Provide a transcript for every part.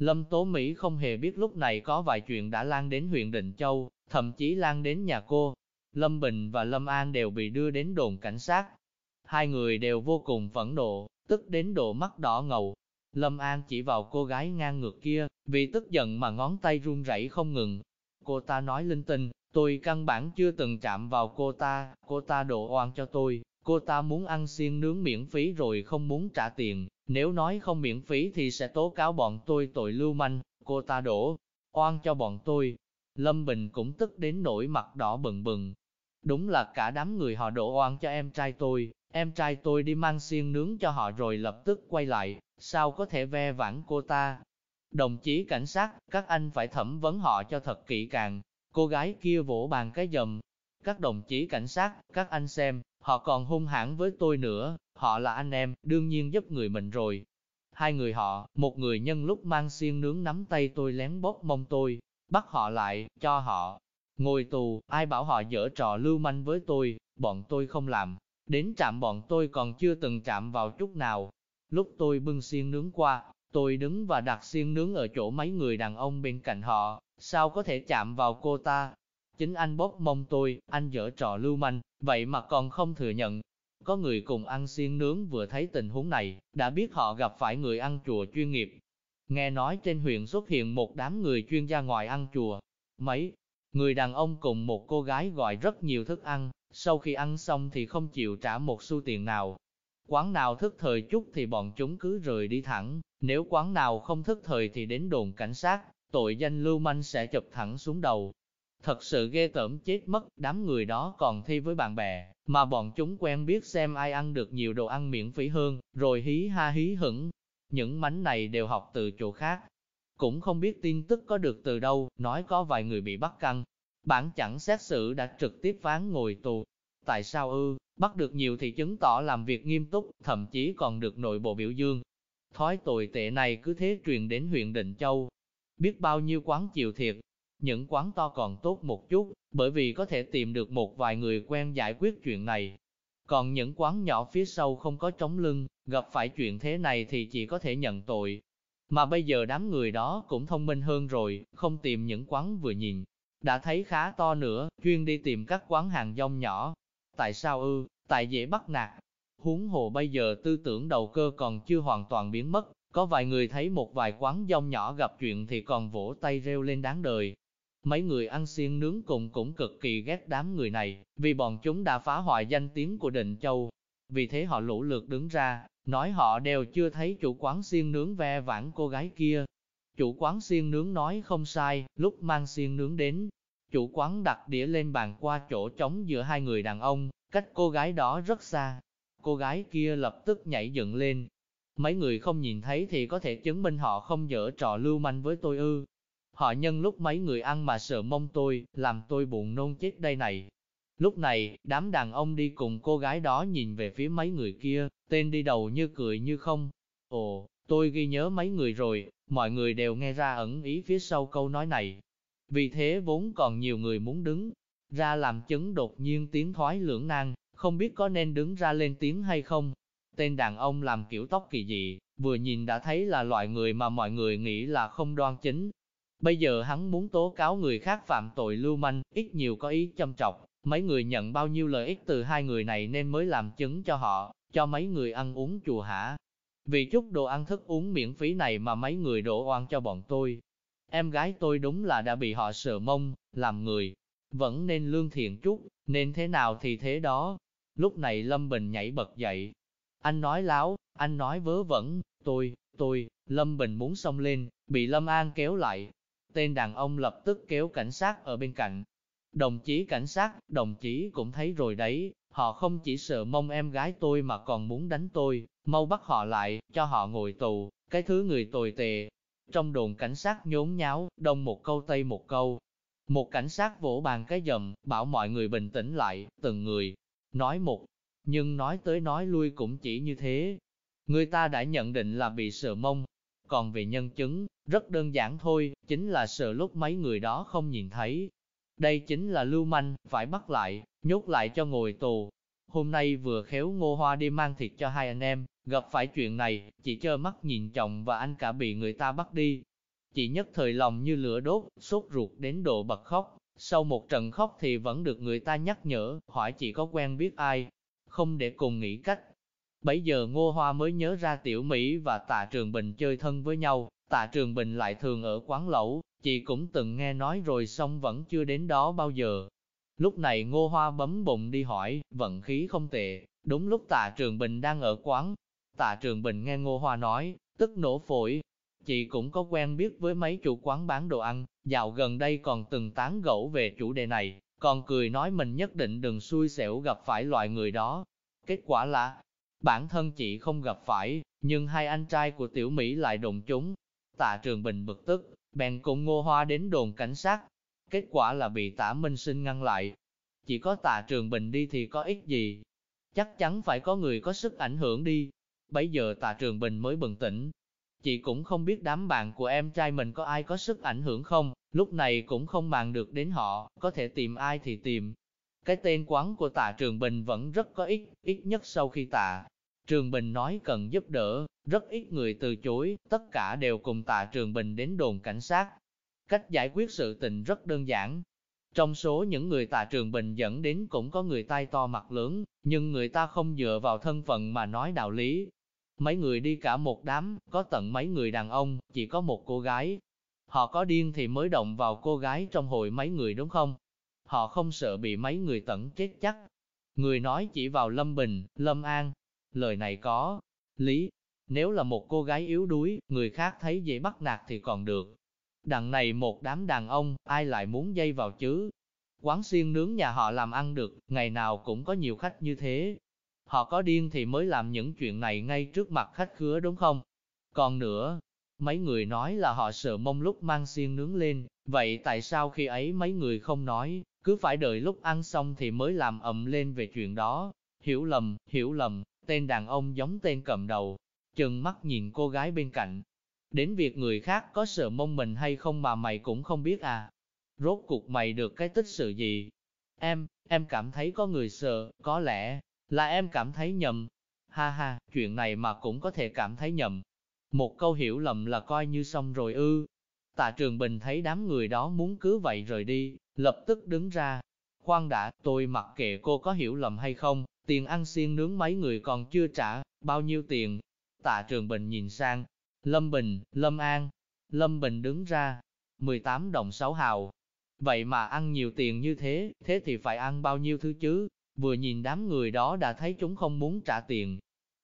Lâm Tố Mỹ không hề biết lúc này có vài chuyện đã lan đến huyện Định Châu, thậm chí lan đến nhà cô. Lâm Bình và Lâm An đều bị đưa đến đồn cảnh sát. Hai người đều vô cùng phẫn nộ, tức đến độ mắt đỏ ngầu. Lâm An chỉ vào cô gái ngang ngược kia, vì tức giận mà ngón tay run rẩy không ngừng. Cô ta nói linh tinh, tôi căn bản chưa từng chạm vào cô ta, cô ta đổ oan cho tôi, cô ta muốn ăn xiên nướng miễn phí rồi không muốn trả tiền, nếu nói không miễn phí thì sẽ tố cáo bọn tôi tội lưu manh, cô ta đổ oan cho bọn tôi. Lâm Bình cũng tức đến nỗi mặt đỏ bừng bừng. Đúng là cả đám người họ đổ oan cho em trai tôi, em trai tôi đi mang xiên nướng cho họ rồi lập tức quay lại, sao có thể ve vãn cô ta. Đồng chí cảnh sát, các anh phải thẩm vấn họ cho thật kỹ càng. Cô gái kia vỗ bàn cái dầm. Các đồng chí cảnh sát, các anh xem, họ còn hung hãn với tôi nữa, họ là anh em, đương nhiên giúp người mình rồi. Hai người họ, một người nhân lúc mang xiên nướng nắm tay tôi lén bóp mông tôi, bắt họ lại, cho họ ngồi tù, ai bảo họ dở trò lưu manh với tôi, bọn tôi không làm. Đến trạm bọn tôi còn chưa từng chạm vào chút nào. Lúc tôi bưng xiên nướng qua, tôi đứng và đặt xiên nướng ở chỗ mấy người đàn ông bên cạnh họ, sao có thể chạm vào cô ta. Chính anh bóp mông tôi, anh dở trò lưu manh, vậy mà còn không thừa nhận. Có người cùng ăn xiên nướng vừa thấy tình huống này, đã biết họ gặp phải người ăn chùa chuyên nghiệp. Nghe nói trên huyện xuất hiện một đám người chuyên gia ngoài ăn chùa. Mấy người đàn ông cùng một cô gái gọi rất nhiều thức ăn, sau khi ăn xong thì không chịu trả một xu tiền nào. Quán nào thức thời chút thì bọn chúng cứ rời đi thẳng, nếu quán nào không thức thời thì đến đồn cảnh sát, tội danh lưu manh sẽ chụp thẳng xuống đầu. Thật sự ghê tởm chết mất, đám người đó còn thi với bạn bè, mà bọn chúng quen biết xem ai ăn được nhiều đồ ăn miễn phí hơn, rồi hí ha hí hửng. Những mánh này đều học từ chỗ khác. Cũng không biết tin tức có được từ đâu, nói có vài người bị bắt căng. Bản chẳng xét xử đã trực tiếp phán ngồi tù. Tại sao ư, bắt được nhiều thì chứng tỏ làm việc nghiêm túc, thậm chí còn được nội bộ biểu dương. Thói tồi tệ này cứ thế truyền đến huyện Định Châu. Biết bao nhiêu quán chịu thiệt, những quán to còn tốt một chút, bởi vì có thể tìm được một vài người quen giải quyết chuyện này. Còn những quán nhỏ phía sau không có trống lưng, gặp phải chuyện thế này thì chỉ có thể nhận tội. Mà bây giờ đám người đó cũng thông minh hơn rồi, không tìm những quán vừa nhìn. Đã thấy khá to nữa, chuyên đi tìm các quán hàng rong nhỏ. Tại sao ư? Tại dễ bắt nạt. Huống hồ bây giờ tư tưởng đầu cơ còn chưa hoàn toàn biến mất, có vài người thấy một vài quán rong nhỏ gặp chuyện thì còn vỗ tay reo lên đáng đời. Mấy người ăn xiên nướng cùng cũng cực kỳ ghét đám người này, vì bọn chúng đã phá hoại danh tiếng của Định Châu. Vì thế họ lũ lượt đứng ra, nói họ đều chưa thấy chủ quán xiên nướng ve vãn cô gái kia. Chủ quán xiên nướng nói không sai, lúc mang xiên nướng đến, chủ quán đặt đĩa lên bàn qua chỗ trống giữa hai người đàn ông, cách cô gái đó rất xa. Cô gái kia lập tức nhảy dựng lên. Mấy người không nhìn thấy thì có thể chứng minh họ không dở trò lưu manh với tôi ư. Họ nhân lúc mấy người ăn mà sợ mông tôi, làm tôi buồn nôn chết đây này. Lúc này, đám đàn ông đi cùng cô gái đó nhìn về phía mấy người kia, tên đi đầu như cười như không. Ồ, tôi ghi nhớ mấy người rồi, mọi người đều nghe ra ẩn ý phía sau câu nói này. Vì thế vốn còn nhiều người muốn đứng ra làm chứng đột nhiên tiếng thoái lưỡng nan, không biết có nên đứng ra lên tiếng hay không. Tên đàn ông làm kiểu tóc kỳ dị, vừa nhìn đã thấy là loại người mà mọi người nghĩ là không đoan chính, Bây giờ hắn muốn tố cáo người khác phạm tội lưu manh, ít nhiều có ý châm trọc, mấy người nhận bao nhiêu lợi ích từ hai người này nên mới làm chứng cho họ, cho mấy người ăn uống chùa hả. Vì chút đồ ăn thức uống miễn phí này mà mấy người đổ oan cho bọn tôi. Em gái tôi đúng là đã bị họ sợ mông, làm người, vẫn nên lương thiện chút, nên thế nào thì thế đó. Lúc này Lâm Bình nhảy bật dậy. Anh nói láo, anh nói vớ vẩn, tôi, tôi, Lâm Bình muốn xông lên, bị Lâm An kéo lại, Tên đàn ông lập tức kéo cảnh sát ở bên cạnh. Đồng chí cảnh sát, đồng chí cũng thấy rồi đấy, họ không chỉ sợ mong em gái tôi mà còn muốn đánh tôi, mau bắt họ lại, cho họ ngồi tù, cái thứ người tồi tệ. Trong đồn cảnh sát nhốn nháo, đông một câu tây một câu. Một cảnh sát vỗ bàn cái dầm, bảo mọi người bình tĩnh lại, từng người, nói một, nhưng nói tới nói lui cũng chỉ như thế. Người ta đã nhận định là bị sợ mông, còn về nhân chứng, rất đơn giản thôi, chính là sợ lúc mấy người đó không nhìn thấy. Đây chính là lưu manh, phải bắt lại, nhốt lại cho ngồi tù. Hôm nay vừa khéo ngô hoa đi mang thịt cho hai anh em, gặp phải chuyện này, chỉ trơ mắt nhìn chồng và anh cả bị người ta bắt đi. Chị nhất thời lòng như lửa đốt, sốt ruột đến độ bật khóc. Sau một trận khóc thì vẫn được người ta nhắc nhở, hỏi chị có quen biết ai, không để cùng nghĩ cách. Bấy giờ Ngô Hoa mới nhớ ra Tiểu Mỹ và Tạ Trường Bình chơi thân với nhau, Tạ Trường Bình lại thường ở quán lẩu, chị cũng từng nghe nói rồi xong vẫn chưa đến đó bao giờ. Lúc này Ngô Hoa bấm bụng đi hỏi, vận khí không tệ, đúng lúc Tạ Trường Bình đang ở quán. Tạ Trường Bình nghe Ngô Hoa nói, tức nổ phổi. Chị cũng có quen biết với mấy chủ quán bán đồ ăn, dạo gần đây còn từng tán gẫu về chủ đề này, còn cười nói mình nhất định đừng xui xẻo gặp phải loại người đó. Kết quả là, bản thân chị không gặp phải, nhưng hai anh trai của tiểu Mỹ lại đụng chúng. Tạ Trường Bình bực tức, bèn cùng Ngô Hoa đến đồn cảnh sát. Kết quả là bị Tạ Minh Sinh ngăn lại. Chỉ có Tạ Trường Bình đi thì có ích gì? Chắc chắn phải có người có sức ảnh hưởng đi. Bây giờ Tạ Trường Bình mới bừng tỉnh. Chị cũng không biết đám bạn của em trai mình có ai có sức ảnh hưởng không, lúc này cũng không màng được đến họ, có thể tìm ai thì tìm. Cái tên quán của Tạ Trường Bình vẫn rất có ích, ít nhất sau khi Tạ Trường Bình nói cần giúp đỡ, rất ít người từ chối, tất cả đều cùng tạ Trường Bình đến đồn cảnh sát. Cách giải quyết sự tình rất đơn giản. Trong số những người tạ Trường Bình dẫn đến cũng có người tay to mặt lớn, nhưng người ta không dựa vào thân phận mà nói đạo lý. Mấy người đi cả một đám, có tận mấy người đàn ông, chỉ có một cô gái. Họ có điên thì mới động vào cô gái trong hội mấy người đúng không? Họ không sợ bị mấy người tận chết chắc. Người nói chỉ vào Lâm Bình, Lâm An, Lời này có lý, nếu là một cô gái yếu đuối, người khác thấy dễ bắt nạt thì còn được. Đằng này một đám đàn ông, ai lại muốn dây vào chứ? Quán xiên nướng nhà họ làm ăn được, ngày nào cũng có nhiều khách như thế. Họ có điên thì mới làm những chuyện này ngay trước mặt khách khứa đúng không? Còn nữa, mấy người nói là họ sợ mông lúc mang xiên nướng lên, vậy tại sao khi ấy mấy người không nói, cứ phải đợi lúc ăn xong thì mới làm ầm lên về chuyện đó? Hiểu lầm, hiểu lầm, tên đàn ông giống tên cầm đầu, chừng mắt nhìn cô gái bên cạnh. Đến việc người khác có sợ mông mình hay không mà mày cũng không biết à. Rốt cuộc mày được cái tích sự gì? Em, em cảm thấy có người sợ, có lẽ là em cảm thấy nhầm. Ha ha, chuyện này mà cũng có thể cảm thấy nhầm. Một câu hiểu lầm là coi như xong rồi ư. Tạ Trường Bình thấy đám người đó muốn cứ vậy rời đi, lập tức đứng ra. Khoan đã, tôi mặc kệ cô có hiểu lầm hay không, Tiền ăn xiên nướng mấy người còn chưa trả, bao nhiêu tiền? Tạ Trường Bình nhìn sang, Lâm Bình, Lâm An, Lâm Bình đứng ra, 18 đồng 6 hào. Vậy mà ăn nhiều tiền như thế, thế thì phải ăn bao nhiêu thứ chứ? Vừa nhìn đám người đó đã thấy chúng không muốn trả tiền.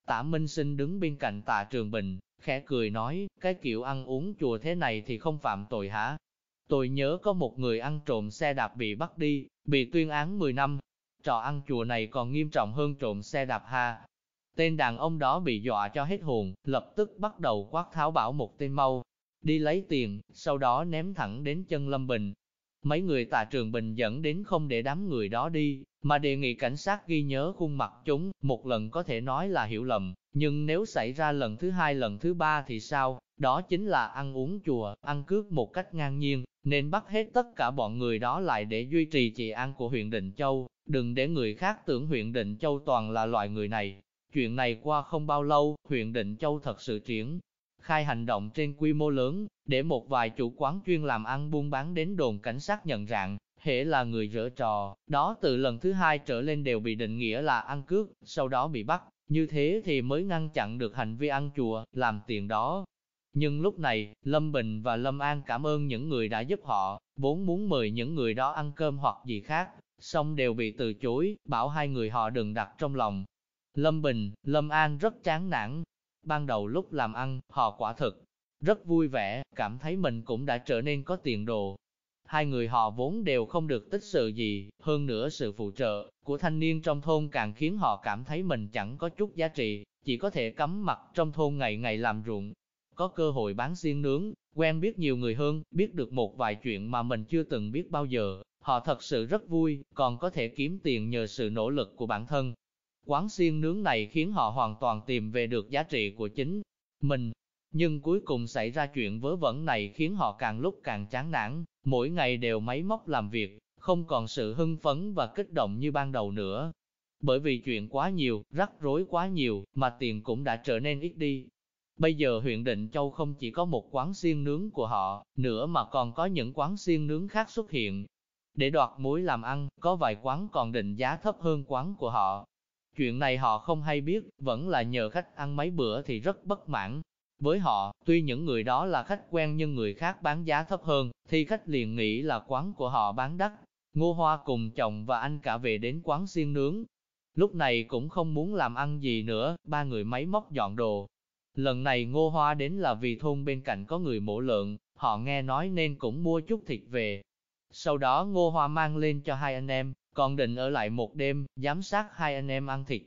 Tạ Minh Sinh đứng bên cạnh Tạ Trường Bình, khẽ cười nói, cái kiểu ăn uống chùa thế này thì không phạm tội hả? Tôi nhớ có một người ăn trộm xe đạp bị bắt đi, bị tuyên án 10 năm, trò ăn chùa này còn nghiêm trọng hơn trộm xe đạp ha. Tên đàn ông đó bị dọa cho hết hồn, lập tức bắt đầu quát tháo bảo một tên mau, đi lấy tiền, sau đó ném thẳng đến chân Lâm Bình. Mấy người tà trường Bình dẫn đến không để đám người đó đi, mà đề nghị cảnh sát ghi nhớ khuôn mặt chúng, một lần có thể nói là hiểu lầm, nhưng nếu xảy ra lần thứ hai lần thứ ba thì sao, đó chính là ăn uống chùa, ăn cướp một cách ngang nhiên, nên bắt hết tất cả bọn người đó lại để duy trì trị an của huyện Định Châu, đừng để người khác tưởng huyện Định Châu toàn là loại người này. Chuyện này qua không bao lâu, huyện Định Châu thật sự triển khai hành động trên quy mô lớn, để một vài chủ quán chuyên làm ăn buôn bán đến đồn cảnh sát nhận rạng, hệ là người rỡ trò, đó từ lần thứ hai trở lên đều bị định nghĩa là ăn cướp, sau đó bị bắt, như thế thì mới ngăn chặn được hành vi ăn chùa, làm tiền đó. Nhưng lúc này, Lâm Bình và Lâm An cảm ơn những người đã giúp họ, vốn muốn mời những người đó ăn cơm hoặc gì khác, song đều bị từ chối, bảo hai người họ đừng đặt trong lòng. Lâm Bình, Lâm An rất chán nản. Ban đầu lúc làm ăn, họ quả thực rất vui vẻ, cảm thấy mình cũng đã trở nên có tiền đồ. Hai người họ vốn đều không được tích sự gì, hơn nữa sự phụ trợ của thanh niên trong thôn càng khiến họ cảm thấy mình chẳng có chút giá trị, chỉ có thể cắm mặt trong thôn ngày ngày làm ruộng. Có cơ hội bán xiên nướng, quen biết nhiều người hơn, biết được một vài chuyện mà mình chưa từng biết bao giờ, Họ thật sự rất vui, còn có thể kiếm tiền nhờ sự nỗ lực của bản thân. Quán xiên nướng này khiến họ hoàn toàn tìm về được giá trị của chính mình. Nhưng cuối cùng xảy ra chuyện vớ vẩn này khiến họ càng lúc càng chán nản, mỗi ngày đều máy móc làm việc, không còn sự hưng phấn và kích động như ban đầu nữa. Bởi vì chuyện quá nhiều, rắc rối quá nhiều, mà tiền cũng đã trở nên ít đi. Bây giờ huyện Định Châu không chỉ có một quán xiên nướng của họ, nữa mà còn có những quán xiên nướng khác xuất hiện. Để đoạt muối làm ăn, có vài quán còn định giá thấp hơn quán của họ. Chuyện này họ không hay biết, vẫn là nhờ khách ăn mấy bữa thì rất bất mãn. Với họ, tuy những người đó là khách quen nhưng người khác bán giá thấp hơn, thì khách liền nghĩ là quán của họ bán đắt. Ngô Hoa cùng chồng và anh cả về đến quán xiên nướng. Lúc này cũng không muốn làm ăn gì nữa, ba người máy móc dọn đồ, Lần này ngô hoa đến là vì thôn bên cạnh có người mổ lợn, họ nghe nói nên cũng mua chút thịt về. Sau đó ngô hoa mang lên cho hai anh em, còn định ở lại một đêm, giám sát hai anh em ăn thịt.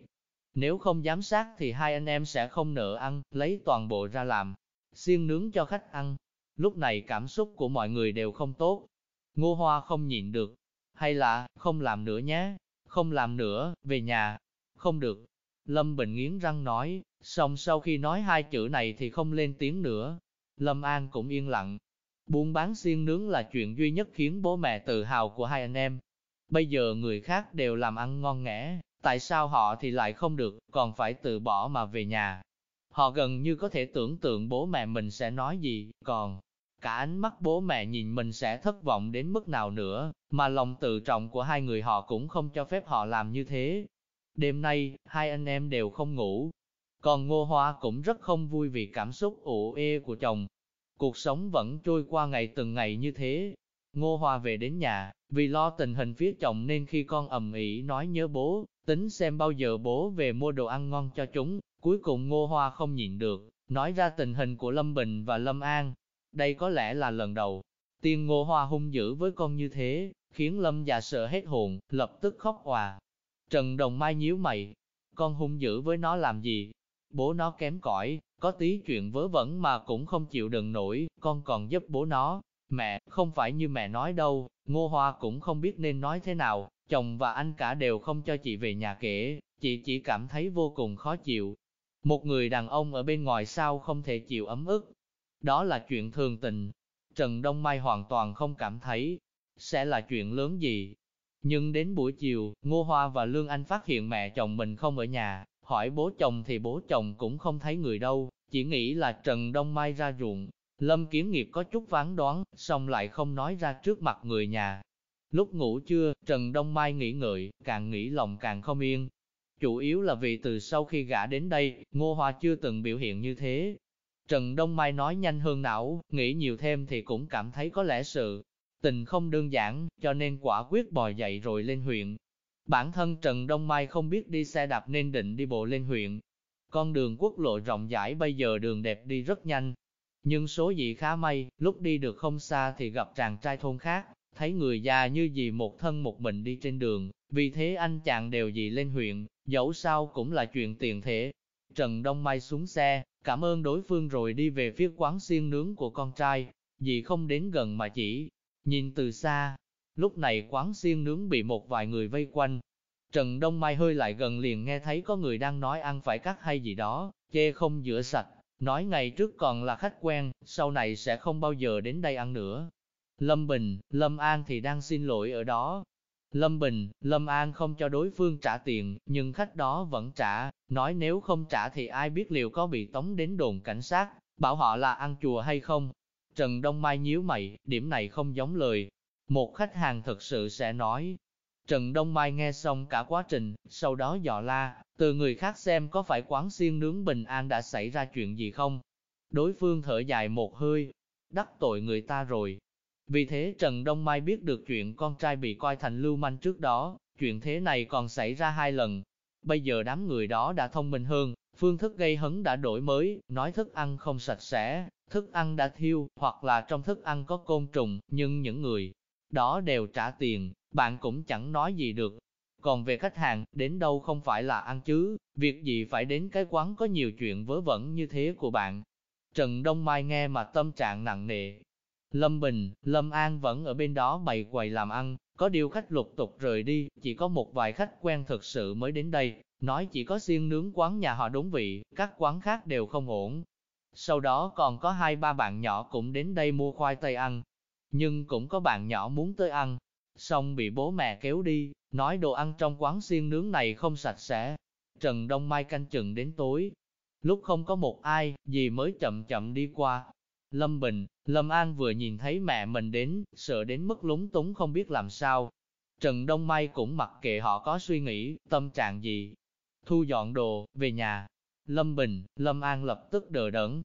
Nếu không giám sát thì hai anh em sẽ không nợ ăn, lấy toàn bộ ra làm, xiên nướng cho khách ăn. Lúc này cảm xúc của mọi người đều không tốt. Ngô hoa không nhịn được. Hay là, không làm nữa nhé, không làm nữa, về nhà. Không được, Lâm Bình nghiến răng nói, xong sau khi nói hai chữ này thì không lên tiếng nữa. Lâm An cũng yên lặng. Buôn bán xiên nướng là chuyện duy nhất khiến bố mẹ tự hào của hai anh em. Bây giờ người khác đều làm ăn ngon nghẽ, tại sao họ thì lại không được, còn phải tự bỏ mà về nhà. Họ gần như có thể tưởng tượng bố mẹ mình sẽ nói gì, còn cả ánh mắt bố mẹ nhìn mình sẽ thất vọng đến mức nào nữa, mà lòng tự trọng của hai người họ cũng không cho phép họ làm như thế. Đêm nay, hai anh em đều không ngủ. Còn Ngô Hoa cũng rất không vui vì cảm xúc ủ ê của chồng. Cuộc sống vẫn trôi qua ngày từng ngày như thế. Ngô Hoa về đến nhà, vì lo tình hình phía chồng nên khi con ầm ĩ nói nhớ bố, tính xem bao giờ bố về mua đồ ăn ngon cho chúng. Cuối cùng Ngô Hoa không nhịn được, nói ra tình hình của Lâm Bình và Lâm An. Đây có lẽ là lần đầu tiên Ngô Hoa hung dữ với con như thế, khiến Lâm già sợ hết hồn, lập tức khóc hòa. Trần Đồng Mai nhíu mày, con hung dữ với nó làm gì? Bố nó kém cỏi, có tí chuyện vớ vẩn mà cũng không chịu đựng nổi, con còn giúp bố nó. Mẹ, không phải như mẹ nói đâu, Ngô Hoa cũng không biết nên nói thế nào, chồng và anh cả đều không cho chị về nhà kể, chị chỉ cảm thấy vô cùng khó chịu. Một người đàn ông ở bên ngoài sao không thể chịu ấm ức. Đó là chuyện thường tình. Trần Đông Mai hoàn toàn không cảm thấy sẽ là chuyện lớn gì, nhưng đến buổi chiều, Ngô Hoa và Lương Anh phát hiện mẹ chồng mình không ở nhà, hỏi bố chồng thì bố chồng cũng không thấy người đâu, chỉ nghĩ là Trần Đông Mai ra ruộng. Lâm Kiến Nghiệp có chút ván đoán, xong lại không nói ra trước mặt người nhà. Lúc ngủ trưa, Trần Đông Mai nghĩ ngợi, càng nghĩ lòng càng không yên. Chủ yếu là vì từ sau khi gã đến đây, Ngô Hoa chưa từng biểu hiện như thế. Trần Đông Mai nói nhanh hơn não, nghĩ nhiều thêm thì cũng cảm thấy có lẽ sự Tình không đơn giản, cho nên quả quyết bò dậy rồi lên huyện. Bản thân Trần Đông Mai không biết đi xe đạp nên định đi bộ lên huyện. Con đường quốc lộ rộng rãi bây giờ đường đẹp đi rất nhanh. Nhưng số dị khá may, lúc đi được không xa thì gặp chàng trai thôn khác, thấy người già như gì một thân một mình đi trên đường, vì thế anh chàng đều dị lên huyện, dẫu sao cũng là chuyện tiền thể. Trần Đông Mai xuống xe, cảm ơn đối phương rồi đi về phía quán xiên nướng của con trai, dì không đến gần mà chỉ Nhìn từ xa, lúc này quán xiên nướng bị một vài người vây quanh. Trần Đông Mai hơi lại gần liền nghe thấy có người đang nói ăn phải cắt hay gì đó, chê không rửa sạch, nói ngày trước còn là khách quen, sau này sẽ không bao giờ đến đây ăn nữa. Lâm Bình, Lâm An thì đang xin lỗi ở đó. Lâm Bình, Lâm An không cho đối phương trả tiền, nhưng khách đó vẫn trả, nói nếu không trả thì ai biết liệu có bị tống đến đồn cảnh sát, bảo họ là ăn chùa hay không. Trần Đông Mai nhíu mày, điểm này không giống lời. Một khách hàng thực sự sẽ nói. Trần Đông Mai nghe xong cả quá trình, sau đó dò la, từ người khác xem có phải quán xiên nướng bình an đã xảy ra chuyện gì không. Đối phương thở dài một hơi, đắc tội người ta rồi. Vì thế Trần Đông Mai biết được chuyện con trai bị coi thành lưu manh trước đó, chuyện thế này còn xảy ra hai lần. Bây giờ đám người đó đã thông minh hơn, phương thức gây hấn đã đổi mới, nói thức ăn không sạch sẽ, thức ăn đã thiêu, hoặc là trong thức ăn có côn trùng, nhưng những người đó đều trả tiền, bạn cũng chẳng nói gì được. Còn về khách hàng, đến đâu không phải là ăn chứ, việc gì phải đến cái quán có nhiều chuyện vớ vẩn như thế của bạn. Trần Đông Mai nghe mà tâm trạng nặng nề. Lâm Bình, Lâm An vẫn ở bên đó bày quầy làm ăn, có điều khách lục tục rời đi, chỉ có một vài khách quen thực sự mới đến đây, nói chỉ có xiên nướng quán nhà họ đúng vị, các quán khác đều không ổn, sau đó còn có hai ba bạn nhỏ cũng đến đây mua khoai tây ăn. Nhưng cũng có bạn nhỏ muốn tới ăn, xong bị bố mẹ kéo đi, nói đồ ăn trong quán xiên nướng này không sạch sẽ. Trần Đông Mai canh chừng đến tối. Lúc không có một ai, gì mới chậm chậm đi qua. Lâm Bình, Lâm An vừa nhìn thấy mẹ mình đến, sợ đến mức lúng túng không biết làm sao. Trần Đông Mai cũng mặc kệ họ có suy nghĩ, tâm trạng gì. Thu dọn đồ, về nhà. Lâm Bình, Lâm An lập tức đờ đẫn.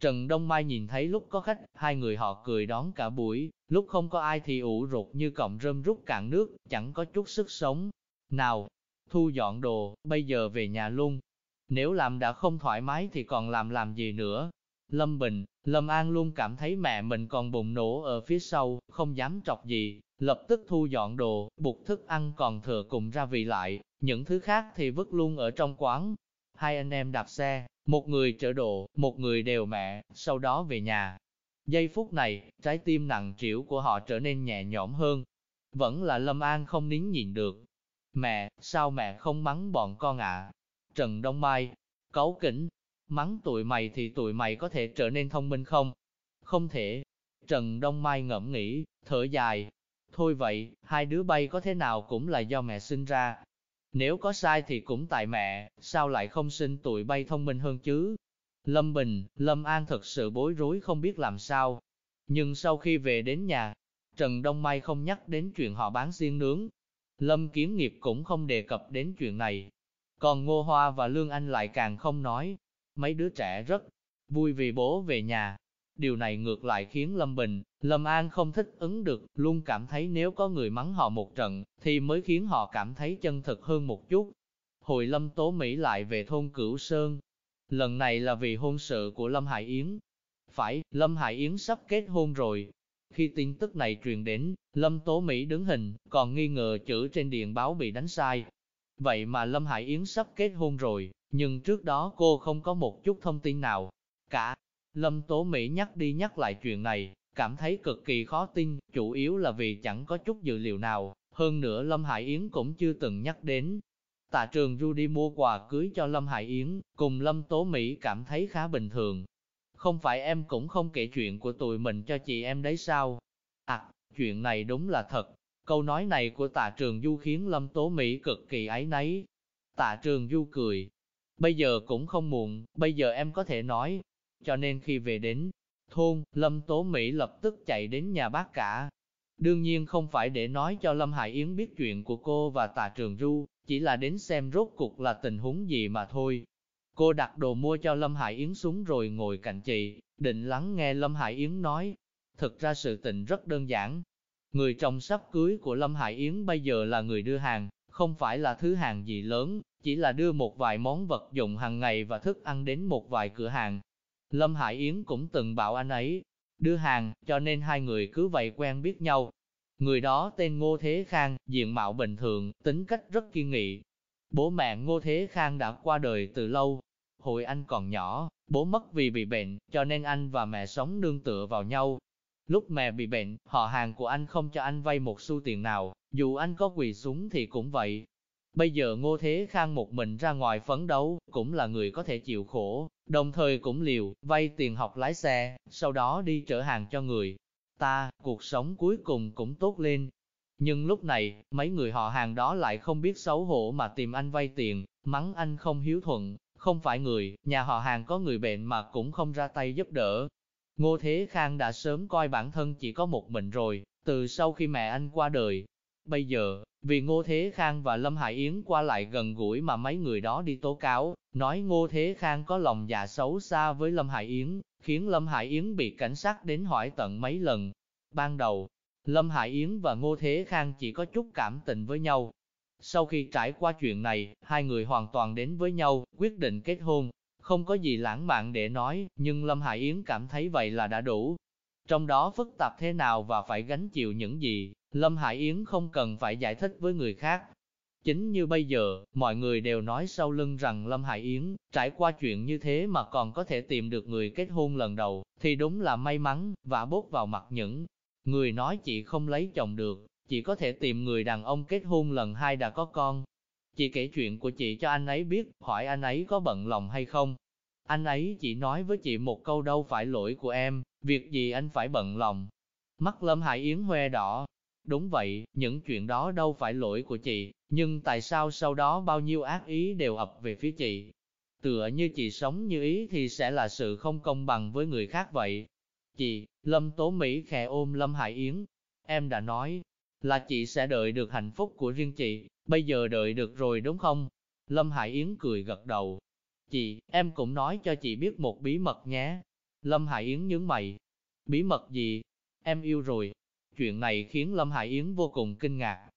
Trần Đông Mai nhìn thấy lúc có khách, hai người họ cười đón cả buổi, lúc không có ai thì ủ rột như cọng rơm rút cạn nước, chẳng có chút sức sống. Nào, thu dọn đồ, bây giờ về nhà luôn. Nếu làm đã không thoải mái thì còn làm làm gì nữa. Lâm Bình, Lâm An luôn cảm thấy mẹ mình còn bùng nổ ở phía sau, không dám trọc gì, lập tức thu dọn đồ, buộc thức ăn còn thừa cùng ra vị lại, những thứ khác thì vứt luôn ở trong quán. Hai anh em đạp xe, một người chở đồ, một người đều mẹ, sau đó về nhà. Giây phút này, trái tim nặng trĩu của họ trở nên nhẹ nhõm hơn. Vẫn là Lâm An không nín nhịn được. Mẹ, sao mẹ không mắng bọn con ạ? Trần Đông Mai, cấu kỉnh, mắng tụi mày thì tụi mày có thể trở nên thông minh không? Không thể. Trần Đông Mai ngẫm nghĩ, thở dài. Thôi vậy, hai đứa bay có thế nào cũng là do mẹ sinh ra. Nếu có sai thì cũng tại mẹ, sao lại không sinh tụi bay thông minh hơn chứ? Lâm Bình, Lâm An thật sự bối rối không biết làm sao. Nhưng sau khi về đến nhà, Trần Đông Mai không nhắc đến chuyện họ bán xiên nướng. Lâm Kiến Nghiệp cũng không đề cập đến chuyện này. Còn Ngô Hoa và Lương Anh lại càng không nói. Mấy đứa trẻ rất vui vì bố về nhà. Điều này ngược lại khiến Lâm Bình, Lâm An không thích ứng được, luôn cảm thấy nếu có người mắng họ một trận, thì mới khiến họ cảm thấy chân thực hơn một chút. Hồi Lâm Tố Mỹ lại về thôn Cửu Sơn. Lần này là vì hôn sự của Lâm Hải Yến. Phải, Lâm Hải Yến sắp kết hôn rồi. Khi tin tức này truyền đến, Lâm Tố Mỹ đứng hình, còn nghi ngờ chữ trên điện báo bị đánh sai. Vậy mà Lâm Hải Yến sắp kết hôn rồi, nhưng trước đó cô không có một chút thông tin nào. Cả, Lâm Tố Mỹ nhắc đi nhắc lại chuyện này, cảm thấy cực kỳ khó tin, chủ yếu là vì chẳng có chút dữ liệu nào, hơn nữa Lâm Hải Yến cũng chưa từng nhắc đến. Tạ trường Du đi mua quà cưới cho Lâm Hải Yến, cùng Lâm Tố Mỹ cảm thấy khá bình thường. Không phải em cũng không kể chuyện của tụi mình cho chị em đấy sao? À, chuyện này đúng là thật. Câu nói này của tạ trường Du khiến Lâm Tố Mỹ cực kỳ áy náy. Tạ trường Du cười. Bây giờ cũng không muộn, bây giờ em có thể nói. Cho nên khi về đến thôn, Lâm Tố Mỹ lập tức chạy đến nhà bác cả. Đương nhiên không phải để nói cho Lâm Hải Yến biết chuyện của cô và Tà Trường Du, chỉ là đến xem rốt cuộc là tình huống gì mà thôi. Cô đặt đồ mua cho Lâm Hải Yến xuống rồi ngồi cạnh chị, định lắng nghe Lâm Hải Yến nói. Thực ra sự tình rất đơn giản. Người chồng sắp cưới của Lâm Hải Yến bây giờ là người đưa hàng, không phải là thứ hàng gì lớn, chỉ là đưa một vài món vật dụng hàng ngày và thức ăn đến một vài cửa hàng. Lâm Hải Yến cũng từng bảo anh ấy đưa hàng, cho nên hai người cứ vậy quen biết nhau. Người đó tên Ngô Thế Khang, diện mạo bình thường, tính cách rất kiên nghị. Bố mẹ Ngô Thế Khang đã qua đời từ lâu. Hồi anh còn nhỏ, bố mất vì bị bệnh, cho nên anh và mẹ sống nương tựa vào nhau. Lúc mẹ bị bệnh, họ hàng của anh không cho anh vay một xu tiền nào, dù anh có quỳ xuống thì cũng vậy. Bây giờ Ngô Thế Khang một mình ra ngoài phấn đấu, cũng là người có thể chịu khổ, đồng thời cũng liều, vay tiền học lái xe, sau đó đi chở hàng cho người. Ta, cuộc sống cuối cùng cũng tốt lên. Nhưng lúc này, mấy người họ hàng đó lại không biết xấu hổ mà tìm anh vay tiền, mắng anh không hiếu thuận, không phải người, nhà họ hàng có người bệnh mà cũng không ra tay giúp đỡ. Ngô Thế Khang đã sớm coi bản thân chỉ có một mình rồi, từ sau khi mẹ anh qua đời. Bây giờ, vì Ngô Thế Khang và Lâm Hải Yến qua lại gần gũi mà mấy người đó đi tố cáo, nói Ngô Thế Khang có lòng dạ xấu xa với Lâm Hải Yến, khiến Lâm Hải Yến bị cảnh sát đến hỏi tận mấy lần. Ban đầu, Lâm Hải Yến và Ngô Thế Khang chỉ có chút cảm tình với nhau. Sau khi trải qua chuyện này, hai người hoàn toàn đến với nhau, quyết định kết hôn. Không có gì lãng mạn để nói, nhưng Lâm Hải Yến cảm thấy vậy là đã đủ. Trong đó phức tạp thế nào và phải gánh chịu những gì, Lâm Hải Yến không cần phải giải thích với người khác. Chính như bây giờ, mọi người đều nói sau lưng rằng Lâm Hải Yến, trải qua chuyện như thế mà còn có thể tìm được người kết hôn lần đầu, thì đúng là may mắn, và bốt vào mặt những người nói chị không lấy chồng được, chị có thể tìm người đàn ông kết hôn lần hai đã có con. Chị kể chuyện của chị cho anh ấy biết, hỏi anh ấy có bận lòng hay không. Anh ấy chỉ nói với chị một câu đâu phải lỗi của em, việc gì anh phải bận lòng. Mắt Lâm Hải Yến hoe đỏ, Đúng vậy, những chuyện đó đâu phải lỗi của chị, nhưng tại sao sau đó bao nhiêu ác ý đều ập về phía chị? tựa như chị sống như ý thì sẽ là sự không công bằng với người khác vậy. Chị, Lâm Tố Mỹ khẽ ôm Lâm Hải Yến, em đã nói, là chị sẽ đợi được hạnh phúc của riêng chị, bây giờ đợi được rồi đúng không? Lâm Hải Yến cười gật đầu. Chị, em cũng nói cho chị biết một bí mật nhé. Lâm Hải Yến nhướng mày. Bí mật gì? Em yêu rồi. Chuyện này khiến Lâm Hải Yến vô cùng kinh ngạc.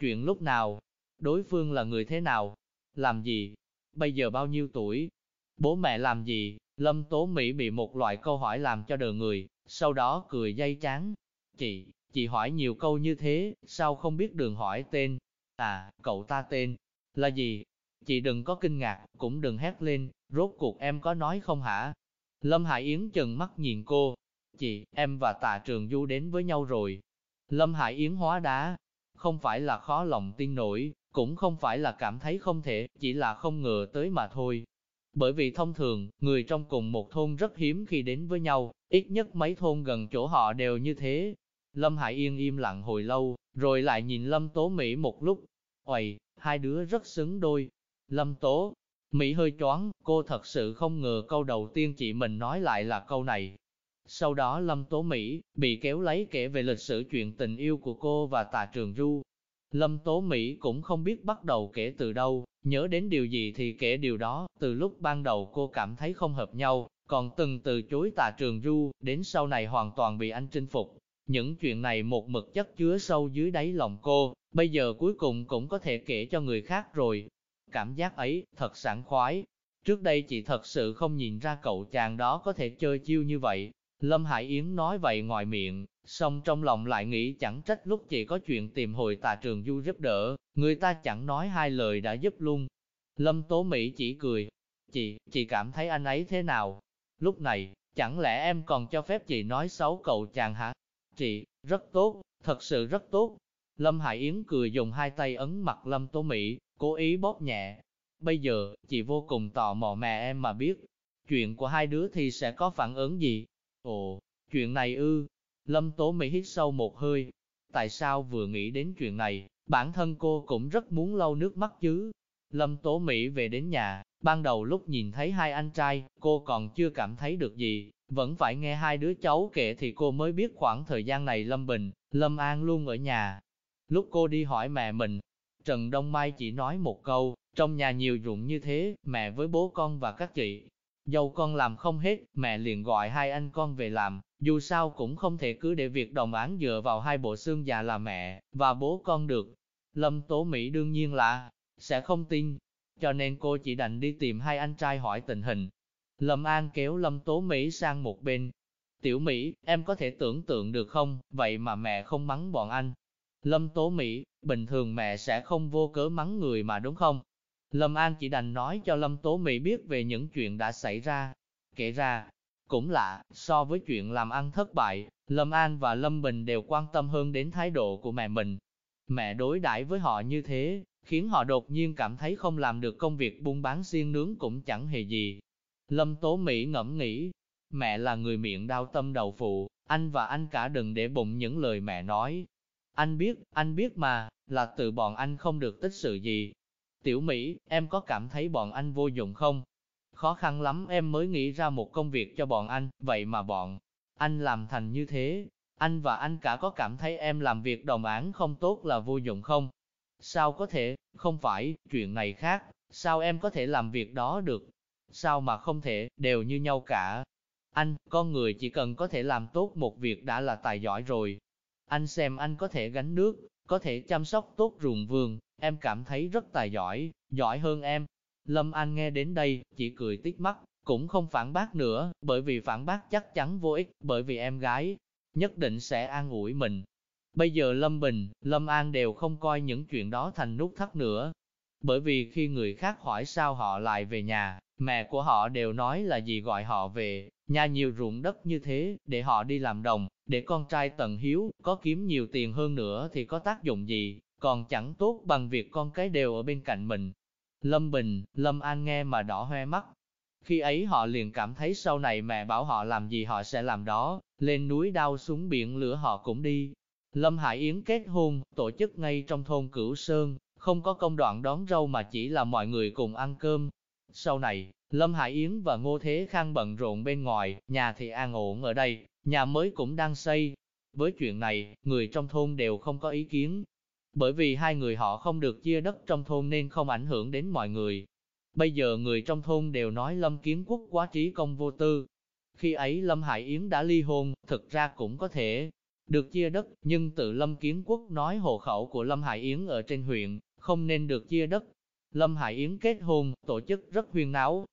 Chuyện lúc nào? Đối phương là người thế nào? Làm gì? Bây giờ bao nhiêu tuổi? Bố mẹ làm gì? Lâm Tố Mỹ bị một loại câu hỏi làm cho đờ người, sau đó cười dây chán. Chị, chị hỏi nhiều câu như thế, sao không biết đường hỏi tên? À, cậu ta tên là gì? Chị đừng có kinh ngạc, cũng đừng hét lên, rốt cuộc em có nói không hả? Lâm Hải Yến chừng mắt nhìn cô. Chị, em và tạ trường du đến với nhau rồi. Lâm Hải Yến hóa đá. Không phải là khó lòng tin nổi, cũng không phải là cảm thấy không thể, chỉ là không ngờ tới mà thôi. Bởi vì thông thường, người trong cùng một thôn rất hiếm khi đến với nhau, ít nhất mấy thôn gần chỗ họ đều như thế. Lâm Hải Yên im lặng hồi lâu, rồi lại nhìn Lâm Tố Mỹ một lúc. Oầy, hai đứa rất xứng đôi. Lâm Tố, Mỹ hơi choáng, cô thật sự không ngờ câu đầu tiên chị mình nói lại là câu này. Sau đó Lâm Tố Mỹ bị kéo lấy kể về lịch sử chuyện tình yêu của cô và Tạ Trường Du. Lâm Tố Mỹ cũng không biết bắt đầu kể từ đâu, nhớ đến điều gì thì kể điều đó, từ lúc ban đầu cô cảm thấy không hợp nhau, còn từng từ chối Tạ Trường Du, đến sau này hoàn toàn bị anh chinh phục. Những chuyện này một mực chất chứa sâu dưới đáy lòng cô, bây giờ cuối cùng cũng có thể kể cho người khác rồi. Cảm giác ấy, thật sảng khoái. Trước đây chị thật sự không nhìn ra cậu chàng đó có thể chơi chiêu như vậy. Lâm Hải Yến nói vậy ngoài miệng, song trong lòng lại nghĩ chẳng trách lúc chị có chuyện tìm hồi tà trường du giúp đỡ, người ta chẳng nói hai lời đã giúp luôn. Lâm Tố Mỹ chỉ cười, chị, chị cảm thấy anh ấy thế nào? Lúc này, chẳng lẽ em còn cho phép chị nói xấu cậu chàng hả? Chị, rất tốt, thật sự rất tốt. Lâm Hải Yến cười dùng hai tay ấn mặt Lâm Tố Mỹ, cố ý bóp nhẹ. Bây giờ, chị vô cùng tò mò mẹ em mà biết, chuyện của hai đứa thì sẽ có phản ứng gì? Ồ, chuyện này ư. Lâm Tố Mỹ hít sâu một hơi. Tại sao vừa nghĩ đến chuyện này, bản thân cô cũng rất muốn lau nước mắt chứ. Lâm Tố Mỹ về đến nhà, ban đầu lúc nhìn thấy hai anh trai, cô còn chưa cảm thấy được gì, vẫn phải nghe hai đứa cháu kể thì cô mới biết khoảng thời gian này Lâm Bình, Lâm An luôn ở nhà. Lúc cô đi hỏi mẹ mình, Trần Đông Mai chỉ nói một câu, trong nhà nhiều ruộng như thế, mẹ với bố con và các chị. Dâu con làm không hết, mẹ liền gọi hai anh con về làm, dù sao cũng không thể cứ để việc đồng án dựa vào hai bộ xương già là mẹ, và bố con được. Lâm Tố Mỹ đương nhiên là, sẽ không tin, cho nên cô chỉ đành đi tìm hai anh trai hỏi tình hình. Lâm An kéo Lâm Tố Mỹ sang một bên. Tiểu Mỹ, em có thể tưởng tượng được không, vậy mà mẹ không mắng bọn anh. Lâm Tố Mỹ, bình thường mẹ sẽ không vô cớ mắng người mà đúng không? Lâm An chỉ đành nói cho Lâm Tố Mỹ biết về những chuyện đã xảy ra. Kể ra, cũng lạ, so với chuyện làm ăn thất bại, Lâm An và Lâm Bình đều quan tâm hơn đến thái độ của mẹ mình. Mẹ đối đãi với họ như thế, khiến họ đột nhiên cảm thấy không làm được công việc buôn bán xiên nướng cũng chẳng hề gì. Lâm Tố Mỹ ngẫm nghĩ, mẹ là người miệng đau tâm đầu phụ, anh và anh cả đừng để bụng những lời mẹ nói. Anh biết, anh biết mà, là từ bọn anh không được tích sự gì. Tiểu Mỹ, em có cảm thấy bọn anh vô dụng không? Khó khăn lắm em mới nghĩ ra một công việc cho bọn anh, vậy mà bọn anh làm thành như thế. Anh và anh cả có cảm thấy em làm việc đồng án không tốt là vô dụng không? Sao có thể, không phải, chuyện này khác, sao em có thể làm việc đó được? Sao mà không thể, đều như nhau cả. Anh, con người chỉ cần có thể làm tốt một việc đã là tài giỏi rồi. Anh xem anh có thể gánh nước, có thể chăm sóc tốt ruộng vườn, em cảm thấy rất tài giỏi, giỏi hơn em. Lâm Anh nghe đến đây, chỉ cười tít mắt, cũng không phản bác nữa, bởi vì phản bác chắc chắn vô ích, bởi vì em gái nhất định sẽ an ủi mình. Bây giờ Lâm Bình, Lâm An đều không coi những chuyện đó thành nút thắt nữa. Bởi vì khi người khác hỏi sao họ lại về nhà, mẹ của họ đều nói là gì gọi họ về, nhà nhiều ruộng đất như thế, để họ đi làm đồng, để con trai Tần hiếu, có kiếm nhiều tiền hơn nữa thì có tác dụng gì, còn chẳng tốt bằng việc con cái đều ở bên cạnh mình. Lâm Bình, Lâm An nghe mà đỏ hoe mắt. Khi ấy họ liền cảm thấy sau này mẹ bảo họ làm gì họ sẽ làm đó, lên núi đao xuống biển lửa họ cũng đi. Lâm Hải Yến kết hôn, tổ chức ngay trong thôn Cửu Sơn, không có công đoạn đón râu mà chỉ là mọi người cùng ăn cơm. Sau này, Lâm Hải Yến và Ngô Thế Khang bận rộn bên ngoài, nhà thì an ổn ở đây, nhà mới cũng đang xây. Với chuyện này, người trong thôn đều không có ý kiến. Bởi vì hai người họ không được chia đất trong thôn nên không ảnh hưởng đến mọi người. Bây giờ người trong thôn đều nói Lâm Kiến Quốc quá trí công vô tư. Khi ấy Lâm Hải Yến đã ly hôn, thực ra cũng có thể được chia đất, nhưng tự Lâm Kiến Quốc nói hộ khẩu của Lâm Hải Yến ở trên huyện, không nên được chia đất. Lâm Hải Yến kết hôn, tổ chức rất huyên náo.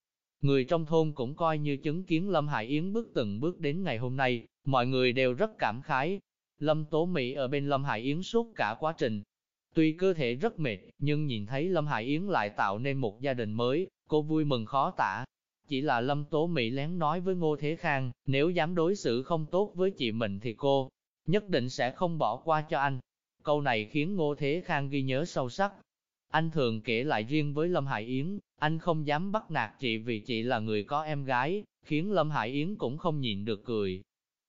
Người trong thôn cũng coi như chứng kiến Lâm Hải Yến bước từng bước đến ngày hôm nay, mọi người đều rất cảm khái. Lâm Tố Mỹ ở bên Lâm Hải Yến suốt cả quá trình. Tuy cơ thể rất mệt, nhưng nhìn thấy Lâm Hải Yến lại tạo nên một gia đình mới, cô vui mừng khó tả. Chỉ là Lâm Tố Mỹ lén nói với Ngô Thế Khang, nếu dám đối xử không tốt với chị mình thì cô nhất định sẽ không bỏ qua cho anh. Câu này khiến Ngô Thế Khang ghi nhớ sâu sắc. Anh thường kể lại riêng với Lâm Hải Yến, anh không dám bắt nạt chị vì chị là người có em gái, khiến Lâm Hải Yến cũng không nhịn được cười.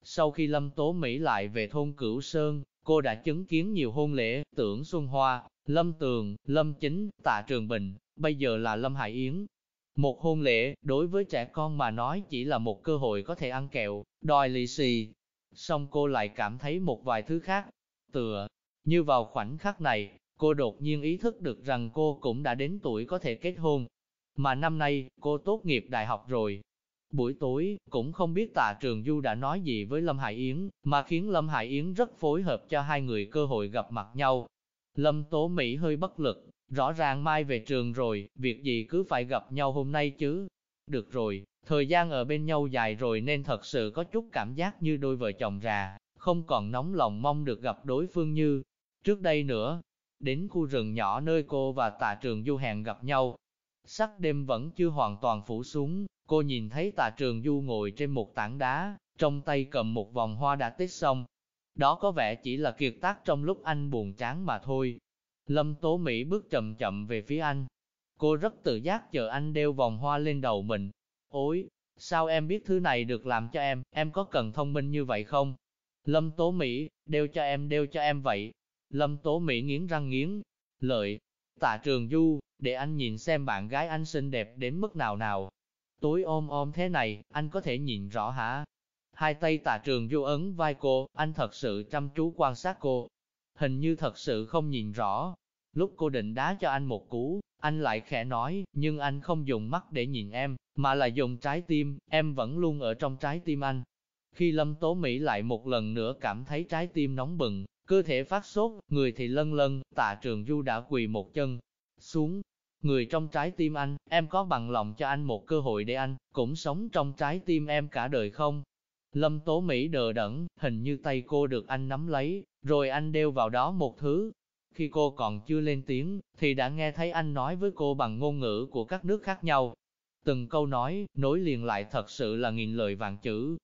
Sau khi Lâm Tố Mỹ lại về thôn Cửu Sơn, cô đã chứng kiến nhiều hôn lễ, tưởng Xuân Hoa, Lâm Tường, Lâm Chính, Tạ Trường Bình, bây giờ là Lâm Hải Yến. Một hôn lễ, đối với trẻ con mà nói chỉ là một cơ hội có thể ăn kẹo, đòi lì xì, Xong cô lại cảm thấy một vài thứ khác. Tựa, như vào khoảnh khắc này, cô đột nhiên ý thức được rằng cô cũng đã đến tuổi có thể kết hôn. Mà năm nay, cô tốt nghiệp đại học rồi. Buổi tối, cũng không biết tạ trường Du đã nói gì với Lâm Hải Yến, mà khiến Lâm Hải Yến rất phối hợp cho hai người cơ hội gặp mặt nhau. Lâm Tố Mỹ hơi bất lực, rõ ràng mai về trường rồi, việc gì cứ phải gặp nhau hôm nay chứ. Được rồi, Thời gian ở bên nhau dài rồi nên thật sự có chút cảm giác như đôi vợ chồng già, không còn nóng lòng mong được gặp đối phương như trước đây nữa. Đến khu rừng nhỏ nơi cô và tạ trường du hẹn gặp nhau. Sắc đêm vẫn chưa hoàn toàn phủ xuống, cô nhìn thấy tạ trường du ngồi trên một tảng đá, trong tay cầm một vòng hoa đã tết xong. Đó có vẻ chỉ là kiệt tác trong lúc anh buồn chán mà thôi. Lâm Tố Mỹ bước chậm chậm về phía anh. Cô rất tự giác chờ anh đeo vòng hoa lên đầu mình, Ôi, sao em biết thứ này được làm cho em, em có cần thông minh như vậy không? Lâm Tố Mỹ, đeo cho em đeo cho em vậy. Lâm Tố Mỹ nghiến răng nghiến, lợi. Tạ Trường Du, để anh nhìn xem bạn gái anh xinh đẹp đến mức nào nào. Tối ôm ôm thế này, anh có thể nhìn rõ hả? Hai tay Tạ Trường Du ấn vai cô, anh thật sự chăm chú quan sát cô. Hình như thật sự không nhìn rõ. Lúc cô định đá cho anh một cú, anh lại khẽ nói, nhưng anh không dùng mắt để nhìn em, mà là dùng trái tim, em vẫn luôn ở trong trái tim anh. Khi Lâm Tố Mỹ lại một lần nữa cảm thấy trái tim nóng bừng, cơ thể phát sốt, người thì lân lân, tạ trường du đã quỳ một chân xuống. Người trong trái tim anh, em có bằng lòng cho anh một cơ hội để anh cũng sống trong trái tim em cả đời không? Lâm Tố Mỹ đờ đẫn, hình như tay cô được anh nắm lấy, rồi anh đeo vào đó một thứ, khi cô còn chưa lên tiếng, thì đã nghe thấy anh nói với cô bằng ngôn ngữ của các nước khác nhau. Từng câu nói, nối liền lại thật sự là nghìn lời vạn chữ.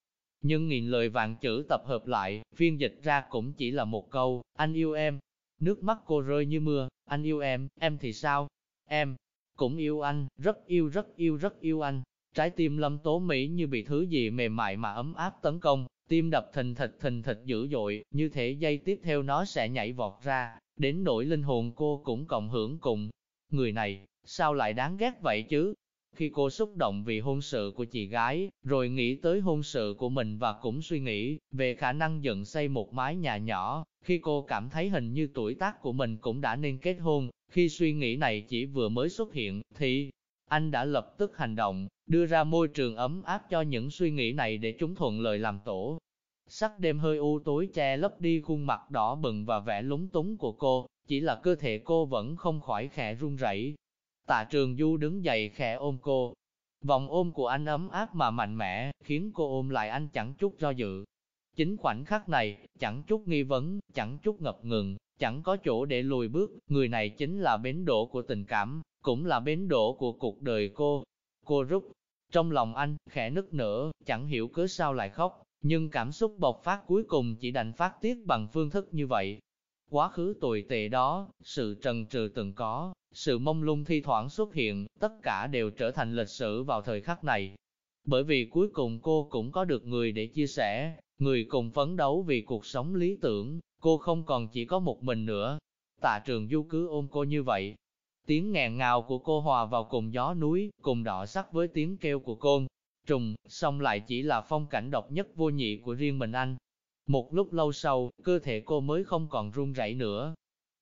Nhưng nghìn lời vạn chữ tập hợp lại, phiên dịch ra cũng chỉ là một câu, anh yêu em. Nước mắt cô rơi như mưa, anh yêu em, em thì sao? Em cũng yêu anh, rất yêu rất yêu rất yêu anh. Trái tim lâm tố Mỹ như bị thứ gì mềm mại mà ấm áp tấn công, tim đập thình thịch thình thịch dữ dội, như thể dây tiếp theo nó sẽ nhảy vọt ra, đến nỗi linh hồn cô cũng cộng hưởng cùng. Người này, sao lại đáng ghét vậy chứ? Khi cô xúc động vì hôn sự của chị gái, rồi nghĩ tới hôn sự của mình và cũng suy nghĩ về khả năng dựng xây một mái nhà nhỏ, khi cô cảm thấy hình như tuổi tác của mình cũng đã nên kết hôn, khi suy nghĩ này chỉ vừa mới xuất hiện, thì anh đã lập tức hành động, đưa ra môi trường ấm áp cho những suy nghĩ này để chúng thuận lợi làm tổ. Sắc đêm hơi u tối che lấp đi khuôn mặt đỏ bừng và vẻ lúng túng của cô, chỉ là cơ thể cô vẫn không khỏi khẽ run rẩy. Tạ trường du đứng dậy khẽ ôm cô. Vòng ôm của anh ấm áp mà mạnh mẽ, khiến cô ôm lại anh chẳng chút do dự. Chính khoảnh khắc này, chẳng chút nghi vấn, chẳng chút ngập ngừng, chẳng có chỗ để lùi bước, người này chính là bến đỗ của tình cảm, cũng là bến đỗ của cuộc đời cô. Cô rút trong lòng anh, khẽ nức nở, chẳng hiểu cớ sao lại khóc, nhưng cảm xúc bộc phát cuối cùng chỉ đành phát tiết bằng phương thức như vậy. Quá khứ tồi tệ đó, sự trần trừ từng có, sự mông lung thi thoảng xuất hiện, tất cả đều trở thành lịch sử vào thời khắc này. Bởi vì cuối cùng cô cũng có được người để chia sẻ, người cùng phấn đấu vì cuộc sống lý tưởng, cô không còn chỉ có một mình nữa. Tạ trường du cứ ôm cô như vậy. Tiếng ngàn ngào của cô hòa vào cùng gió núi, cùng đỏ sắc với tiếng kêu của côn. Trùng, xong lại chỉ là phong cảnh độc nhất vô nhị của riêng mình anh. Một lúc lâu sau, cơ thể cô mới không còn run rẩy nữa.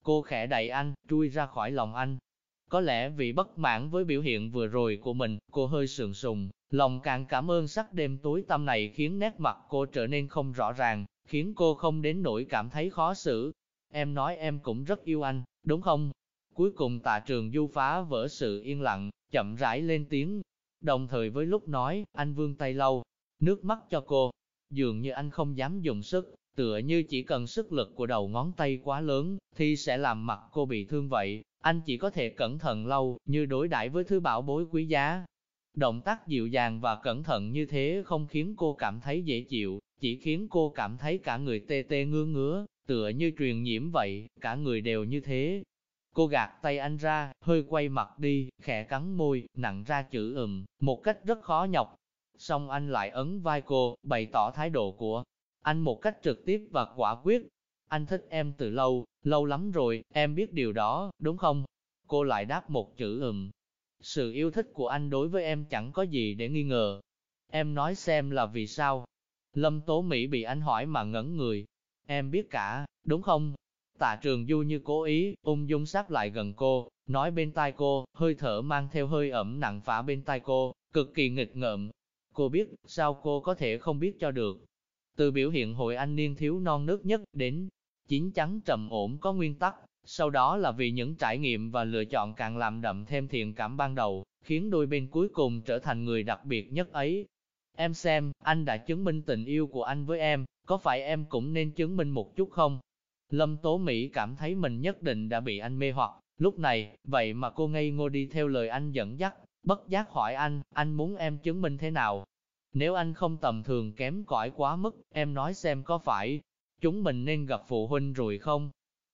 Cô khẽ đẩy anh, chui ra khỏi lòng anh. Có lẽ vì bất mãn với biểu hiện vừa rồi của mình, cô hơi sườn sùng, lòng càng cảm ơn sắc đêm tối tăm này khiến nét mặt cô trở nên không rõ ràng, khiến cô không đến nỗi cảm thấy khó xử. Em nói em cũng rất yêu anh, đúng không? Cuối cùng tạ trường du phá vỡ sự yên lặng, chậm rãi lên tiếng. Đồng thời với lúc nói, anh vương tay lâu, nước mắt cho cô. Dường như anh không dám dùng sức, tựa như chỉ cần sức lực của đầu ngón tay quá lớn, thì sẽ làm mặt cô bị thương vậy. Anh chỉ có thể cẩn thận lâu, như đối đãi với thứ bảo bối quý giá. Động tác dịu dàng và cẩn thận như thế không khiến cô cảm thấy dễ chịu, chỉ khiến cô cảm thấy cả người tê tê ngứa ngứa, tựa như truyền nhiễm vậy, cả người đều như thế. Cô gạt tay anh ra, hơi quay mặt đi, khẽ cắn môi, nặng ra chữ ừm, một cách rất khó nhọc. Xong anh lại ấn vai cô, bày tỏ thái độ của anh một cách trực tiếp và quả quyết. Anh thích em từ lâu, lâu lắm rồi, em biết điều đó, đúng không? Cô lại đáp một chữ ừm. Sự yêu thích của anh đối với em chẳng có gì để nghi ngờ. Em nói xem là vì sao? Lâm Tố Mỹ bị anh hỏi mà ngẩn người. Em biết cả, đúng không? Tạ trường du như cố ý, ung dung sát lại gần cô, nói bên tai cô, hơi thở mang theo hơi ẩm nặng phả bên tai cô, cực kỳ nghịch ngợm. Cô biết, sao cô có thể không biết cho được. Từ biểu hiện hội anh niên thiếu non nước nhất đến chín chắn trầm ổn có nguyên tắc, sau đó là vì những trải nghiệm và lựa chọn càng làm đậm thêm thiện cảm ban đầu, khiến đôi bên cuối cùng trở thành người đặc biệt nhất ấy. Em xem, anh đã chứng minh tình yêu của anh với em, có phải em cũng nên chứng minh một chút không? Lâm Tố Mỹ cảm thấy mình nhất định đã bị anh mê hoặc, lúc này, vậy mà cô ngây ngô đi theo lời anh dẫn dắt, bất giác hỏi anh, anh muốn em chứng minh thế nào? Nếu anh không tầm thường kém cỏi quá mức, em nói xem có phải, chúng mình nên gặp phụ huynh rồi không?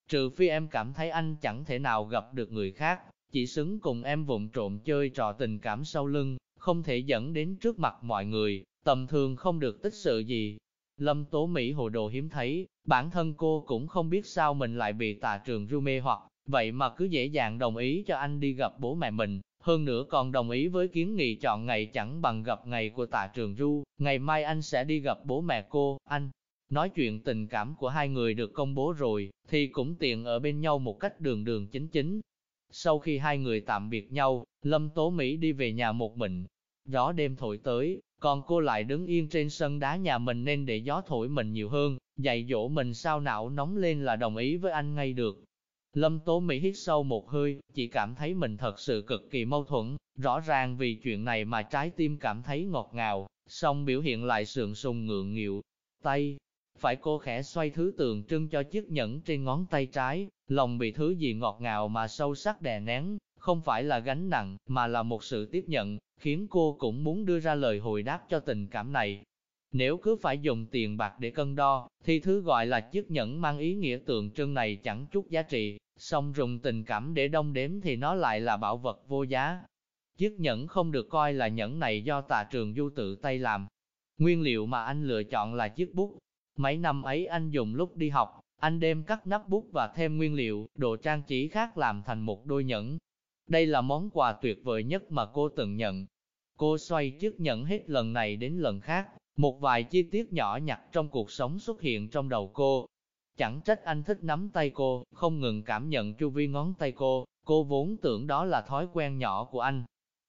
Trừ phi em cảm thấy anh chẳng thể nào gặp được người khác, chỉ xứng cùng em vụng trộm chơi trò tình cảm sau lưng, không thể dẫn đến trước mặt mọi người, tầm thường không được tích sự gì. Lâm Tố Mỹ hồ đồ hiếm thấy, bản thân cô cũng không biết sao mình lại bị tà trường ru mê hoặc, vậy mà cứ dễ dàng đồng ý cho anh đi gặp bố mẹ mình, hơn nữa còn đồng ý với kiến nghị chọn ngày chẳng bằng gặp ngày của tạ trường du ngày mai anh sẽ đi gặp bố mẹ cô, anh. Nói chuyện tình cảm của hai người được công bố rồi, thì cũng tiện ở bên nhau một cách đường đường chính chính. Sau khi hai người tạm biệt nhau, Lâm Tố Mỹ đi về nhà một mình. Gió đêm thổi tới, còn cô lại đứng yên trên sân đá nhà mình nên để gió thổi mình nhiều hơn, dạy dỗ mình sao não nóng lên là đồng ý với anh ngay được. Lâm Tố Mỹ hít sâu một hơi, chỉ cảm thấy mình thật sự cực kỳ mâu thuẫn, rõ ràng vì chuyện này mà trái tim cảm thấy ngọt ngào, song biểu hiện lại sườn sùng ngượng nghịu. Tay, phải cô khẽ xoay thứ tượng trưng cho chiếc nhẫn trên ngón tay trái, lòng bị thứ gì ngọt ngào mà sâu sắc đè nén, không phải là gánh nặng, mà là một sự tiếp nhận, khiến cô cũng muốn đưa ra lời hồi đáp cho tình cảm này. Nếu cứ phải dùng tiền bạc để cân đo, thì thứ gọi là chiếc nhẫn mang ý nghĩa tượng trưng này chẳng chút giá trị, song dùng tình cảm để đông đếm thì nó lại là bảo vật vô giá. Chiếc nhẫn không được coi là nhẫn này do tà trường du tự tay làm. Nguyên liệu mà anh lựa chọn là chiếc bút. Mấy năm ấy anh dùng lúc đi học, anh đem cắt nắp bút và thêm nguyên liệu, đồ trang trí khác làm thành một đôi nhẫn. Đây là món quà tuyệt vời nhất mà cô từng nhận. Cô xoay chiếc nhẫn hết lần này đến lần khác, một vài chi tiết nhỏ nhặt trong cuộc sống xuất hiện trong đầu cô. Chẳng trách anh thích nắm tay cô, không ngừng cảm nhận chu vi ngón tay cô, cô vốn tưởng đó là thói quen nhỏ của anh.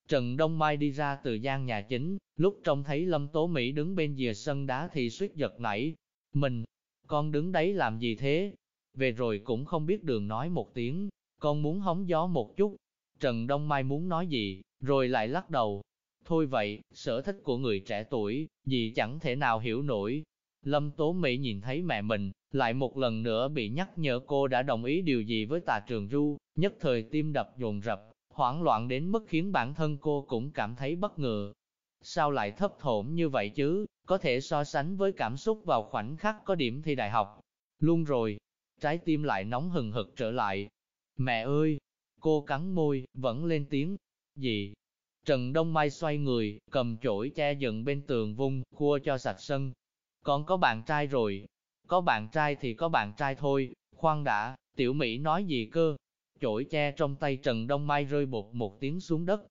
Trần Đông Mai đi ra từ gian nhà chính, lúc trông thấy Lâm Tố Mỹ đứng bên dìa sân đá thì suýt giật nảy. Mình, con đứng đấy làm gì thế? Về rồi cũng không biết đường nói một tiếng, con muốn hóng gió một chút. Trần Đông Mai muốn nói gì, rồi lại lắc đầu, Thôi vậy, sở thích của người trẻ tuổi, gì chẳng thể nào hiểu nổi. Lâm Tố Mỹ nhìn thấy mẹ mình, lại một lần nữa bị nhắc nhở cô đã đồng ý điều gì với tà trường ru, nhất thời tim đập dồn rập, hoảng loạn đến mức khiến bản thân cô cũng cảm thấy bất ngờ. Sao lại thấp thổm như vậy chứ, có thể so sánh với cảm xúc vào khoảnh khắc có điểm thi đại học. Luôn rồi, trái tim lại nóng hừng hực trở lại. Mẹ ơi! Cô cắn môi, vẫn lên tiếng. Gì? Trần Đông Mai xoay người, cầm chổi che dựng bên tường vung, khua cho sạch sân. Còn có bạn trai rồi. Có bạn trai thì có bạn trai thôi, khoan đã, tiểu Mỹ nói gì cơ? chổi che trong tay Trần Đông Mai rơi bột một tiếng xuống đất.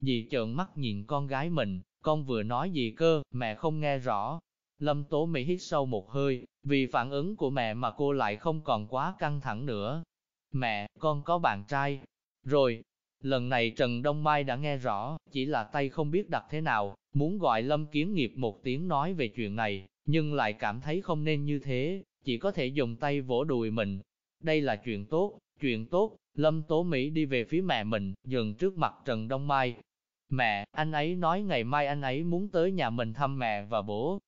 Dì trợn mắt nhìn con gái mình, con vừa nói gì cơ, mẹ không nghe rõ. Lâm Tố Mỹ hít sâu một hơi, vì phản ứng của mẹ mà cô lại không còn quá căng thẳng nữa. Mẹ, con có bạn trai. Rồi, lần này Trần Đông Mai đã nghe rõ, chỉ là tay không biết đặt thế nào, muốn gọi Lâm Kiến Nghiệp một tiếng nói về chuyện này, nhưng lại cảm thấy không nên như thế, chỉ có thể dùng tay vỗ đùi mình. Đây là chuyện tốt, chuyện tốt, Lâm Tố Mỹ đi về phía mẹ mình, dừng trước mặt Trần Đông Mai. Mẹ, anh ấy nói ngày mai anh ấy muốn tới nhà mình thăm mẹ và bố.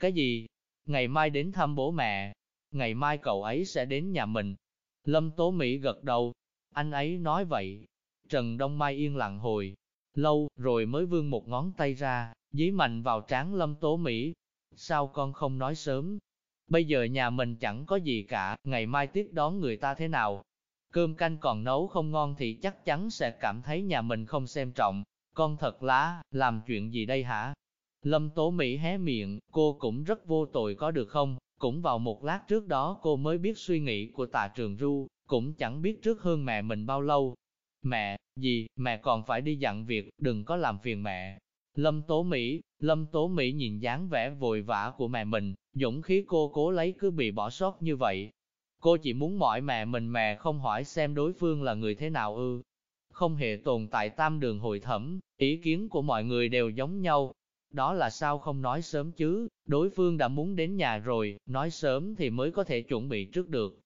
Cái gì? Ngày mai đến thăm bố mẹ. Ngày mai cậu ấy sẽ đến nhà mình. Lâm Tố Mỹ gật đầu. Anh ấy nói vậy. Trần Đông Mai yên lặng hồi. Lâu, rồi mới vươn một ngón tay ra, dí mạnh vào trán Lâm Tố Mỹ. Sao con không nói sớm? Bây giờ nhà mình chẳng có gì cả, ngày mai tiếp đón người ta thế nào? Cơm canh còn nấu không ngon thì chắc chắn sẽ cảm thấy nhà mình không xem trọng. Con thật lá, làm chuyện gì đây hả? Lâm Tố Mỹ hé miệng, cô cũng rất vô tội có được không? Cũng vào một lát trước đó cô mới biết suy nghĩ của tạ trường ru, cũng chẳng biết trước hơn mẹ mình bao lâu. Mẹ, gì, mẹ còn phải đi dặn việc, đừng có làm phiền mẹ. Lâm Tố Mỹ, Lâm Tố Mỹ nhìn dáng vẻ vội vã của mẹ mình, dũng khí cô cố lấy cứ bị bỏ sót như vậy. Cô chỉ muốn mỏi mẹ mình mẹ không hỏi xem đối phương là người thế nào ư. Không hề tồn tại tam đường hội thẩm, ý kiến của mọi người đều giống nhau. Đó là sao không nói sớm chứ, đối phương đã muốn đến nhà rồi, nói sớm thì mới có thể chuẩn bị trước được.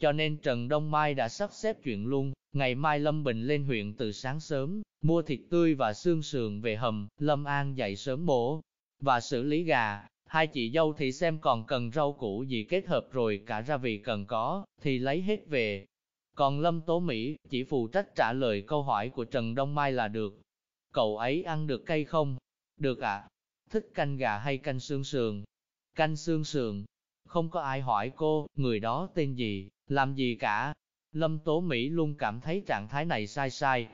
Cho nên Trần Đông Mai đã sắp xếp chuyện luôn, ngày mai Lâm Bình lên huyện từ sáng sớm, mua thịt tươi và xương sườn về hầm, Lâm An dậy sớm bổ và xử lý gà. Hai chị dâu thì xem còn cần rau củ gì kết hợp rồi cả ra vị cần có, thì lấy hết về. Còn Lâm Tố Mỹ chỉ phụ trách trả lời câu hỏi của Trần Đông Mai là được. Cậu ấy ăn được cây không? Được ạ. À? Thích canh gà hay canh xương sườn? Canh xương sườn. Không có ai hỏi cô, người đó tên gì, làm gì cả. Lâm Tố Mỹ luôn cảm thấy trạng thái này sai sai,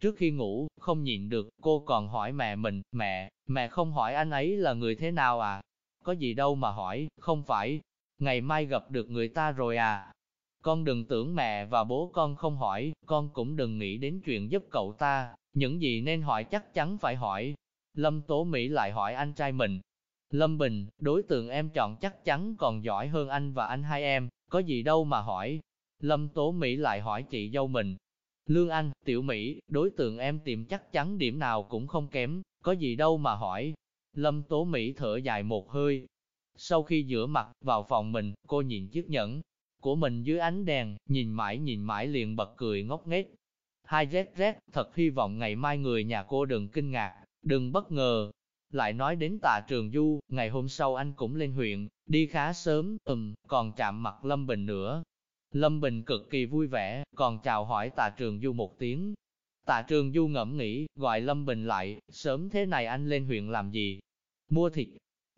Trước khi ngủ, không nhịn được, cô còn hỏi mẹ mình, mẹ, mẹ không hỏi anh ấy là người thế nào à? Có gì đâu mà hỏi, không phải, ngày mai gặp được người ta rồi à? Con đừng tưởng mẹ và bố con không hỏi, con cũng đừng nghĩ đến chuyện giúp cậu ta, những gì nên hỏi chắc chắn phải hỏi. Lâm Tố Mỹ lại hỏi anh trai mình. Lâm Bình, đối tượng em chọn chắc chắn còn giỏi hơn anh và anh hai em, có gì đâu mà hỏi. Lâm Tố Mỹ lại hỏi chị dâu mình, Lương Anh, Tiểu Mỹ, đối tượng em tìm chắc chắn điểm nào cũng không kém, có gì đâu mà hỏi. Lâm Tố Mỹ thở dài một hơi. Sau khi rửa mặt, vào phòng mình, cô nhìn chiếc nhẫn của mình dưới ánh đèn, nhìn mãi nhìn mãi liền bật cười ngốc nghếch. Hai rét rét, thật hy vọng ngày mai người nhà cô đừng kinh ngạc, đừng bất ngờ. Lại nói đến tạ trường du, ngày hôm sau anh cũng lên huyện, đi khá sớm, ừm, còn chạm mặt Lâm Bình nữa, Lâm Bình cực kỳ vui vẻ, còn chào hỏi tạ trường du một tiếng. Tạ trường du ngẫm nghĩ, gọi Lâm Bình lại, sớm thế này anh lên huyện làm gì? Mua thịt.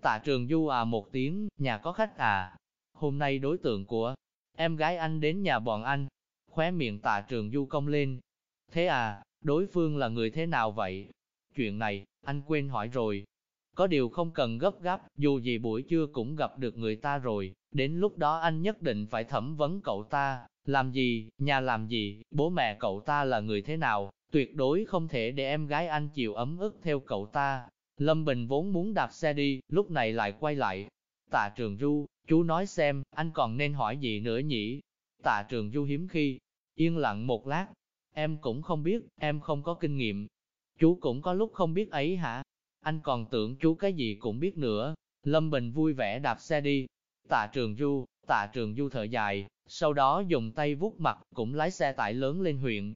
Tạ trường du à một tiếng, nhà có khách à? Hôm nay đối tượng của em gái anh đến nhà bọn anh. Khóe miệng tạ trường du cong lên. Thế à, đối phương là người thế nào vậy? Chuyện này, anh quên hỏi rồi. Có điều không cần gấp gáp, dù gì buổi trưa cũng gặp được người ta rồi, đến lúc đó anh nhất định phải thẩm vấn cậu ta, làm gì, nhà làm gì, bố mẹ cậu ta là người thế nào, tuyệt đối không thể để em gái anh chịu ấm ức theo cậu ta. Lâm Bình vốn muốn đạp xe đi, lúc này lại quay lại. Tạ Trường Du, chú nói xem, anh còn nên hỏi gì nữa nhỉ? Tạ Trường Du hiếm khi, yên lặng một lát. Em cũng không biết, em không có kinh nghiệm. Chú cũng có lúc không biết ấy hả? anh còn tưởng chú cái gì cũng biết nữa. Lâm Bình vui vẻ đạp xe đi. Tạ Trường Du, Tạ Trường Du thở dài, sau đó dùng tay vuốt mặt, cũng lái xe tải lớn lên huyện.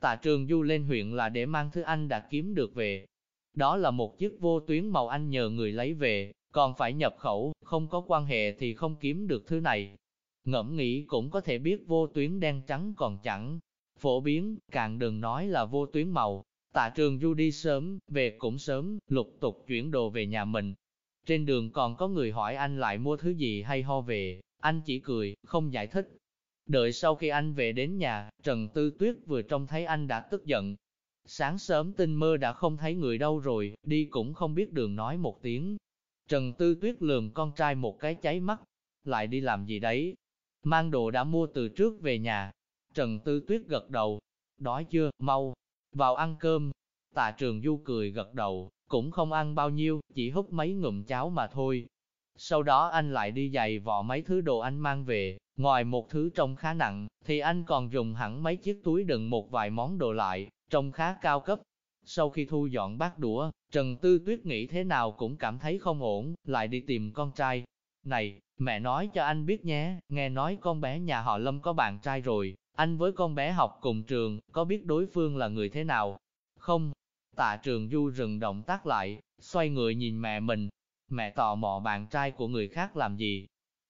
Tạ Trường Du lên huyện là để mang thứ anh đã kiếm được về. Đó là một chiếc vô tuyến màu anh nhờ người lấy về, còn phải nhập khẩu, không có quan hệ thì không kiếm được thứ này. Ngẫm nghĩ cũng có thể biết vô tuyến đen trắng còn chẳng phổ biến, càng đừng nói là vô tuyến màu. Tạ trường du đi sớm, về cũng sớm, lục tục chuyển đồ về nhà mình. Trên đường còn có người hỏi anh lại mua thứ gì hay ho về, anh chỉ cười, không giải thích. Đợi sau khi anh về đến nhà, Trần Tư Tuyết vừa trông thấy anh đã tức giận. Sáng sớm tinh mơ đã không thấy người đâu rồi, đi cũng không biết đường nói một tiếng. Trần Tư Tuyết lườm con trai một cái cháy mắt, lại đi làm gì đấy. Mang đồ đã mua từ trước về nhà. Trần Tư Tuyết gật đầu, đói chưa, mau, vào ăn cơm. Tạ Trường Du cười gật đầu, cũng không ăn bao nhiêu, chỉ hút mấy ngụm cháo mà thôi. Sau đó anh lại đi giày vò mấy thứ đồ anh mang về, ngoài một thứ trông khá nặng, thì anh còn dùng hẳn mấy chiếc túi đựng một vài món đồ lại, trông khá cao cấp. Sau khi thu dọn bát đũa, Trần Tư Tuyết nghĩ thế nào cũng cảm thấy không ổn, lại đi tìm con trai. Này, mẹ nói cho anh biết nhé, nghe nói con bé nhà họ Lâm có bạn trai rồi, anh với con bé học cùng trường, có biết đối phương là người thế nào? Không, tạ trường du rừng động tác lại, xoay người nhìn mẹ mình. Mẹ tò mò bạn trai của người khác làm gì?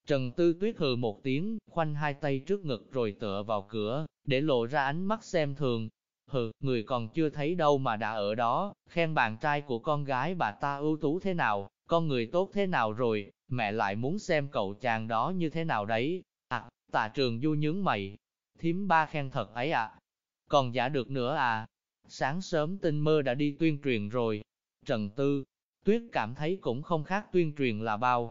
Trần Tư Tuyết hừ một tiếng, khoanh hai tay trước ngực rồi tựa vào cửa, để lộ ra ánh mắt xem thường. Hừ, người còn chưa thấy đâu mà đã ở đó, khen bạn trai của con gái bà ta ưu tú thế nào, con người tốt thế nào rồi, mẹ lại muốn xem cậu chàng đó như thế nào đấy. À, tạ trường du nhướng mày, thím ba khen thật ấy ạ. À. Còn giả được nữa à, sáng sớm tinh mơ đã đi tuyên truyền rồi. Trần Tư, Tuyết cảm thấy cũng không khác tuyên truyền là bao.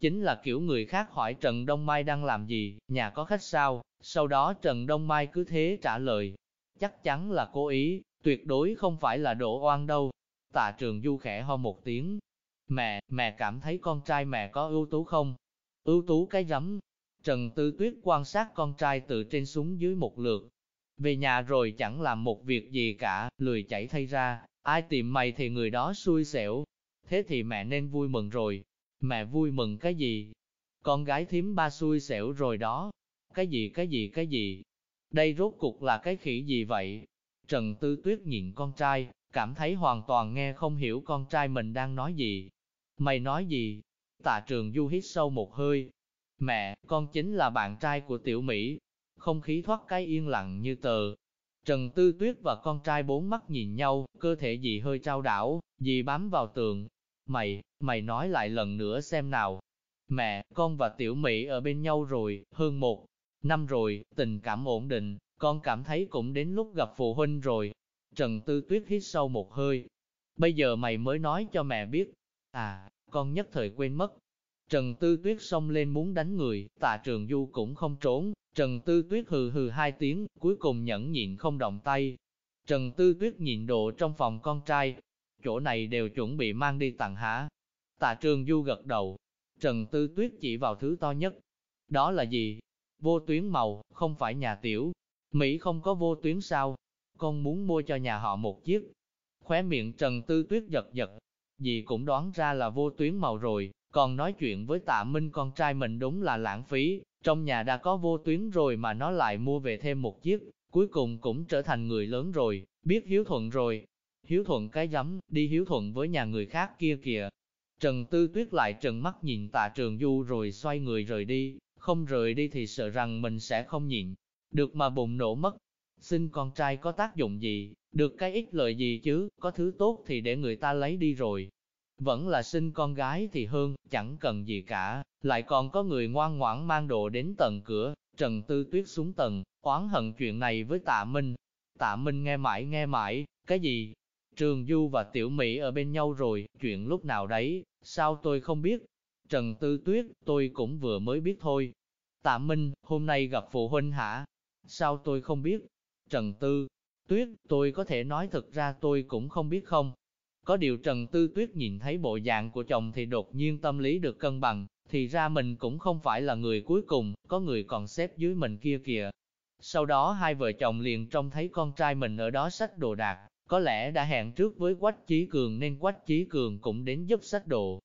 Chính là kiểu người khác hỏi Trần Đông Mai đang làm gì, nhà có khách sao, sau đó Trần Đông Mai cứ thế trả lời. Chắc chắn là cố ý, tuyệt đối không phải là đổ oan đâu. Tạ trường du khẽ ho một tiếng. Mẹ, mẹ cảm thấy con trai mẹ có ưu tú không? Ưu tú cái rắm. Trần Tư Tuyết quan sát con trai từ trên xuống dưới một lượt, về nhà rồi chẳng làm một việc gì cả, lười chảy thay ra, ai tìm mày thì người đó xui xẻo. Thế thì mẹ nên vui mừng rồi. Mẹ vui mừng cái gì? Con gái thím ba xui xẻo rồi đó. Cái gì cái gì cái gì? Đây rốt cuộc là cái khỉ gì vậy? Trần Tư Tuyết nhìn con trai, cảm thấy hoàn toàn nghe không hiểu con trai mình đang nói gì. Mày nói gì? Tạ trường du hít sâu một hơi. Mẹ, con chính là bạn trai của tiểu Mỹ, không khí thoát cái yên lặng như tờ. Trần Tư Tuyết và con trai bốn mắt nhìn nhau, cơ thể dì hơi trao đảo, dì bám vào tường. Mày, mày nói lại lần nữa xem nào. Mẹ, con và Tiểu Mỹ ở bên nhau rồi, hơn một năm rồi, tình cảm ổn định, con cảm thấy cũng đến lúc gặp phụ huynh rồi. Trần Tư Tuyết hít sâu một hơi. Bây giờ mày mới nói cho mẹ biết. À, con nhất thời quên mất. Trần Tư Tuyết xông lên muốn đánh người, tạ trường du cũng không trốn, Trần Tư Tuyết hừ hừ hai tiếng, cuối cùng nhẫn nhịn không động tay. Trần Tư Tuyết nhịn độ trong phòng con trai, chỗ này đều chuẩn bị mang đi tặng hả? Tạ Trường Du gật đầu, Trần Tư Tuyết chỉ vào thứ to nhất. Đó là gì? Vô tuyến màu, không phải nhà tiểu. Mỹ không có vô tuyến sao? Con muốn mua cho nhà họ một chiếc. Khóe miệng Trần Tư Tuyết giật giật. Dì cũng đoán ra là vô tuyến màu rồi, còn nói chuyện với tạ Minh con trai mình đúng là lãng phí. Trong nhà đã có vô tuyến rồi mà nó lại mua về thêm một chiếc, cuối cùng cũng trở thành người lớn rồi, biết hiếu thuận rồi. Hiếu thuận cái giấm, đi hiếu thuận với nhà người khác kia kìa. Trần Tư Tuyết lại trần mắt nhìn tạ trường du rồi xoay người rời đi, không rời đi thì sợ rằng mình sẽ không nhịn, được mà bùng nổ mất. Xin con trai có tác dụng gì, được cái ích lợi gì chứ, có thứ tốt thì để người ta lấy đi rồi. Vẫn là sinh con gái thì hơn, chẳng cần gì cả, lại còn có người ngoan ngoãn mang đồ đến tầng cửa, Trần Tư Tuyết xuống tầng, oán hận chuyện này với Tạ Minh. Tạ Minh nghe mãi nghe mãi, cái gì? Trường Du và Tiểu Mỹ ở bên nhau rồi, chuyện lúc nào đấy, sao tôi không biết? Trần Tư Tuyết, tôi cũng vừa mới biết thôi. Tạ Minh, hôm nay gặp phụ huynh hả? Sao tôi không biết? Trần Tư, Tuyết, tôi có thể nói thật ra tôi cũng không biết không? Có điều Trần Tư Tuyết nhìn thấy bộ dạng của chồng thì đột nhiên tâm lý được cân bằng, thì ra mình cũng không phải là người cuối cùng, có người còn xếp dưới mình kia kìa. Sau đó hai vợ chồng liền trông thấy con trai mình ở đó sách đồ đạc, có lẽ đã hẹn trước với Quách Chí Cường nên Quách Chí Cường cũng đến giúp sách đồ.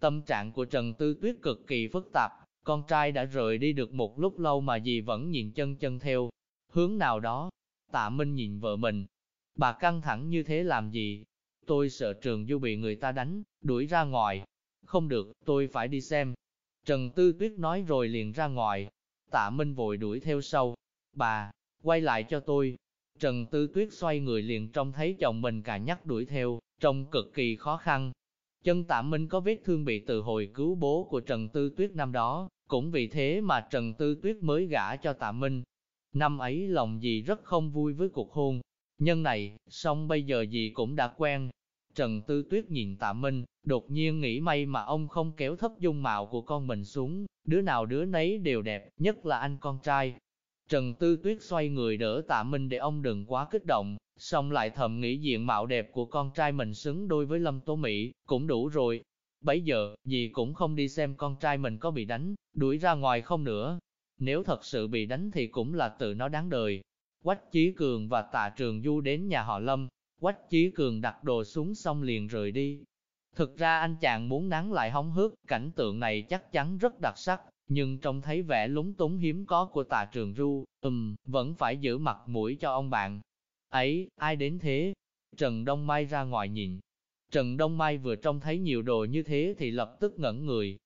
Tâm trạng của Trần Tư Tuyết cực kỳ phức tạp, con trai đã rời đi được một lúc lâu mà dì vẫn nhìn chân chân theo, hướng nào đó. Tạ Minh nhìn vợ mình, bà căng thẳng như thế làm gì, Tôi sợ trường du bị người ta đánh, đuổi ra ngoài. Không được, tôi phải đi xem. Trần Tư Tuyết nói rồi liền ra ngoài. Tạ Minh vội đuổi theo sau. Bà, quay lại cho tôi. Trần Tư Tuyết xoay người liền trông thấy chồng mình cả nhắc đuổi theo, trông cực kỳ khó khăn. Chân Tạ Minh có vết thương bị từ hồi cứu bố của Trần Tư Tuyết năm đó, cũng vì thế mà Trần Tư Tuyết mới gả cho Tạ Minh. Năm ấy lòng dì rất không vui với cuộc hôn. Nhân này, song bây giờ dì cũng đã quen, Trần Tư Tuyết nhìn Tạ Minh, đột nhiên nghĩ may mà ông không kéo thấp dung mạo của con mình xuống, đứa nào đứa nấy đều đẹp, nhất là anh con trai. Trần Tư Tuyết xoay người đỡ tạ Minh để ông đừng quá kích động, xong lại thầm nghĩ diện mạo đẹp của con trai mình xứng đôi với Lâm Tố Mỹ, cũng đủ rồi. Bấy giờ, dì cũng không đi xem con trai mình có bị đánh, đuổi ra ngoài không nữa. Nếu thật sự bị đánh thì cũng là tự nó đáng đời. Quách Chí Cường và Tạ Trường Du đến nhà họ Lâm, Quách Chí Cường đặt đồ xuống xong liền rời đi. Thực ra anh chàng muốn nắng lại hóng hước, cảnh tượng này chắc chắn rất đặc sắc, nhưng trông thấy vẻ lúng túng hiếm có của Tạ Trường Du, ừm, vẫn phải giữ mặt mũi cho ông bạn. Ấy, ai đến thế? Trần Đông Mai ra ngoài nhìn. Trần Đông Mai vừa trông thấy nhiều đồ như thế thì lập tức ngẩn người.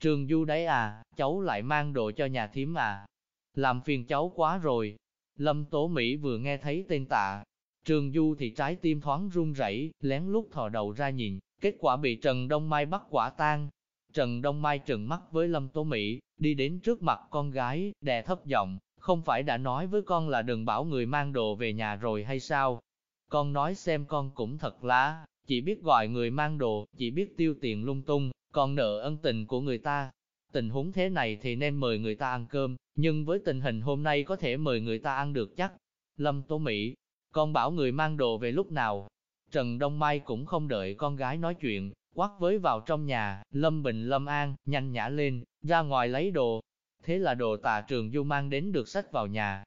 Trường Du đấy à, cháu lại mang đồ cho nhà thím à. Làm phiền cháu quá rồi. Lâm Tố Mỹ vừa nghe thấy tên tạ. Trường Du thì trái tim thoáng run rẩy, lén lút thò đầu ra nhìn, kết quả bị Trần Đông Mai bắt quả tang. Trần Đông Mai trừng mắt với Lâm Tố Mỹ, đi đến trước mặt con gái, đè thấp giọng, không phải đã nói với con là đừng bảo người mang đồ về nhà rồi hay sao? Con nói xem con cũng thật lá, chỉ biết gọi người mang đồ, chỉ biết tiêu tiền lung tung, còn nợ ân tình của người ta. Tình huống thế này thì nên mời người ta ăn cơm, nhưng với tình hình hôm nay có thể mời người ta ăn được chắc. Lâm Tố Mỹ, con bảo người mang đồ về lúc nào? Trần Đông Mai cũng không đợi con gái nói chuyện, quát với vào trong nhà, Lâm Bình Lâm An, nhanh nhã lên, ra ngoài lấy đồ. Thế là đồ tà trường du mang đến được sách vào nhà.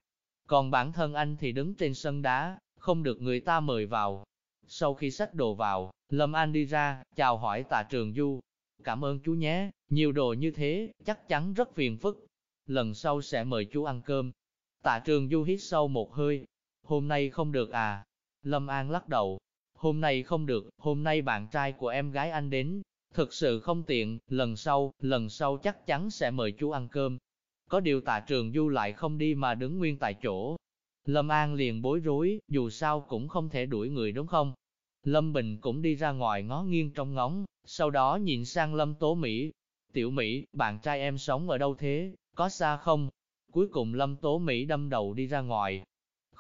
Còn bản thân anh thì đứng trên sân đá, không được người ta mời vào. Sau khi sách đồ vào, Lâm An đi ra, chào hỏi tạ trường du. Cảm ơn chú nhé, nhiều đồ như thế, chắc chắn rất phiền phức. Lần sau sẽ mời chú ăn cơm. Tạ trường du hít sâu một hơi. Hôm nay không được à? Lâm An lắc đầu, hôm nay không được, hôm nay bạn trai của em gái anh đến, thực sự không tiện, lần sau, lần sau chắc chắn sẽ mời chú ăn cơm. Có điều tạ trường du lại không đi mà đứng nguyên tại chỗ. Lâm An liền bối rối, dù sao cũng không thể đuổi người đúng không? Lâm Bình cũng đi ra ngoài ngó nghiêng trong ngóng, sau đó nhìn sang Lâm Tố Mỹ. Tiểu Mỹ, bạn trai em sống ở đâu thế, có xa không? Cuối cùng Lâm Tố Mỹ đâm đầu đi ra ngoài.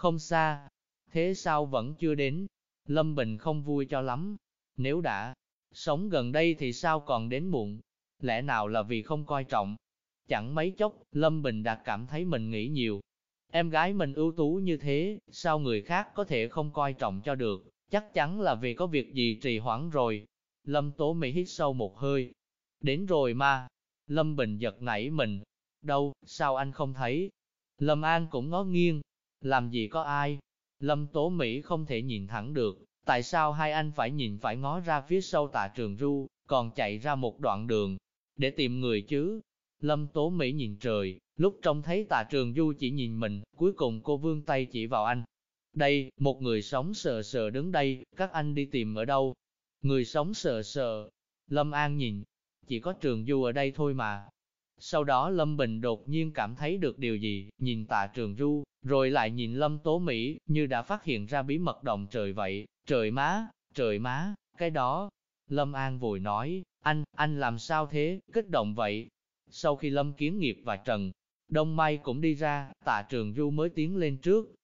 Không xa. Thế sao vẫn chưa đến? Lâm Bình không vui cho lắm. Nếu đã sống gần đây thì sao còn đến muộn? Lẽ nào là vì không coi trọng? Chẳng mấy chốc, Lâm Bình đã cảm thấy mình nghĩ nhiều. Em gái mình ưu tú như thế, sao người khác có thể không coi trọng cho được? Chắc chắn là vì có việc gì trì hoãn rồi. Lâm Tố Mỹ hít sâu một hơi. Đến rồi mà. Lâm Bình giật nảy mình. Đâu, sao anh không thấy? Lâm An cũng ngó nghiêng. Làm gì có ai? Lâm Tố Mỹ không thể nhìn thẳng được, tại sao hai anh phải nhìn phải ngó ra phía sau tạ trường ru, còn chạy ra một đoạn đường, để tìm người chứ. Lâm Tố Mỹ nhìn trời, lúc trông thấy tạ trường du chỉ nhìn mình, cuối cùng cô vươn tay chỉ vào anh. Đây, một người sống sờ sờ đứng đây, các anh đi tìm ở đâu? Người sống sờ sờ. Lâm An nhìn, chỉ có trường du ở đây thôi mà. Sau đó Lâm Bình đột nhiên cảm thấy được điều gì, nhìn tạ trường du, rồi lại nhìn Lâm Tố Mỹ, như đã phát hiện ra bí mật động trời vậy, trời má, trời má, cái đó. Lâm An vội nói, anh, anh làm sao thế, kích động vậy. Sau khi Lâm Kiến Nghiệp và Trần Đông Mai cũng đi ra, tạ trường du mới tiến lên trước.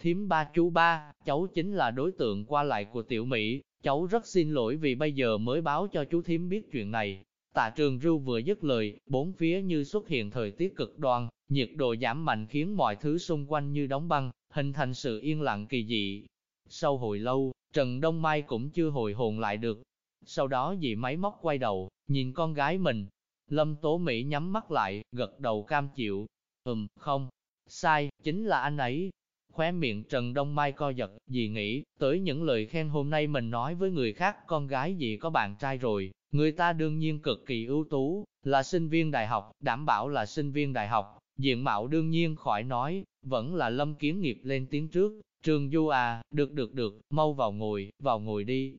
Thiếm ba chú ba, cháu chính là đối tượng qua lại của tiểu Mỹ, cháu rất xin lỗi vì bây giờ mới báo cho chú Thiếm biết chuyện này. Tạ trường du vừa dứt lời, bốn phía như xuất hiện thời tiết cực đoan, nhiệt độ giảm mạnh khiến mọi thứ xung quanh như đóng băng, hình thành sự yên lặng kỳ dị. Sau hồi lâu, Trần Đông Mai cũng chưa hồi hồn lại được. Sau đó dì máy móc quay đầu, nhìn con gái mình. Lâm Tố Mỹ nhắm mắt lại, gật đầu cam chịu. Ừm, không, sai, chính là anh ấy. Khóe miệng Trần Đông Mai co giật, dì nghĩ, tới những lời khen hôm nay mình nói với người khác con gái dì có bạn trai rồi, người ta đương nhiên cực kỳ ưu tú, là sinh viên đại học, đảm bảo là sinh viên đại học, Diện mạo đương nhiên khỏi nói, vẫn là lâm kiến nghiệp lên tiếng trước, trường du à, được được được, mau vào ngồi, vào ngồi đi.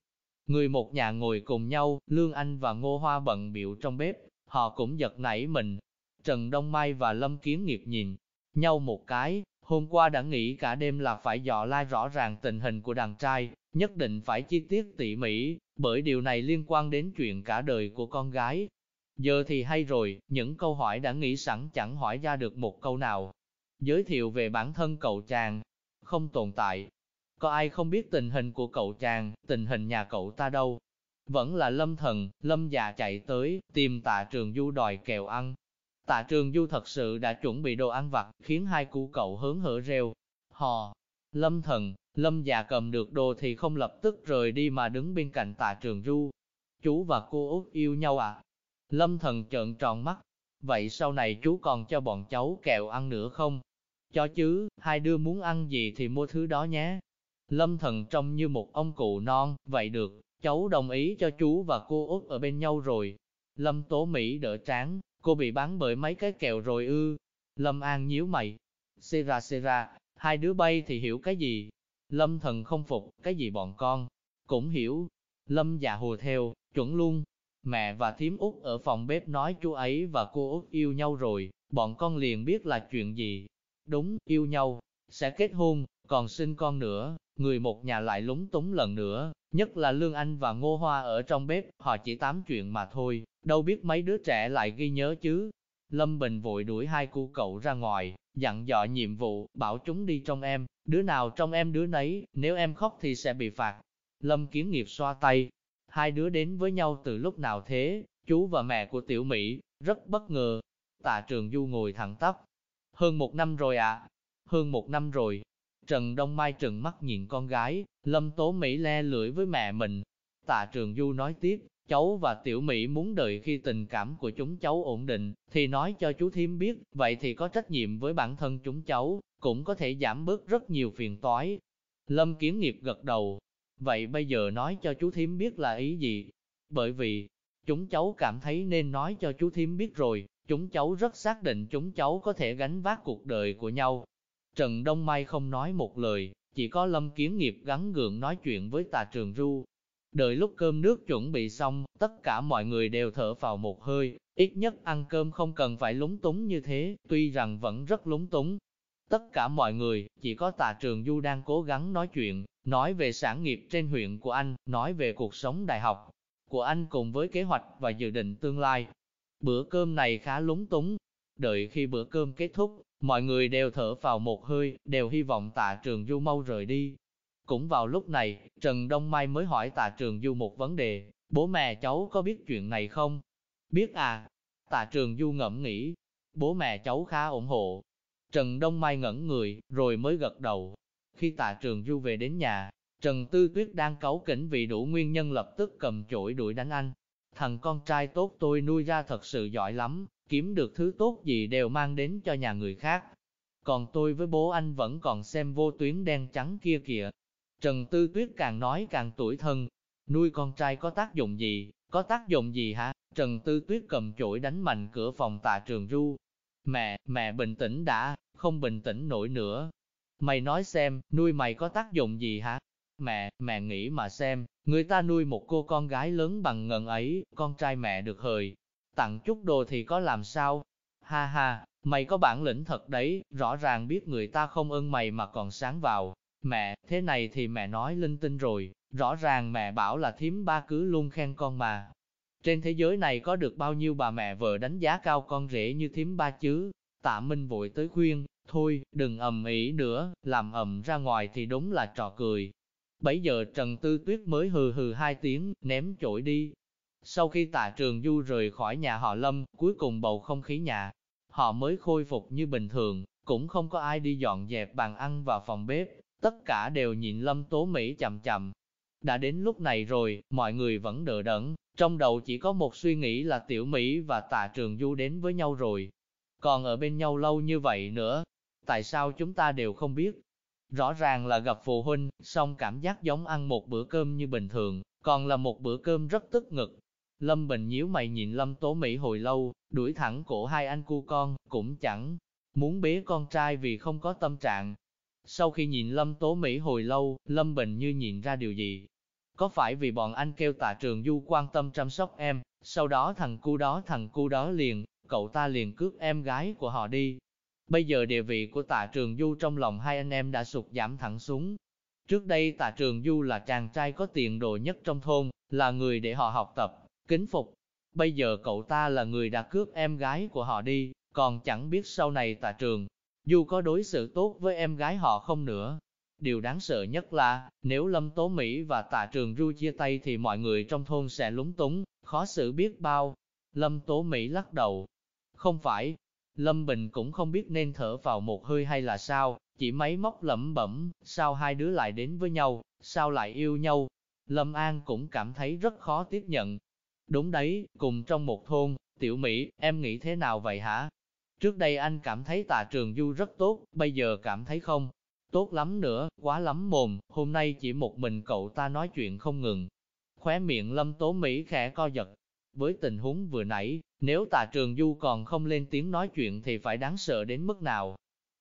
Người một nhà ngồi cùng nhau, Lương Anh và Ngô Hoa bận biểu trong bếp, họ cũng giật nảy mình. Trần Đông Mai và Lâm Kiến Nghiệp nhìn nhau một cái, hôm qua đã nghĩ cả đêm là phải dò la rõ ràng tình hình của đàn trai, nhất định phải chi tiết tỉ mỉ, bởi điều này liên quan đến chuyện cả đời của con gái, Giờ thì hay rồi, những câu hỏi đã nghĩ sẵn chẳng hỏi ra được một câu nào. Giới thiệu về bản thân cậu chàng, không tồn tại. Có ai không biết tình hình của cậu chàng, tình hình nhà cậu ta đâu? Vẫn là lâm thần, lâm già chạy tới, tìm tạ trường du đòi kèo ăn. Tạ trường du thật sự đã chuẩn bị đồ ăn vặt, khiến hai cu cậu hớn hở rêu. Hò, lâm thần, lâm già cầm được đồ thì không lập tức rời đi mà đứng bên cạnh tạ trường du. Chú và cô út yêu nhau à? Lâm thần trợn tròn mắt. Vậy sau này chú còn cho bọn cháu kẹo ăn nữa không? Cho chứ, hai đứa muốn ăn gì thì mua thứ đó nhé. Lâm thần trông như một ông cụ non, vậy được, cháu đồng ý cho chú và cô út ở bên nhau rồi. Lâm Tố Mỹ đỡ tráng, cô bị bán bởi mấy cái kẹo rồi ư. Lâm An nhíu mày. Xê ra xê ra, hai đứa bay thì hiểu cái gì? Lâm thần không phục, cái gì bọn con? Cũng hiểu. Lâm dạ hùa theo, chuẩn luôn. Mẹ và thím út ở phòng bếp nói chú ấy và cô út yêu nhau rồi, bọn con liền biết là chuyện gì. Đúng, yêu nhau, sẽ kết hôn, còn sinh con nữa, người một nhà lại lúng túng lần nữa, nhất là Lương Anh và Ngô Hoa ở trong bếp, họ chỉ tám chuyện mà thôi, đâu biết mấy đứa trẻ lại ghi nhớ chứ. Lâm Bình vội đuổi hai cu cậu ra ngoài, dặn dò nhiệm vụ, bảo chúng đi trong em, đứa nào trong em đứa nấy, nếu em khóc thì sẽ bị phạt. Lâm Kiến Nghiệp xoa tay, hai đứa đến với nhau từ lúc nào thế, chú và mẹ của Tiểu Mỹ, rất bất ngờ. Tạ Trường Du ngồi thẳng tắp. Hơn một năm rồi ạ, à? hơn một năm rồi, Trần Đông Mai trừng mắt nhìn con gái, Lâm Tố Mỹ le lưỡi với mẹ mình. Tạ Trường Du nói tiếp, cháu và Tiểu Mỹ muốn đợi khi tình cảm của chúng cháu ổn định, thì nói cho chú Thiêm biết, vậy thì có trách nhiệm với bản thân chúng cháu, cũng có thể giảm bớt rất nhiều phiền toái. Lâm Kiến Nghiệp gật đầu, vậy bây giờ nói cho chú Thím biết là ý gì? Bởi vì, chúng cháu cảm thấy nên nói cho chú Thím biết rồi, chúng cháu rất xác định chúng cháu có thể gánh vác cuộc đời của nhau, Trần Đông Mai không nói một lời, chỉ có Lâm Kiến Nghiệp gắn gượng nói chuyện với Tà Trường Du. Đợi lúc cơm nước chuẩn bị xong, tất cả mọi người đều thở vào một hơi, ít nhất ăn cơm không cần phải lúng túng như thế, tuy rằng vẫn rất lúng túng. Tất cả mọi người, chỉ có Tà Trường Du đang cố gắng nói chuyện, nói về sản nghiệp trên huyện của anh, nói về cuộc sống đại học của anh cùng với kế hoạch và dự định tương lai. Bữa cơm này khá lúng túng. Đợi khi bữa cơm kết thúc, Mọi người đều thở vào một hơi, đều hy vọng tạ trường du mau rời đi. Cũng vào lúc này, Trần Đông Mai mới hỏi tạ trường du một vấn đề, bố mẹ cháu có biết chuyện này không? Biết à? Tạ trường du ngẫm nghĩ, bố mẹ cháu khá ủng hộ. Trần Đông Mai ngẩn người, rồi mới gật đầu. Khi tạ trường du về đến nhà, Trần Tư Tuyết đang cấu kỉnh vì đủ nguyên nhân lập tức cầm chổi đuổi đánh anh. Thằng con trai tốt tôi nuôi ra thật sự giỏi lắm, kiếm được thứ tốt gì đều mang đến cho nhà người khác. Còn tôi với bố anh vẫn còn xem vô tuyến đen trắng kia kìa. Trần Tư Tuyết càng nói càng tuổi thân. Nuôi con trai có tác dụng gì, có tác dụng gì hả? Trần Tư Tuyết cầm chổi đánh mạnh cửa phòng tạ trường Du. Mẹ, mẹ bình tĩnh đã, không bình tĩnh nổi nữa. Mày nói xem, nuôi mày có tác dụng gì hả? Mẹ, mẹ nghĩ mà xem, người ta nuôi một cô con gái lớn bằng ngần ấy, con trai mẹ được hời, tặng chút đồ thì có làm sao? Ha ha, mày có bản lĩnh thật đấy, rõ ràng biết người ta không ơn mày mà còn sáng vào. Mẹ, thế này thì mẹ nói linh tinh rồi, rõ ràng mẹ bảo là thím ba cứ luôn khen con mà. Trên thế giới này có được bao nhiêu bà mẹ vợ đánh giá cao con rể như thím ba chứ? Tạ Minh vội tới khuyên, thôi, đừng ầm ĩ nữa, làm ầm ra ngoài thì đúng là trò cười. Bấy giờ Trần Tư Tuyết mới hừ hừ hai tiếng, ném chổi đi, sau khi tạ trường du rời khỏi nhà họ Lâm, cuối cùng bầu không khí nhà, họ mới khôi phục như bình thường, cũng không có ai đi dọn dẹp bàn ăn và phòng bếp, tất cả đều nhìn Lâm Tố Mỹ chậm chậm. Đã đến lúc này rồi, mọi người vẫn đỡ đẫn, trong đầu chỉ có một suy nghĩ là Tiểu Mỹ và Tạ Trường Du đến với nhau rồi. Còn ở bên nhau lâu như vậy nữa, tại sao chúng ta đều không biết? Rõ ràng là gặp phụ huynh, song cảm giác giống ăn một bữa cơm như bình thường, còn là một bữa cơm rất tức ngực. Lâm Bình nhíu mày nhìn Lâm Tố Mỹ hồi lâu, đuổi thẳng cổ hai anh cu con, cũng chẳng muốn bế con trai vì không có tâm trạng. Sau khi nhìn Lâm Tố Mỹ hồi lâu, Lâm Bình như nhìn ra điều gì. Có phải vì bọn anh kêu tạ trường du quan tâm chăm sóc em, sau đó thằng cu đó thằng cu đó liền, cậu ta liền cướp em gái của họ đi. Bây giờ địa vị của tạ trường du trong lòng hai anh em đã sụt giảm thẳng xuống. Trước đây tạ trường du là chàng trai có tiền đồ nhất trong thôn, là người để họ học tập, kính phục. Bây giờ cậu ta là người đã cướp em gái của họ đi, còn chẳng biết sau này tạ trường, Du có đối xử tốt với em gái họ không nữa. Điều đáng sợ nhất là, nếu Lâm Tố Mỹ và tạ trường ru chia tay thì mọi người trong thôn sẽ lúng túng, khó xử biết bao. Lâm Tố Mỹ lắc đầu. Không phải, Lâm Bình cũng không biết nên thở vào một hơi hay là sao, chỉ máy móc lẩm bẩm, sao hai đứa lại đến với nhau, sao lại yêu nhau. Lâm An cũng cảm thấy rất khó tiếp nhận. Đúng đấy, cùng trong một thôn, tiểu Mỹ, em nghĩ thế nào vậy hả? Trước đây anh cảm thấy tạ trường du rất tốt, bây giờ cảm thấy không tốt lắm nữa, quá lắm mồm, hôm nay chỉ một mình cậu ta nói chuyện không ngừng. Khóe miệng lâm tố Mỹ khẽ co giật. Với tình huống vừa nãy, nếu tạ trường du còn không lên tiếng nói chuyện thì phải đáng sợ đến mức nào.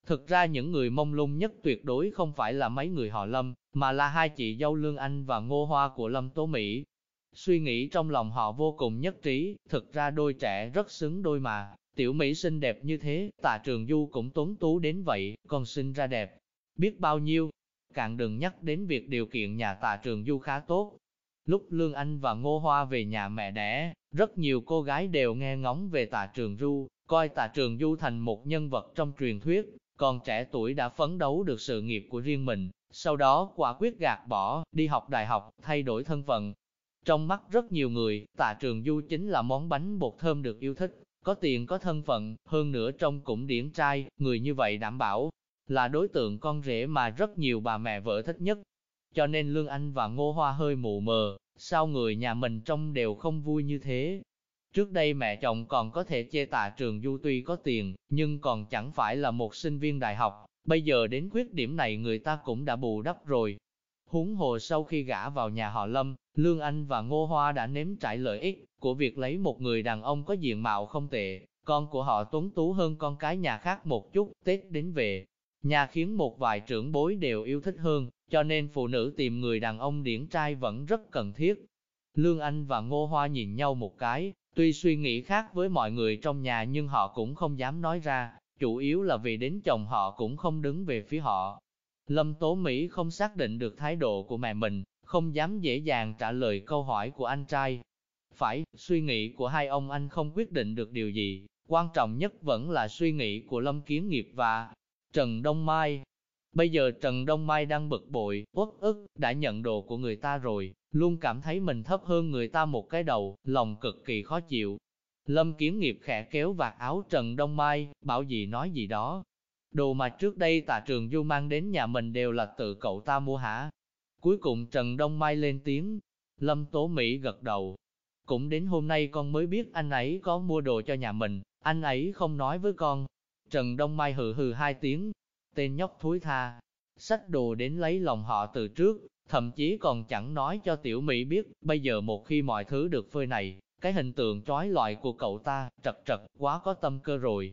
Thực ra những người mông lung nhất tuyệt đối không phải là mấy người họ Lâm, mà là hai chị dâu Lương Anh và Ngô Hoa của Lâm Tố Mỹ. Suy nghĩ trong lòng họ vô cùng nhất trí, thực ra đôi trẻ rất xứng đôi mà, tiểu Mỹ xinh đẹp như thế, tạ trường du cũng tuấn tú đến vậy, còn sinh ra đẹp, biết bao nhiêu. Càng đừng nhắc đến việc điều kiện nhà tạ trường du khá tốt. Lúc Lương Anh và Ngô Hoa về nhà mẹ đẻ, rất nhiều cô gái đều nghe ngóng về tạ trường du, coi tạ trường du thành một nhân vật trong truyền thuyết, còn trẻ tuổi đã phấn đấu được sự nghiệp của riêng mình, sau đó quả quyết gạt bỏ, đi học đại học, thay đổi thân phận. Trong mắt rất nhiều người, tạ trường du chính là món bánh bột thơm được yêu thích, có tiền có thân phận, hơn nữa trông cũng điển trai, người như vậy đảm bảo là đối tượng con rể mà rất nhiều bà mẹ vợ thích nhất. Cho nên Lương Anh và Ngô Hoa hơi mù mờ, sao người nhà mình trông đều không vui như thế. Trước đây mẹ chồng còn có thể chê tạ trường du tuy có tiền, nhưng còn chẳng phải là một sinh viên đại học, bây giờ đến khuyết điểm này người ta cũng đã bù đắp rồi. Huống hồ sau khi gả vào nhà họ Lâm, Lương Anh và Ngô Hoa đã nếm trải lợi ích của việc lấy một người đàn ông có diện mạo không tệ, con của họ tuấn tú hơn con cái nhà khác một chút, Tết đến về, Nhà khiến một vài trưởng bối đều yêu thích hơn, cho nên phụ nữ tìm người đàn ông điển trai vẫn rất cần thiết. Lương Anh và Ngô Hoa nhìn nhau một cái, tuy suy nghĩ khác với mọi người trong nhà nhưng họ cũng không dám nói ra, chủ yếu là vì đến chồng họ cũng không đứng về phía họ. Lâm Tố Mỹ không xác định được thái độ của mẹ mình, không dám dễ dàng trả lời câu hỏi của anh trai. Phải, suy nghĩ của hai ông anh không quyết định được điều gì, quan trọng nhất vẫn là suy nghĩ của Lâm Kiến Nghiệp và Trần Đông Mai. Bây giờ Trần Đông Mai đang bực bội, uất ức, đã nhận đồ của người ta rồi, luôn cảm thấy mình thấp hơn người ta một cái đầu, lòng cực kỳ khó chịu. Lâm Kiến Nghiệp khẽ kéo vạt áo Trần Đông Mai, bảo gì nói gì đó. Đồ mà trước đây tạ trường du mang đến nhà mình đều là tự cậu ta mua hả? Cuối cùng Trần Đông Mai lên tiếng, Lâm Tố Mỹ gật đầu. Cũng đến hôm nay con mới biết anh ấy có mua đồ cho nhà mình, anh ấy không nói với con, Trần Đông Mai hừ hừ hai tiếng, tên nhóc thúi tha, sách đồ đến lấy lòng họ từ trước, thậm chí còn chẳng nói cho tiểu Mỹ biết, bây giờ một khi mọi thứ được phơi này, cái hình tượng trói loại của cậu ta, trật trật, quá có tâm cơ rồi.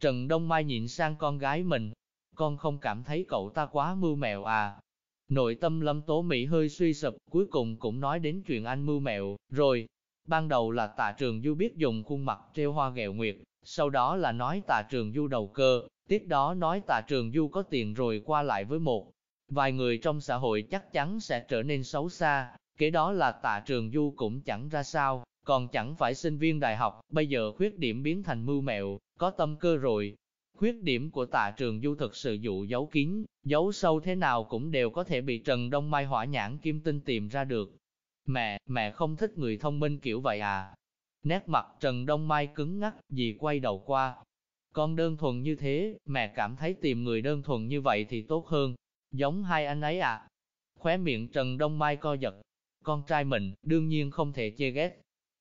Trần Đông Mai nhìn sang con gái mình, con không cảm thấy cậu ta quá mưu mẹo à. Nội tâm lâm tố Mỹ hơi suy sụp, cuối cùng cũng nói đến chuyện anh mưu mẹo, rồi. Ban đầu là tạ trường du biết dùng khuôn mặt treo hoa ghẹo nguyệt, sau đó là nói tà trường du đầu cơ, tiếp đó nói tà trường du có tiền rồi qua lại với một vài người trong xã hội chắc chắn sẽ trở nên xấu xa, kế đó là tạ trường du cũng chẳng ra sao, còn chẳng phải sinh viên đại học, bây giờ khuyết điểm biến thành mưu mẹo, có tâm cơ rồi. Khuyết điểm của tạ trường du thực sự dụ giấu kín, giấu sâu thế nào cũng đều có thể bị Trần Đông Mai hỏa nhãn kim tinh tìm ra được. Mẹ, mẹ không thích người thông minh kiểu vậy à? Nét mặt Trần Đông Mai cứng ngắc, dì quay đầu qua. Con đơn thuần như thế, mẹ cảm thấy tìm người đơn thuần như vậy thì tốt hơn, giống hai anh ấy à. Khóe miệng Trần Đông Mai co giật. Con trai mình, đương nhiên không thể chê ghét.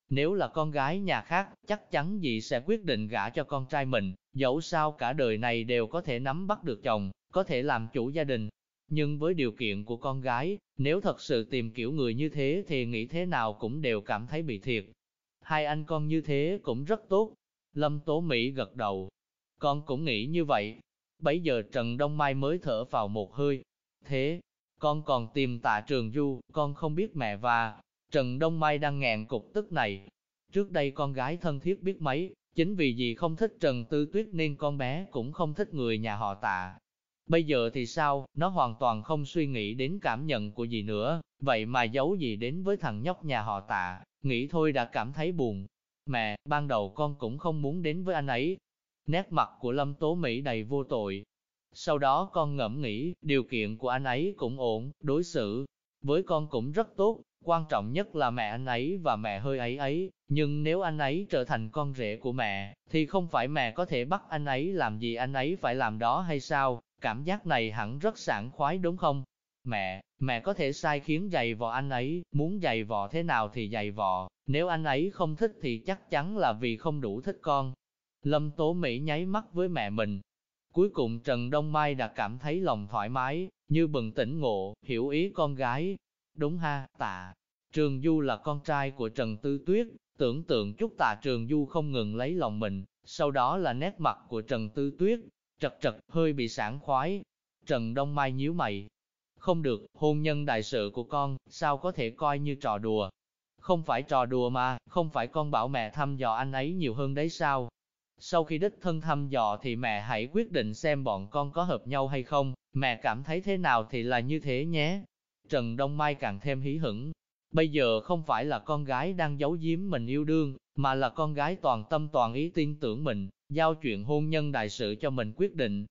Nếu là con gái nhà khác, chắc chắn dì sẽ quyết định gả cho con trai mình, dẫu sao cả đời này đều có thể nắm bắt được chồng, có thể làm chủ gia đình. Nhưng với điều kiện của con gái, nếu thật sự tìm kiểu người như thế thì nghĩ thế nào cũng đều cảm thấy bị thiệt hai anh con như thế cũng rất tốt. Lâm Tố Mỹ gật đầu. Con cũng nghĩ như vậy. Bấy giờ Trần Đông Mai mới thở vào một hơi. Thế, con còn tìm tạ trường du, con không biết mẹ và... Trần Đông Mai đang ngẹn cục tức này. Trước đây con gái thân thiết biết mấy, chính vì gì không thích Trần Tư Tuyết nên con bé cũng không thích người nhà họ tạ. Bây giờ thì sao, nó hoàn toàn không suy nghĩ đến cảm nhận của gì nữa, vậy mà giấu gì đến với thằng nhóc nhà họ tạ. Nghĩ thôi đã cảm thấy buồn. Mẹ, ban đầu con cũng không muốn đến với anh ấy. Nét mặt của Lâm Tố Mỹ đầy vô tội. Sau đó con ngẫm nghĩ, điều kiện của anh ấy cũng ổn, đối xử với con cũng rất tốt, Quan trọng nhất là mẹ anh ấy và mẹ hơi ấy ấy, nhưng nếu anh ấy trở thành con rể của mẹ, thì không phải mẹ có thể bắt anh ấy làm gì anh ấy phải làm đó hay sao? Cảm giác này hẳn rất sảng khoái đúng không? Mẹ, mẹ có thể sai khiến giày vò anh ấy, muốn giày vò thế nào thì giày vò, nếu anh ấy không thích thì chắc chắn là vì không đủ thích con. Lâm Tố Mỹ nháy mắt với mẹ mình. Cuối cùng Trần Đông Mai đã cảm thấy lòng thoải mái, như bừng tỉnh ngộ, hiểu ý con gái. Đúng ha, tạ. Trường Du là con trai của Trần Tư Tuyết, tưởng tượng chút tạ Trường Du không ngừng lấy lòng mình, sau đó là nét mặt của Trần Tư Tuyết, trật trật, hơi bị sảng khoái. Trần Đông Mai nhíu mày. Không được, hôn nhân đại sự của con, sao có thể coi như trò đùa. Không phải trò đùa mà, không phải con bảo mẹ thăm dò anh ấy nhiều hơn đấy sao. Sau khi đích thân thăm dò thì mẹ hãy quyết định xem bọn con có hợp nhau hay không, mẹ cảm thấy thế nào thì là như thế nhé. Trần Đông Mai càng thêm hí hửng. Bây giờ không phải là con gái đang giấu giếm mình yêu đương, mà là con gái toàn tâm toàn ý tin tưởng mình, giao chuyện hôn nhân đại sự cho mình quyết định.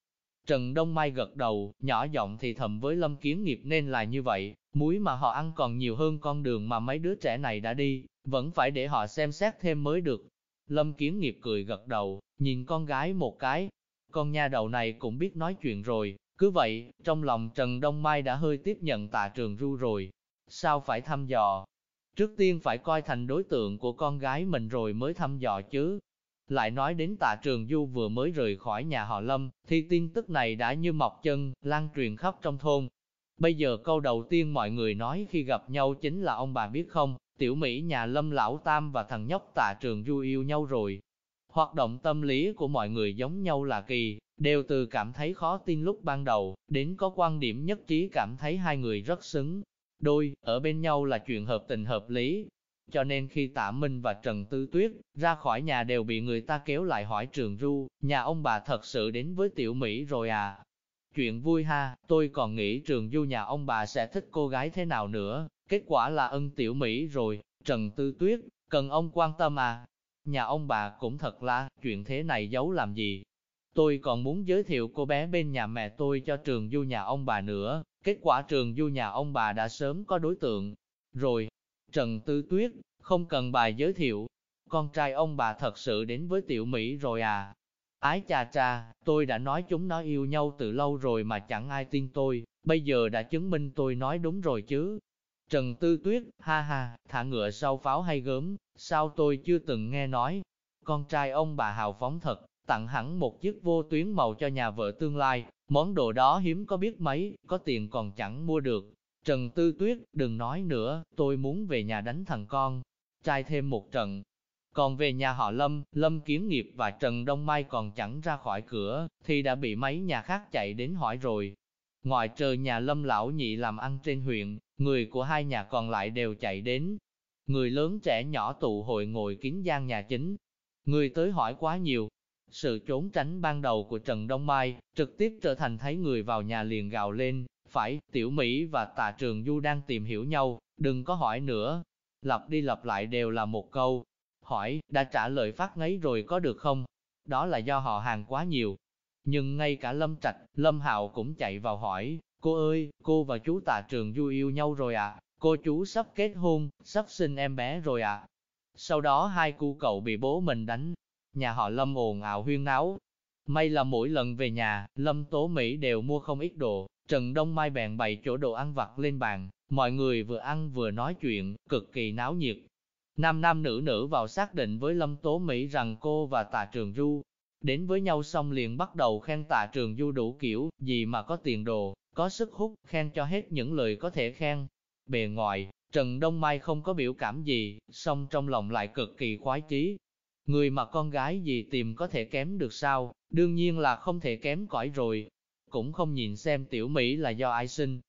Trần Đông Mai gật đầu, nhỏ giọng thì thầm với Lâm Kiến Nghiệp nên là như vậy, muối mà họ ăn còn nhiều hơn con đường mà mấy đứa trẻ này đã đi, vẫn phải để họ xem xét thêm mới được. Lâm Kiến Nghiệp cười gật đầu, nhìn con gái một cái, con nha đầu này cũng biết nói chuyện rồi, cứ vậy, trong lòng Trần Đông Mai đã hơi tiếp nhận tạ trường ru rồi. Sao phải thăm dò? Trước tiên phải coi thành đối tượng của con gái mình rồi mới thăm dò chứ. Lại nói đến tạ trường du vừa mới rời khỏi nhà họ Lâm, thì tin tức này đã như mọc chân, lan truyền khắp trong thôn. Bây giờ câu đầu tiên mọi người nói khi gặp nhau chính là ông bà biết không, tiểu Mỹ nhà Lâm Lão Tam và thằng nhóc tạ trường du yêu nhau rồi. Hoạt động tâm lý của mọi người giống nhau là kỳ, đều từ cảm thấy khó tin lúc ban đầu, đến có quan điểm nhất trí cảm thấy hai người rất xứng. Đôi, ở bên nhau là chuyện hợp tình hợp lý. Cho nên khi Tạ Minh và Trần Tư Tuyết ra khỏi nhà đều bị người ta kéo lại hỏi Trường Ru, nhà ông bà thật sự đến với Tiểu Mỹ rồi à? Chuyện vui ha, tôi còn nghĩ Trường Du nhà ông bà sẽ thích cô gái thế nào nữa, kết quả là ân Tiểu Mỹ rồi, Trần Tư Tuyết, cần ông quan tâm à? Nhà ông bà cũng thật là, chuyện thế này giấu làm gì, Tôi còn muốn giới thiệu cô bé bên nhà mẹ tôi cho trường du nhà ông bà nữa, kết quả trường du nhà ông bà đã sớm có đối tượng. Rồi, Trần Tư Tuyết, không cần bài giới thiệu, con trai ông bà thật sự đến với tiểu Mỹ rồi à. Ái cha cha, tôi đã nói chúng nó yêu nhau từ lâu rồi mà chẳng ai tin tôi, bây giờ đã chứng minh tôi nói đúng rồi chứ. Trần Tư Tuyết, ha ha, thả ngựa sau pháo hay gớm, sao tôi chưa từng nghe nói. Con trai ông bà hào phóng thật, tặng hẳn một chiếc vô tuyến màu cho nhà vợ tương lai, món đồ đó hiếm có biết mấy, có tiền còn chẳng mua được. Trần Tư Tuyết, đừng nói nữa, tôi muốn về nhà đánh thằng con, trai thêm một trận. Còn về nhà họ Lâm, Lâm Kiến Nghiệp và Trần Đông Mai còn chẳng ra khỏi cửa, thì đã bị mấy nhà khác chạy đến hỏi rồi. Ngoài trời nhà Lâm Lão Nhị làm ăn trên huyện, người của hai nhà còn lại đều chạy đến. Người lớn trẻ nhỏ tụ hội ngồi kín gian nhà chính. Người tới hỏi quá nhiều, sự trốn tránh ban đầu của Trần Đông Mai, trực tiếp trở thành thấy người vào nhà liền gào lên, phải, Tiểu Mỹ và Tạ Trường Du đang tìm hiểu nhau, đừng có hỏi nữa. Lặp đi lặp lại đều là một câu, hỏi, đã trả lời phát ngấy rồi có được không? Đó là do họ hàng quá nhiều. Nhưng ngay cả Lâm Trạch, Lâm Hạo cũng chạy vào hỏi, cô ơi, cô và chú Tạ Trường Du yêu nhau rồi à? Cô chú sắp kết hôn, sắp sinh em bé rồi à? Sau đó hai cu cậu bị bố mình đánh, nhà họ Lâm ồn ào huyên náo. May là mỗi lần về nhà, Lâm Tố Mỹ đều mua không ít đồ, Trần Đông Mai bèn bày chỗ đồ ăn vặt lên bàn, mọi người vừa ăn vừa nói chuyện, cực kỳ náo nhiệt. Nam nam nữ nữ vào xác định với Lâm Tố Mỹ rằng cô và Tạ Trường Du đến với nhau xong liền bắt đầu khen Tạ Trường Du đủ kiểu, gì mà có tiền đồ, có sức hút, khen cho hết những lời có thể khen. Bề ngoài, Trần Đông Mai không có biểu cảm gì, song trong lòng lại cực kỳ khoái chí, Người mà con gái gì tìm có thể kém được sao, đương nhiên là không thể kém cỏi rồi. Cũng không nhìn xem tiểu Mỹ là do ai sinh.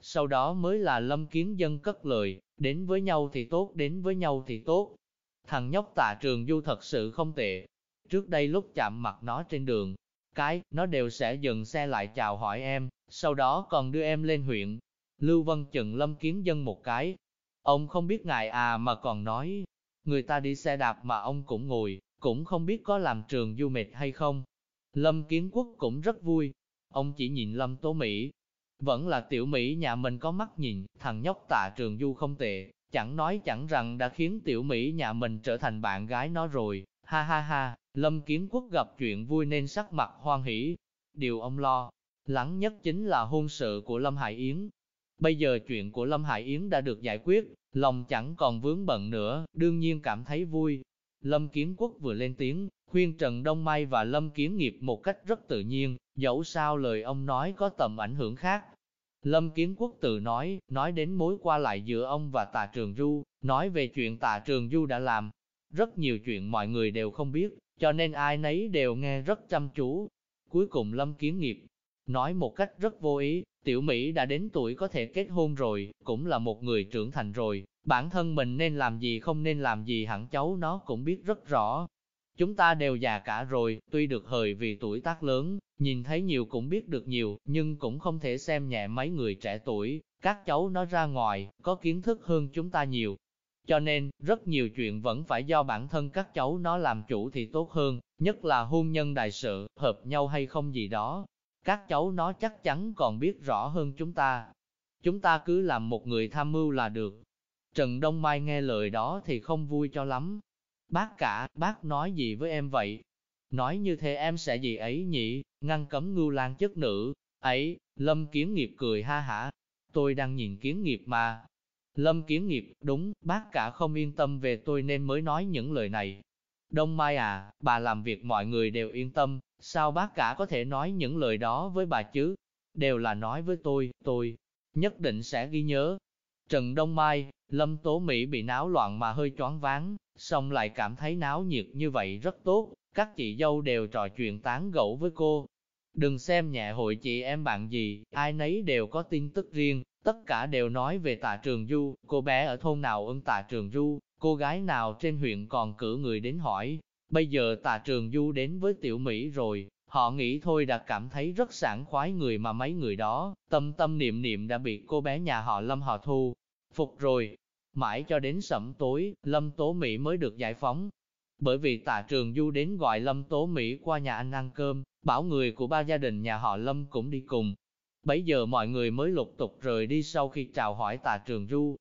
Sau đó mới là lâm kiến dân cất lời, đến với nhau thì tốt, đến với nhau thì tốt. Thằng nhóc tạ trường du thật sự không tệ. Trước đây lúc chạm mặt nó trên đường, cái, nó đều sẽ dừng xe lại chào hỏi em, sau đó còn đưa em lên huyện. Lưu Vân chừng lâm kiến dân một cái. Ông không biết ngài à mà còn nói, Người ta đi xe đạp mà ông cũng ngồi, cũng không biết có làm trường du mệt hay không. Lâm Kiến Quốc cũng rất vui. Ông chỉ nhìn Lâm Tố Mỹ. Vẫn là tiểu Mỹ nhà mình có mắt nhìn, thằng nhóc tạ trường du không tệ, chẳng nói chẳng rằng đã khiến tiểu Mỹ nhà mình trở thành bạn gái nó rồi, ha ha ha, Lâm Kiến Quốc gặp chuyện vui nên sắc mặt hoan hỉ. Điều ông lo lắng nhất chính là hôn sự của Lâm Hải Yến. Bây giờ chuyện của Lâm Hải Yến đã được giải quyết, lòng chẳng còn vướng bận nữa, đương nhiên cảm thấy vui. Lâm Kiến Quốc vừa lên tiếng, khuyên Trần Đông Mai và Lâm Kiến Nghiệp một cách rất tự nhiên, dẫu sao lời ông nói có tầm ảnh hưởng khác. Lâm Kiến Quốc tự nói, nói đến mối qua lại giữa ông và Tà Trường Du, nói về chuyện Tà Trường Du đã làm. Rất nhiều chuyện mọi người đều không biết, cho nên ai nấy đều nghe rất chăm chú. Cuối cùng Lâm Kiến Nghiệp nói một cách rất vô ý, Tiểu Mỹ đã đến tuổi có thể kết hôn rồi, cũng là một người trưởng thành rồi, bản thân mình nên làm gì không nên làm gì hẳn cháu nó cũng biết rất rõ. Chúng ta đều già cả rồi, tuy được hời vì tuổi tác lớn, nhìn thấy nhiều cũng biết được nhiều, nhưng cũng không thể xem nhẹ mấy người trẻ tuổi, các cháu nó ra ngoài, có kiến thức hơn chúng ta nhiều. Cho nên, rất nhiều chuyện vẫn phải do bản thân các cháu nó làm chủ thì tốt hơn, nhất là hôn nhân đại sự, hợp nhau hay không gì đó, các cháu nó chắc chắn còn biết rõ hơn chúng ta. Chúng ta cứ làm một người tham mưu là được. Trần Đông Mai nghe lời đó thì không vui cho lắm. Bác cả, bác nói gì với em vậy? Nói như thế em sẽ gì ấy nhỉ, ngăn cấm ngưu lan chất nữ. Ấy, Lâm Kiến Nghiệp cười ha hả. Tôi đang nhìn Kiến Nghiệp mà. Lâm Kiến Nghiệp, đúng, bác cả không yên tâm về tôi nên mới nói những lời này. Đông Mai à, bà làm việc mọi người đều yên tâm, sao bác cả có thể nói những lời đó với bà chứ? Đều là nói với tôi, tôi nhất định sẽ ghi nhớ. Trần Đông Mai, Lâm Tố Mỹ bị náo loạn mà hơi choáng váng, xong lại cảm thấy náo nhiệt như vậy rất tốt, các chị dâu đều trò chuyện tán gẫu với cô. Đừng xem nhẹ hội chị em bạn gì, ai nấy đều có tin tức riêng, tất cả đều nói về tạ trường du, cô bé ở thôn nào ưng tạ trường du, cô gái nào trên huyện còn cử người đến hỏi. Bây giờ tạ trường du đến với tiểu Mỹ rồi, họ nghĩ thôi đã cảm thấy rất sảng khoái người mà mấy người đó, tâm tâm niệm niệm đã bị cô bé nhà họ Lâm họ thu. Phục rồi, mãi cho đến sẩm tối, Lâm Tố Mỹ mới được giải phóng. Bởi vì tạ trường du đến gọi Lâm Tố Mỹ qua nhà anh ăn cơm, bảo người của ba gia đình nhà họ Lâm cũng đi cùng. Bấy giờ mọi người mới lục tục rời đi sau khi chào hỏi tạ trường du,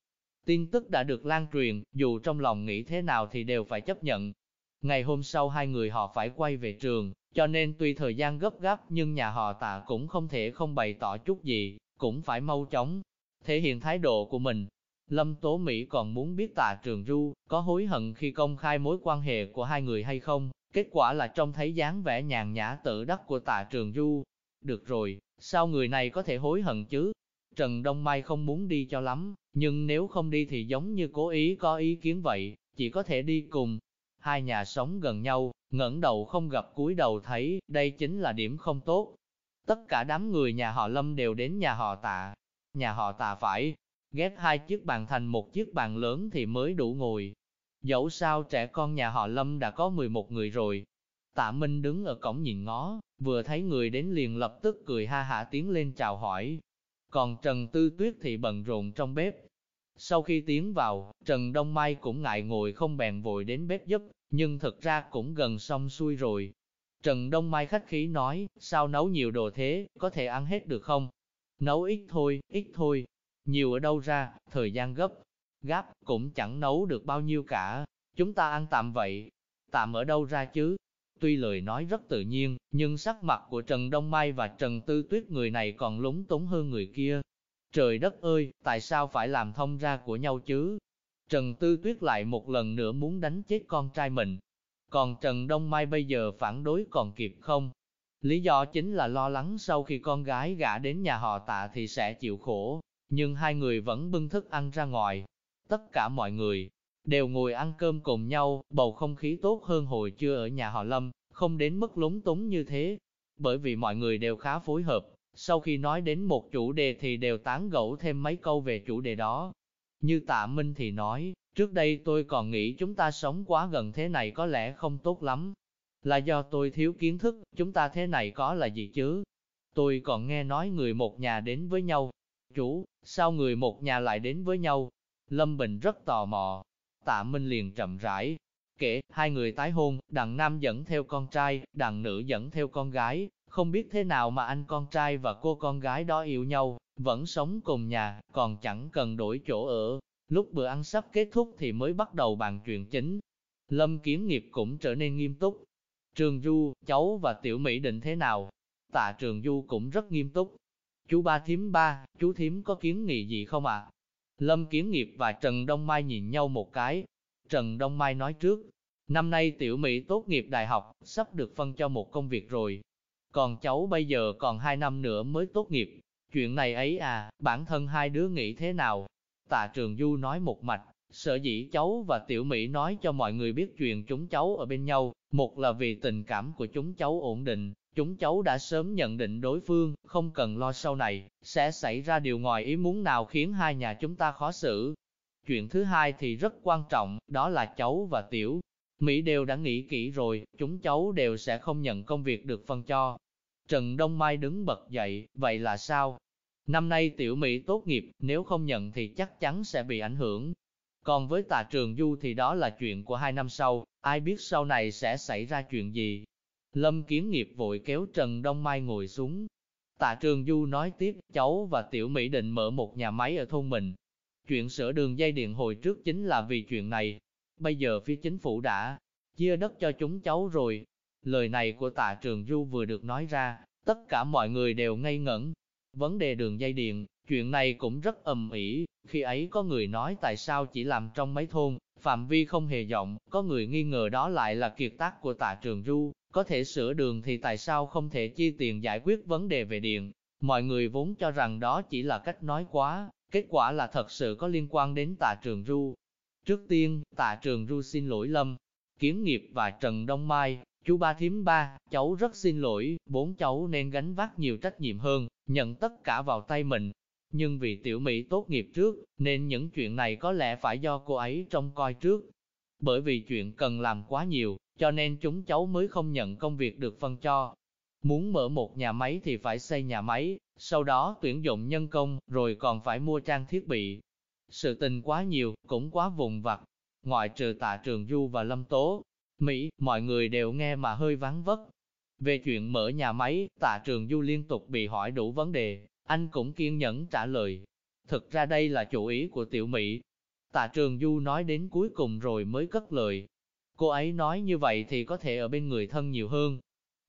Tin tức đã được lan truyền, dù trong lòng nghĩ thế nào thì đều phải chấp nhận. Ngày hôm sau hai người họ phải quay về trường, cho nên tuy thời gian gấp gáp nhưng nhà họ tạ cũng không thể không bày tỏ chút gì, cũng phải mau chóng thể hiện thái độ của mình. Lâm Tố Mỹ còn muốn biết tạ trường du có hối hận khi công khai mối quan hệ của hai người hay không, kết quả là trông thấy dáng vẻ nhàn nhã tự đắc của tạ trường du. Được rồi, sao người này có thể hối hận chứ? Trần Đông Mai không muốn đi cho lắm, nhưng nếu không đi thì giống như cố ý có ý kiến vậy, chỉ có thể đi cùng. Hai nhà sống gần nhau, ngẩng đầu không gặp cúi đầu thấy, đây chính là điểm không tốt. Tất cả đám người nhà họ Lâm đều đến nhà họ tạ. Nhà họ tạ phải ghép hai chiếc bàn thành một chiếc bàn lớn thì mới đủ ngồi. Dẫu sao trẻ con nhà họ Lâm đã có 11 người rồi. Tạ Minh đứng ở cổng nhìn ngó, vừa thấy người đến liền lập tức cười ha hả tiến lên chào hỏi, còn Trần Tư Tuyết thì bận rộn trong bếp. Sau khi tiến vào, Trần Đông Mai cũng ngại ngồi không bèn vội đến bếp giúp, nhưng thực ra cũng gần xong xuôi rồi. Trần Đông Mai khách khí nói, sao nấu nhiều đồ thế, có thể ăn hết được không? Nấu ít thôi, ít thôi. Nhiều ở đâu ra, thời gian gấp. Gáp, cũng chẳng nấu được bao nhiêu cả. Chúng ta ăn tạm vậy. Tạm ở đâu ra chứ? Tuy lời nói rất tự nhiên, nhưng sắc mặt của Trần Đông Mai và Trần Tư Tuyết người này còn lúng túng hơn người kia. Trời đất ơi, tại sao phải làm thông ra của nhau chứ? Trần Tư Tuyết lại một lần nữa muốn đánh chết con trai mình. Còn Trần Đông Mai bây giờ phản đối còn kịp không? Lý do chính là lo lắng sau khi con gái gả đến nhà họ tạ thì sẽ chịu khổ, nhưng hai người vẫn bưng thức ăn ra ngoài. Tất cả mọi người, đều ngồi ăn cơm cùng nhau, bầu không khí tốt hơn hồi trưa ở nhà họ Lâm, không đến mức lúng túng như thế. Bởi vì mọi người đều khá phối hợp, sau khi nói đến một chủ đề thì đều tán gẫu thêm mấy câu về chủ đề đó. Như tạ Minh thì nói, trước đây tôi còn nghĩ chúng ta sống quá gần thế này có lẽ không tốt lắm. Là do tôi thiếu kiến thức, chúng ta thế này có là gì chứ? Tôi còn nghe nói người một nhà đến với nhau. Chủ, sao người một nhà lại đến với nhau? Lâm Bình rất tò mò, Tạ Minh liền chậm rãi, kể, hai người tái hôn, đằng nam dẫn theo con trai, đằng nữ dẫn theo con gái, không biết thế nào mà anh con trai và cô con gái đó yêu nhau, vẫn sống cùng nhà, còn chẳng cần đổi chỗ ở. Lúc bữa ăn sắp kết thúc thì mới bắt đầu bàn chuyện chính. Lâm Kiến Nghiệp cũng trở nên nghiêm túc. Trường Du, cháu và Tiểu Mỹ định thế nào? Tạ Trường Du cũng rất nghiêm túc. Chú ba thím ba, chú thím có kiến nghị gì không ạ? Lâm Kiến Nghiệp và Trần Đông Mai nhìn nhau một cái. Trần Đông Mai nói trước, năm nay Tiểu Mỹ tốt nghiệp đại học, sắp được phân cho một công việc rồi. Còn cháu bây giờ còn hai năm nữa mới tốt nghiệp. Chuyện này ấy à, bản thân hai đứa nghĩ thế nào? Tạ Trường Du nói một mạch, sở dĩ cháu và Tiểu Mỹ nói cho mọi người biết chuyện chúng cháu ở bên nhau, một là vì tình cảm của chúng cháu ổn định, chúng cháu đã sớm nhận định đối phương, không cần lo sau này, sẽ xảy ra điều ngoài ý muốn nào khiến hai nhà chúng ta khó xử. Chuyện thứ hai thì rất quan trọng, đó là cháu và Tiểu Mỹ đều đã nghĩ kỹ rồi, chúng cháu đều sẽ không nhận công việc được phân cho. Trần Đông Mai đứng bật dậy, vậy là sao? Năm nay tiểu Mỹ tốt nghiệp, nếu không nhận thì chắc chắn sẽ bị ảnh hưởng. Còn với tà trường du thì đó là chuyện của hai năm sau, ai biết sau này sẽ xảy ra chuyện gì. Lâm Kiến Nghiệp vội kéo Trần Đông Mai ngồi xuống. Tạ Trường Du nói tiếp, cháu và Tiểu Mỹ định mở một nhà máy ở thôn mình. Chuyện sửa đường dây điện hồi trước chính là vì chuyện này. Bây giờ phía chính phủ đã chia đất cho chúng cháu rồi. Lời này của Tạ Trường Du vừa được nói ra, tất cả mọi người đều ngây ngẩn, Vấn đề đường dây điện, chuyện này cũng rất ầm ĩ, khi ấy có người nói tại sao chỉ làm trong mấy thôn, phạm vi không hề rộng, có người nghi ngờ đó lại là kiệt tác của tạ trường du, có thể sửa đường thì tại sao không thể chi tiền giải quyết vấn đề về điện. Mọi người vốn cho rằng đó chỉ là cách nói quá, kết quả là thật sự có liên quan đến tạ trường du. Trước tiên, tạ trường du xin lỗi Lâm, Kiến Nghiệp và Trần Đông Mai, Chú ba thím ba, cháu rất xin lỗi, bốn cháu nên gánh vác nhiều trách nhiệm hơn, nhận tất cả vào tay mình. Nhưng vì tiểu Mỹ tốt nghiệp trước, nên những chuyện này có lẽ phải do cô ấy trông coi trước. Bởi vì chuyện cần làm quá nhiều, cho nên chúng cháu mới không nhận công việc được phân cho. Muốn mở một nhà máy thì phải xây nhà máy, sau đó tuyển dụng nhân công, rồi còn phải mua trang thiết bị. Sự tình quá nhiều, cũng quá vùng vặt. Ngoại trừ tạ trường Du và Lâm Tố, Mỹ, mọi người đều nghe mà hơi vắng vất. Về chuyện mở nhà máy, tạ trường du liên tục bị hỏi đủ vấn đề, anh cũng kiên nhẫn trả lời. Thực ra đây là chủ ý của tiểu Mỹ. Tạ trường du nói đến cuối cùng rồi mới cất lời. Cô ấy nói như vậy thì có thể ở bên người thân nhiều hơn.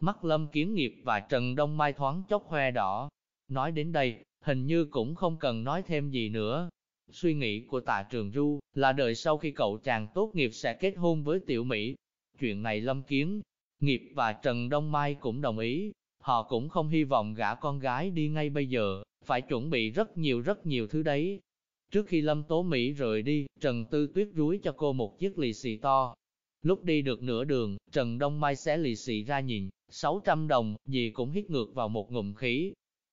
Mắt lâm kiến nghiệp và Trần Đông Mai thoáng chốc hoe đỏ. Nói đến đây, hình như cũng không cần nói thêm gì nữa. Suy nghĩ của tạ trường du là đợi sau khi cậu chàng tốt nghiệp sẽ kết hôn với tiểu Mỹ, Chuyện này Lâm Kiến, Nghiệp và Trần Đông Mai cũng đồng ý, họ cũng không hy vọng gả con gái đi ngay bây giờ, phải chuẩn bị rất nhiều rất nhiều thứ đấy. Trước khi Lâm Tố Mỹ rời đi, Trần Tư Tuyết rúi cho cô một chiếc lì xì to. Lúc đi được nửa đường, Trần Đông Mai xé lì xì ra nhìn, 600 đồng, gì cũng hít ngược vào một ngụm khí.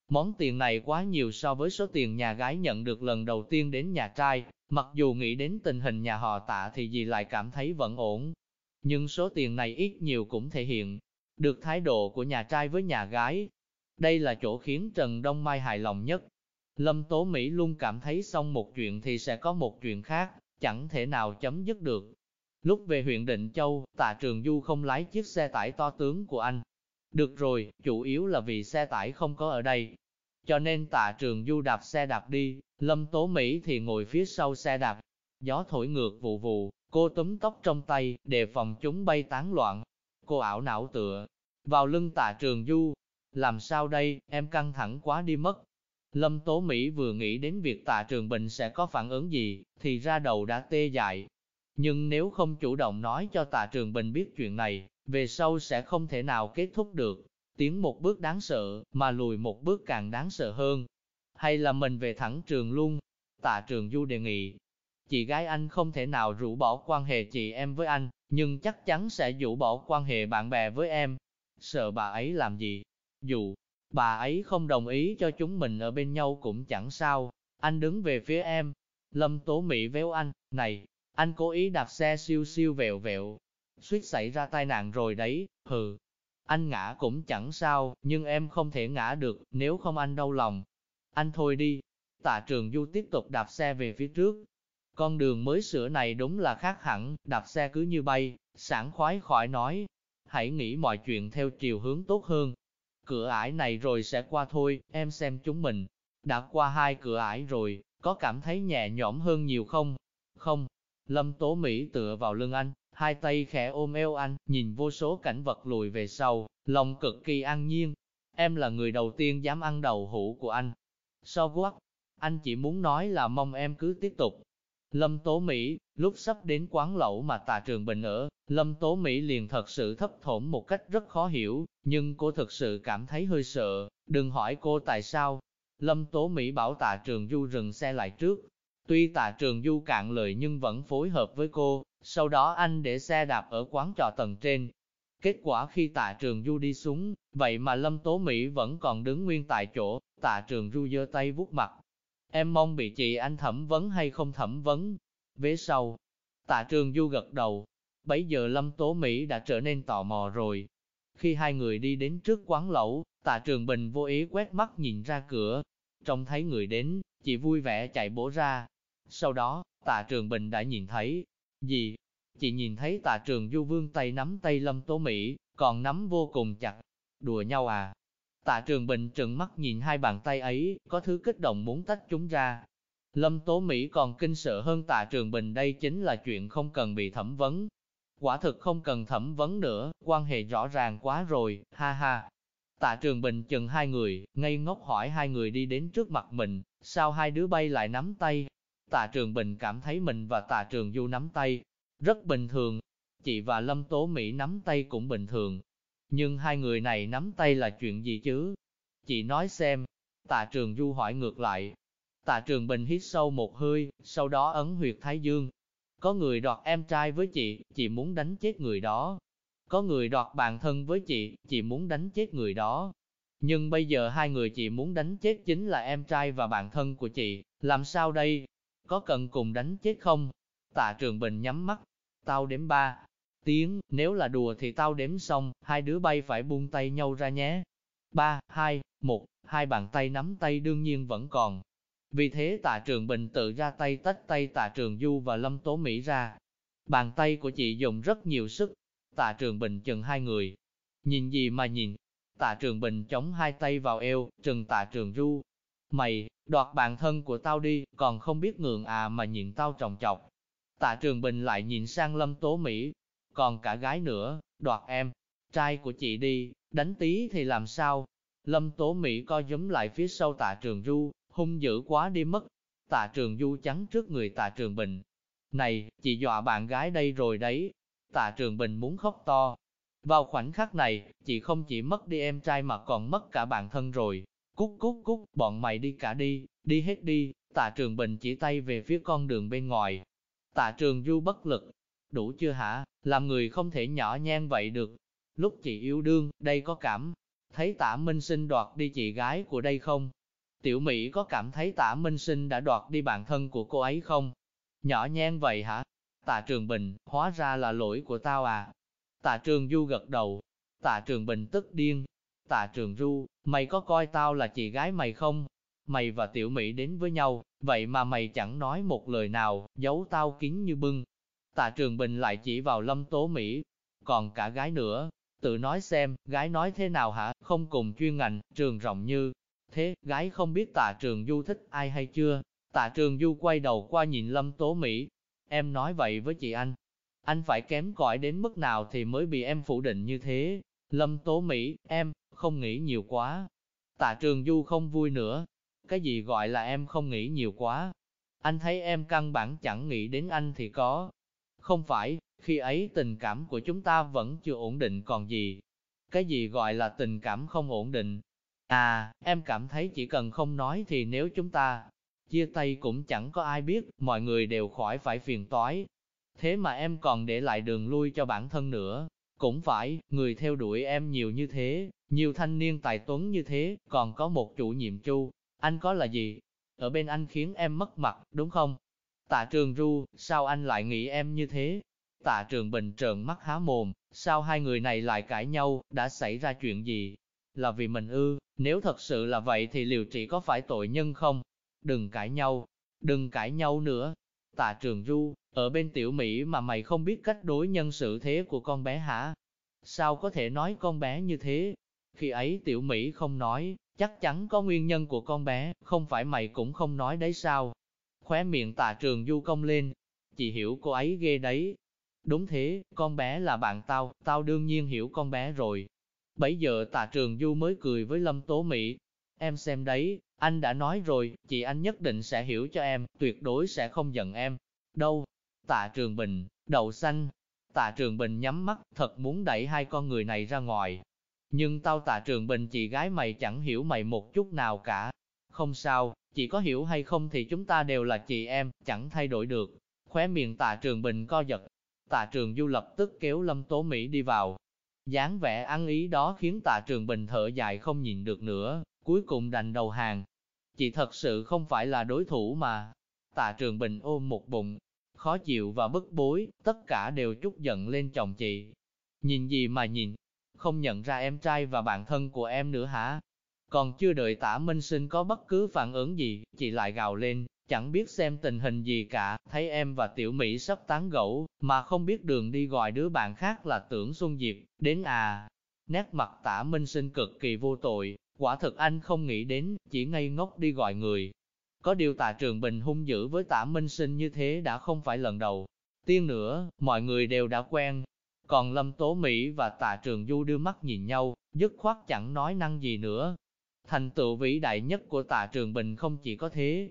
Món tiền này quá nhiều so với số tiền nhà gái nhận được lần đầu tiên đến nhà trai, mặc dù nghĩ đến tình hình nhà họ tạ thì dì lại cảm thấy vẫn ổn, nhưng số tiền này ít nhiều cũng thể hiện được thái độ của nhà trai với nhà gái. Đây là chỗ khiến Trần Đông Mai hài lòng nhất. Lâm Tố Mỹ luôn cảm thấy xong một chuyện thì sẽ có một chuyện khác, chẳng thể nào chấm dứt được. Lúc về huyện Định Châu, tạ trường Du không lái chiếc xe tải to tướng của anh. Được rồi, chủ yếu là vì xe tải không có ở đây. Cho nên tạ trường Du đạp xe đạp đi, Lâm Tố Mỹ thì ngồi phía sau xe đạp. Gió thổi ngược vụ vụ, Cô túm tóc trong tay, đề phòng chúng bay tán loạn. Cô ảo não tựa, vào lưng tạ trường du. Làm sao đây, em căng thẳng quá đi mất. Lâm Tố Mỹ vừa nghĩ đến việc tạ trường bình sẽ có phản ứng gì, thì ra đầu đã tê dại. Nhưng nếu không chủ động nói cho tạ trường bình biết chuyện này, về sau sẽ không thể nào kết thúc được. Tiến một bước đáng sợ, mà lùi một bước càng đáng sợ hơn. Hay là mình về thẳng trường luôn? Tạ trường du đề nghị, Chị gái anh không thể nào rũ bỏ quan hệ chị em với anh, nhưng chắc chắn sẽ dụ bỏ quan hệ bạn bè với em. Sợ bà ấy làm gì? Dù bà ấy không đồng ý cho chúng mình ở bên nhau cũng chẳng sao. Anh đứng về phía em. Lâm Tố Mỹ véo anh, này, anh cố ý đạp xe siêu siêu vẹo vẹo. Suýt xảy ra tai nạn rồi đấy, hừ. Anh ngã cũng chẳng sao, nhưng em không thể ngã được, nếu không anh đau lòng. Anh thôi đi. Tạ trường du tiếp tục đạp xe về phía trước, con đường mới sửa này đúng là khác hẳn, đạp xe cứ như bay, sảng khoái khỏi nói. Hãy nghĩ mọi chuyện theo chiều hướng tốt hơn. Cửa ải này rồi sẽ qua thôi, em xem chúng mình. Đã qua hai cửa ải rồi, có cảm thấy nhẹ nhõm hơn nhiều không? Không. Lâm Tố Mỹ tựa vào lưng anh, hai tay khẽ ôm eo anh, nhìn vô số cảnh vật lùi về sau, lòng cực kỳ an nhiên. Em là người đầu tiên dám ăn đầu hũ của anh. So quắc, anh chỉ muốn nói là mong em cứ tiếp tục. Lâm Tố Mỹ, lúc sắp đến quán lẩu mà tà trường bình ở, Lâm Tố Mỹ liền thật sự thấp thổm một cách rất khó hiểu, nhưng cô thật sự cảm thấy hơi sợ, đừng hỏi cô tại sao. Lâm Tố Mỹ bảo tà trường du dừng xe lại trước. Tuy tà trường du cạn lời nhưng vẫn phối hợp với cô, sau đó anh để xe đạp ở quán trọ tầng trên. Kết quả khi tạ trường du đi xuống, vậy mà Lâm Tố Mỹ vẫn còn đứng nguyên tại chỗ, tạ trường du giơ tay vuốt mặt. Em mong bị chị anh thẩm vấn hay không thẩm vấn? Vế sau, tạ trường du gật đầu. Bấy giờ Lâm Tố Mỹ đã trở nên tò mò rồi. Khi hai người đi đến trước quán lẩu, tạ trường bình vô ý quét mắt nhìn ra cửa. Trông thấy người đến, chị vui vẻ chạy bổ ra. Sau đó, tạ trường bình đã nhìn thấy, gì? Chị nhìn thấy tạ trường du vương tay nắm tay lâm tố Mỹ, còn nắm vô cùng chặt. Đùa nhau à? Tạ trường bình trừng mắt nhìn hai bàn tay ấy, có thứ kích động muốn tách chúng ra. Lâm Tố Mỹ còn kinh sợ hơn tạ trường bình đây chính là chuyện không cần bị thẩm vấn. Quả thực không cần thẩm vấn nữa, quan hệ rõ ràng quá rồi, ha ha. Tạ trường bình chừng hai người, ngây ngốc hỏi hai người đi đến trước mặt mình, sao hai đứa bay lại nắm tay, Tạ Trường Bình cảm thấy mình và Tạ Trường Du nắm tay, rất bình thường. Chị và Lâm Tố Mỹ nắm tay cũng bình thường. Nhưng hai người này nắm tay là chuyện gì chứ? Chị nói xem. Tạ Trường Du hỏi ngược lại. Tạ Trường Bình hít sâu một hơi, sau đó ấn huyệt Thái Dương. Có người đoạt em trai với chị, chị muốn đánh chết người đó. Có người đoạt bạn thân với chị, chị muốn đánh chết người đó. Nhưng bây giờ hai người chị muốn đánh chết chính là em trai và bạn thân của chị, làm sao đây? có cần cùng đánh chết không? Tạ Trường Bình nhắm mắt, tao đếm ba tiếng, nếu là đùa thì tao đếm xong, hai đứa bay phải buông tay nhau ra nhé. Ba, hai, một, hai bàn tay nắm tay đương nhiên vẫn còn. Vì thế Tạ Trường Bình tự ra tay tách tay Tạ Trường Du và Lâm Tố Mỹ ra. Bàn tay của chị dùng rất nhiều sức. Tạ Trường Bình chừng hai người. Nhìn gì mà nhìn? Tạ Trường Bình chống hai tay vào eo, trừng Tạ Trường Du, Mày, đoạt bạn thân của tao đi, còn không biết ngượng à mà nhìn tao trồng chọc. Tạ Trường Bình lại nhìn sang Lâm Tố Mỹ, còn cả gái nữa, đoạt em, trai của chị đi, đánh tí thì làm sao? Lâm Tố Mỹ co giấm lại phía sau Tạ Trường Du, hung dữ quá đi mất. Tạ Trường Du chắn trước người Tạ Trường Bình. Này, chị dọa bạn gái đây rồi đấy. Tạ Trường Bình muốn khóc to. Vào khoảnh khắc này, chị không chỉ mất đi em trai mà còn mất cả bạn thân rồi. Cút cút cút, bọn mày đi cả đi, đi hết đi, tạ trường bình chỉ tay về phía con đường bên ngoài. Tạ trường du bất lực, đủ chưa hả, làm người không thể nhỏ nhen vậy được. Lúc chị yêu đương, đây có cảm, thấy Tả minh sinh đoạt đi chị gái của đây không? Tiểu Mỹ có cảm thấy Tả minh sinh đã đoạt đi bạn thân của cô ấy không? Nhỏ nhen vậy hả? Tạ Trường Bình, hóa ra là lỗi của tao à? Tạ Trường Du gật đầu. Tạ Trường Bình tức điên, Tạ Trường Du, mày có coi tao là chị gái mày không? Mày và Tiểu Mỹ đến với nhau, vậy mà mày chẳng nói một lời nào, giấu tao kín như bưng. Tạ Trường Bình lại chỉ vào Lâm Tố Mỹ, còn cả gái nữa, tự nói xem, gái nói thế nào hả, không cùng chuyên ngành, trường rộng như. Thế, gái không biết Tạ Trường Du thích ai hay chưa? Tạ Trường Du quay đầu qua nhìn Lâm Tố Mỹ, em nói vậy với chị anh. Anh phải kém cỏi đến mức nào thì mới bị em phủ định như thế? Lâm Tố Mỹ, em, không nghĩ nhiều quá. Tạ Trường Du không vui nữa. Cái gì gọi là em không nghĩ nhiều quá? Anh thấy em căn bản chẳng nghĩ đến anh thì có. Không phải, khi ấy tình cảm của chúng ta vẫn chưa ổn định còn gì. Cái gì gọi là tình cảm không ổn định? À, em cảm thấy chỉ cần không nói thì nếu chúng ta chia tay cũng chẳng có ai biết, mọi người đều khỏi phải phiền toái. Thế mà em còn để lại đường lui cho bản thân nữa. Cũng phải, người theo đuổi em nhiều như thế, nhiều thanh niên tài tuấn như thế, còn có một chủ nhiệm chu, anh có là gì? Ở bên anh khiến em mất mặt, đúng không? Tạ trường ru, sao anh lại nghĩ em như thế? Tạ trường bình trợn mắt há mồm, sao hai người này lại cãi nhau, đã xảy ra chuyện gì? Là vì mình ư, nếu thật sự là vậy thì liệu trị có phải tội nhân không? Đừng cãi nhau, đừng cãi nhau nữa. Tạ trường ru, ở bên tiểu Mỹ mà mày không biết cách đối nhân xử thế của con bé hả? Sao có thể nói con bé như thế? Khi ấy tiểu Mỹ không nói, chắc chắn có nguyên nhân của con bé, không phải mày cũng không nói đấy sao? Khóe miệng tạ trường du công lên. Chị hiểu cô ấy ghê đấy. Đúng thế, con bé là bạn tao, tao đương nhiên hiểu con bé rồi. Bấy giờ tạ trường du mới cười với Lâm Tố Mỹ. Em xem đấy, anh đã nói rồi, chị anh nhất định sẽ hiểu cho em, tuyệt đối sẽ không giận em. Đâu? Tạ Trường Bình, đậu xanh. Tạ Trường Bình nhắm mắt, thật muốn đẩy hai con người này ra ngoài. Nhưng tao Tạ Trường Bình chị gái mày chẳng hiểu mày một chút nào cả. Không sao, chỉ có hiểu hay không thì chúng ta đều là chị em, chẳng thay đổi được. Khóe miệng Tạ Trường Bình co giật. Tạ Trường Du lập tức kéo Lâm Tố Mỹ đi vào. dáng vẻ ăn ý đó khiến Tạ Trường Bình thở dài không nhìn được nữa, cuối cùng đành đầu hàng. Chị thật sự không phải là đối thủ mà. Tạ Trường Bình ôm một bụng, khó chịu và bức bối, tất cả đều chút giận lên chồng chị. Nhìn gì mà nhìn, không nhận ra em trai và bạn thân của em nữa hả? Còn chưa đợi tả Minh Sinh có bất cứ phản ứng gì, chị lại gào lên, chẳng biết xem tình hình gì cả, thấy em và Tiểu Mỹ sắp tán gẫu, mà không biết đường đi gọi đứa bạn khác là tưởng Xuân Diệp, đến à. Nét mặt tả Minh Sinh cực kỳ vô tội, quả thực anh không nghĩ đến, chỉ ngây ngốc đi gọi người. Có điều tạ trường bình hung dữ với tả Minh Sinh như thế đã không phải lần đầu. Tiên nữa, mọi người đều đã quen. Còn Lâm Tố Mỹ và tạ trường Du đưa mắt nhìn nhau, dứt khoát chẳng nói năng gì nữa. Thành tựu vĩ đại nhất của tạ trường bình không chỉ có thế,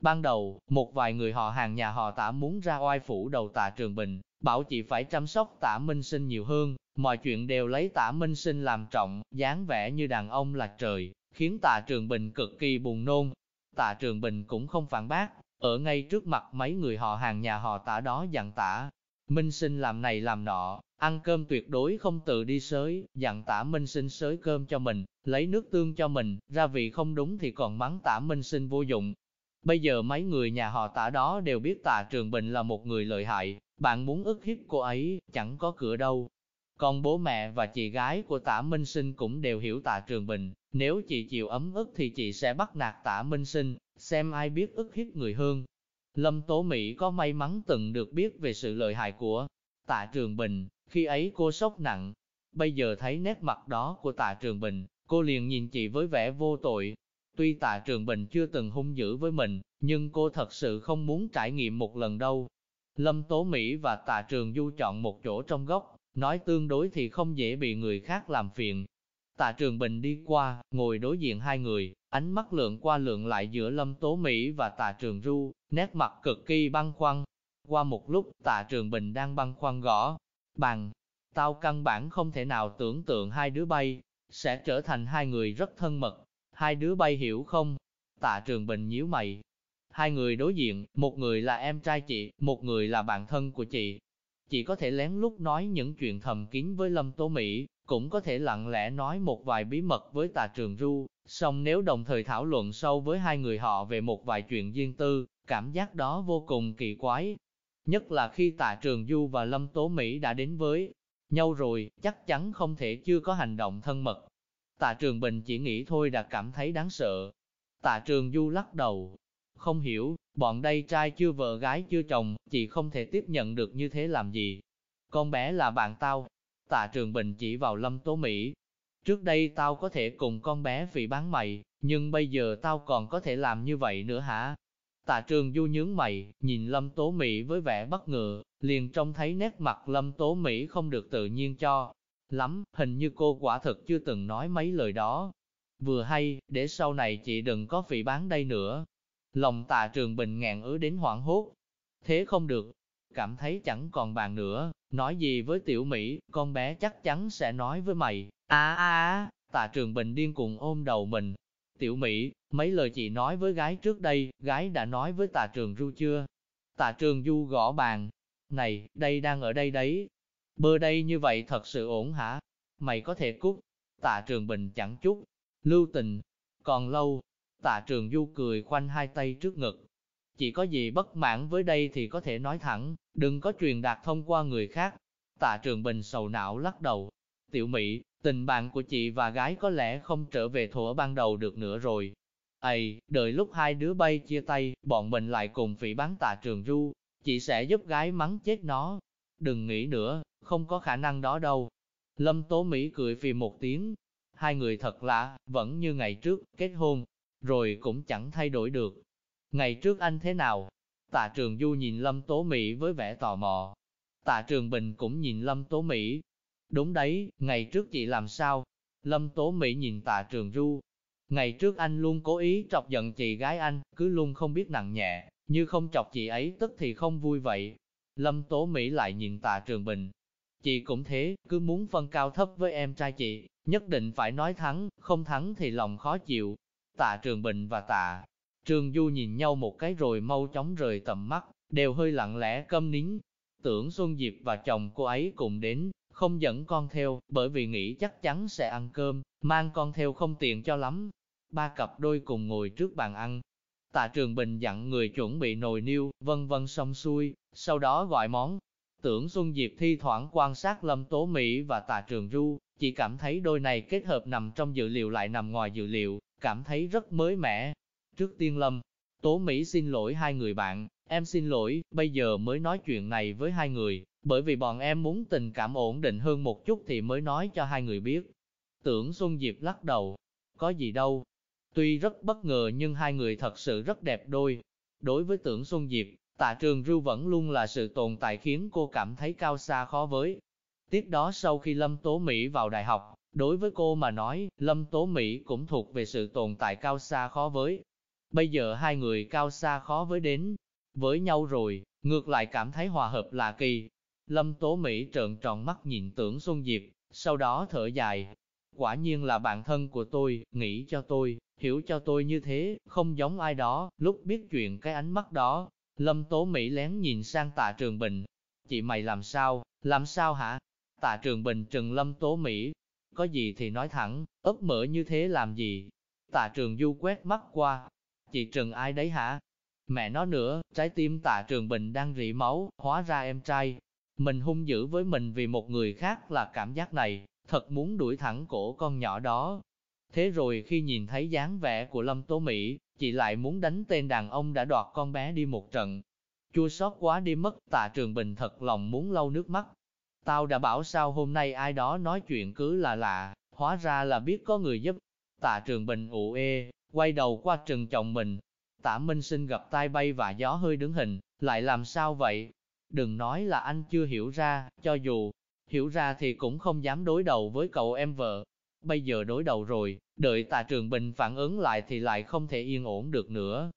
Ban đầu, một vài người họ hàng nhà họ tả muốn ra oai phủ đầu tạ trường bình, bảo chị phải chăm sóc tả minh sinh nhiều hơn, mọi chuyện đều lấy tả minh sinh làm trọng, dáng vẻ như đàn ông là trời, khiến tạ trường bình cực kỳ buồn nôn. Tạ trường bình cũng không phản bác, ở ngay trước mặt mấy người họ hàng nhà họ tả đó dặn tả. Minh sinh làm này làm nọ, ăn cơm tuyệt đối không tự đi sới, dặn tả Minh sinh sới cơm cho mình, lấy nước tương cho mình, ra vị không đúng thì còn mắng tả Minh sinh vô dụng, Bây giờ mấy người nhà họ tả đó đều biết Tả Trường Bình là một người lợi hại, bạn muốn ức hiếp cô ấy, chẳng có cửa đâu. Còn bố mẹ và chị gái của tả Minh Sinh cũng đều hiểu Tả Trường Bình, nếu chị chịu ấm ức thì chị sẽ bắt nạt tả Minh Sinh, xem ai biết ức hiếp người hơn. Lâm Tố Mỹ có may mắn từng được biết về sự lợi hại của tạ Trường Bình, khi ấy cô sốc nặng. Bây giờ thấy nét mặt đó của tạ Trường Bình, cô liền nhìn chị với vẻ vô tội, Tuy tạ trường bình chưa từng hung dữ với mình, nhưng cô thật sự không muốn trải nghiệm một lần đâu. Lâm Tố Mỹ và tạ trường du chọn một chỗ trong góc, nói tương đối thì không dễ bị người khác làm phiền. Tạ trường bình đi qua, ngồi đối diện hai người, ánh mắt lượng qua lượng lại giữa Lâm Tố Mỹ và tạ trường du, nét mặt cực kỳ băng khoăn. Qua một lúc, tạ trường bình đang băng khoăn gõ, bằng, tao căn bản không thể nào tưởng tượng hai đứa bay, sẽ trở thành hai người rất thân mật, hai đứa bay hiểu không? Tạ Trường Bình nhíu mày. Hai người đối diện, một người là em trai chị, một người là bạn thân của chị. Chị có thể lén lút nói những chuyện thầm kín với Lâm Tố Mỹ, cũng có thể lặng lẽ nói một vài bí mật với Tạ Trường Du, song nếu đồng thời thảo luận sâu với hai người họ về một vài chuyện riêng tư, cảm giác đó vô cùng kỳ quái. Nhất là khi Tạ Trường Du và Lâm Tố Mỹ đã đến với nhau rồi, chắc chắn không thể chưa có hành động thân mật. Tạ Trường Bình chỉ nghĩ thôi đã cảm thấy đáng sợ. Tạ Trường Du lắc đầu. Không hiểu, bọn đây trai chưa vợ gái chưa chồng, chị không thể tiếp nhận được như thế làm gì. Con bé là bạn tao. Tạ Trường Bình chỉ vào Lâm Tố Mỹ. Trước đây tao có thể cùng con bé vì bán mày, nhưng bây giờ tao còn có thể làm như vậy nữa hả? Tạ Trường Du nhướng mày, nhìn Lâm Tố Mỹ với vẻ bất ngờ, liền trông thấy nét mặt Lâm Tố Mỹ không được tự nhiên cho, lắm, hình như cô quả thực chưa từng nói mấy lời đó. Vừa hay, để sau này chị đừng có vị bán đây nữa. Lòng tạ trường bình ngàn ứ đến hoảng hốt. Thế không được, cảm thấy chẳng còn bàn nữa, nói gì với tiểu Mỹ, con bé chắc chắn sẽ nói với mày. À à à, tạ trường bình điên cuồng ôm đầu mình. Tiểu Mỹ, mấy lời chị nói với gái trước đây, gái đã nói với tạ trường ru chưa? Tạ trường du gõ bàn. Này, đây đang ở đây đấy, Bơ đây như vậy thật sự ổn hả? Mày có thể cút. Tạ Trường Bình chẳng chút. Lưu tình. Còn lâu. Tạ Trường Du cười khoanh hai tay trước ngực. Chỉ có gì bất mãn với đây thì có thể nói thẳng, đừng có truyền đạt thông qua người khác. Tạ Trường Bình sầu não lắc đầu. Tiểu Mỹ, tình bạn của chị và gái có lẽ không trở về thuở ban đầu được nữa rồi. Ây, đợi lúc hai đứa bay chia tay, bọn mình lại cùng phỉ bán tạ trường du, chị sẽ giúp gái mắng chết nó. Đừng nghĩ nữa, không có khả năng đó đâu. Lâm Tố Mỹ cười phì một tiếng, hai người thật lạ, vẫn như ngày trước, kết hôn, rồi cũng chẳng thay đổi được. Ngày trước anh thế nào, Tạ Trường Du nhìn Lâm Tố Mỹ với vẻ tò mò. Tạ Trường Bình cũng nhìn Lâm Tố Mỹ. Đúng đấy, ngày trước chị làm sao? Lâm Tố Mỹ nhìn Tạ Trường Du. Ngày trước anh luôn cố ý chọc giận chị gái anh, cứ luôn không biết nặng nhẹ, như không chọc chị ấy tức thì không vui vậy. Lâm Tố Mỹ lại nhìn Tạ Trường Bình. Chị cũng thế, cứ muốn phân cao thấp với em trai chị, nhất định phải nói thắng, không thắng thì lòng khó chịu. Tạ Trường Bình và Tạ Trường Du nhìn nhau một cái rồi mau chóng rời tầm mắt, đều hơi lặng lẽ câm nín. Tưởng Xuân Diệp và chồng cô ấy cùng đến, không dẫn con theo, bởi vì nghĩ chắc chắn sẽ ăn cơm, mang con theo không tiện cho lắm. Ba cặp đôi cùng ngồi trước bàn ăn. Tạ Trường Bình dặn người chuẩn bị nồi niêu, vân vân xong xuôi, sau đó gọi món. Tưởng Xuân Diệp thi thoảng quan sát Lâm Tố Mỹ và Tạ Trường Du, chỉ cảm thấy đôi này kết hợp nằm trong dự liệu lại nằm ngoài dự liệu, cảm thấy rất mới mẻ. Trước tiên Lâm, Tố Mỹ xin lỗi hai người bạn, em xin lỗi, bây giờ mới nói chuyện này với hai người, bởi vì bọn em muốn tình cảm ổn định hơn một chút thì mới nói cho hai người biết. Tưởng Xuân Diệp lắc đầu, có gì đâu. Tuy rất bất ngờ nhưng hai người thật sự rất đẹp đôi. Đối với tưởng Xuân Diệp, tạ trường rưu vẫn luôn là sự tồn tại khiến cô cảm thấy cao xa khó với. Tiếp đó sau khi Lâm Tố Mỹ vào đại học, đối với cô mà nói, Lâm Tố Mỹ cũng thuộc về sự tồn tại cao xa khó với. Bây giờ hai người cao xa khó với đến với nhau rồi, ngược lại cảm thấy hòa hợp là kỳ. Lâm Tố Mỹ trợn tròn mắt nhìn tưởng Xuân Diệp, sau đó thở dài. Quả nhiên là bạn thân của tôi, nghĩ cho tôi, hiểu cho tôi như thế, không giống ai đó, lúc biết chuyện cái ánh mắt đó. Lâm Tố Mỹ lén nhìn sang tạ trường bình. Chị mày làm sao, làm sao hả? Tạ trường bình trừng Lâm Tố Mỹ. Có gì thì nói thẳng, ấp mở như thế làm gì? Tạ trường du quét mắt qua, Chị Trừng ai đấy hả? Mẹ nó nữa, trái tim tạ Trường Bình đang rỉ máu, hóa ra em trai. Mình hung dữ với mình vì một người khác là cảm giác này, thật muốn đuổi thẳng cổ con nhỏ đó. Thế rồi khi nhìn thấy dáng vẻ của Lâm Tố Mỹ, chị lại muốn đánh tên đàn ông đã đoạt con bé đi một trận. Chua xót quá đi mất, tạ Trường Bình thật lòng muốn lau nước mắt. Tao đã bảo sao hôm nay ai đó nói chuyện cứ là lạ, hóa ra là biết có người giúp. Tạ Trường Bình ụ ê, quay đầu qua trừng chồng mình. Tả Minh Sinh gặp tai bay và gió hơi đứng hình, lại làm sao vậy? Đừng nói là anh chưa hiểu ra, cho dù hiểu ra thì cũng không dám đối đầu với cậu em vợ. Bây giờ đối đầu rồi, đợi tạ Trường Bình phản ứng lại thì lại không thể yên ổn được nữa.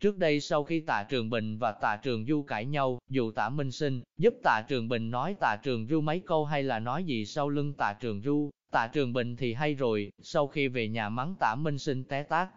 Trước đây sau khi tạ Trường Bình và tạ Trường Du cãi nhau, dù tạ Minh Sinh giúp tạ Trường Bình nói tạ Trường Du mấy câu hay là nói gì sau lưng tạ Trường Du, Tạ Trường Bình thì hay rồi, sau khi về nhà mắng Tạ Minh Sinh té tác.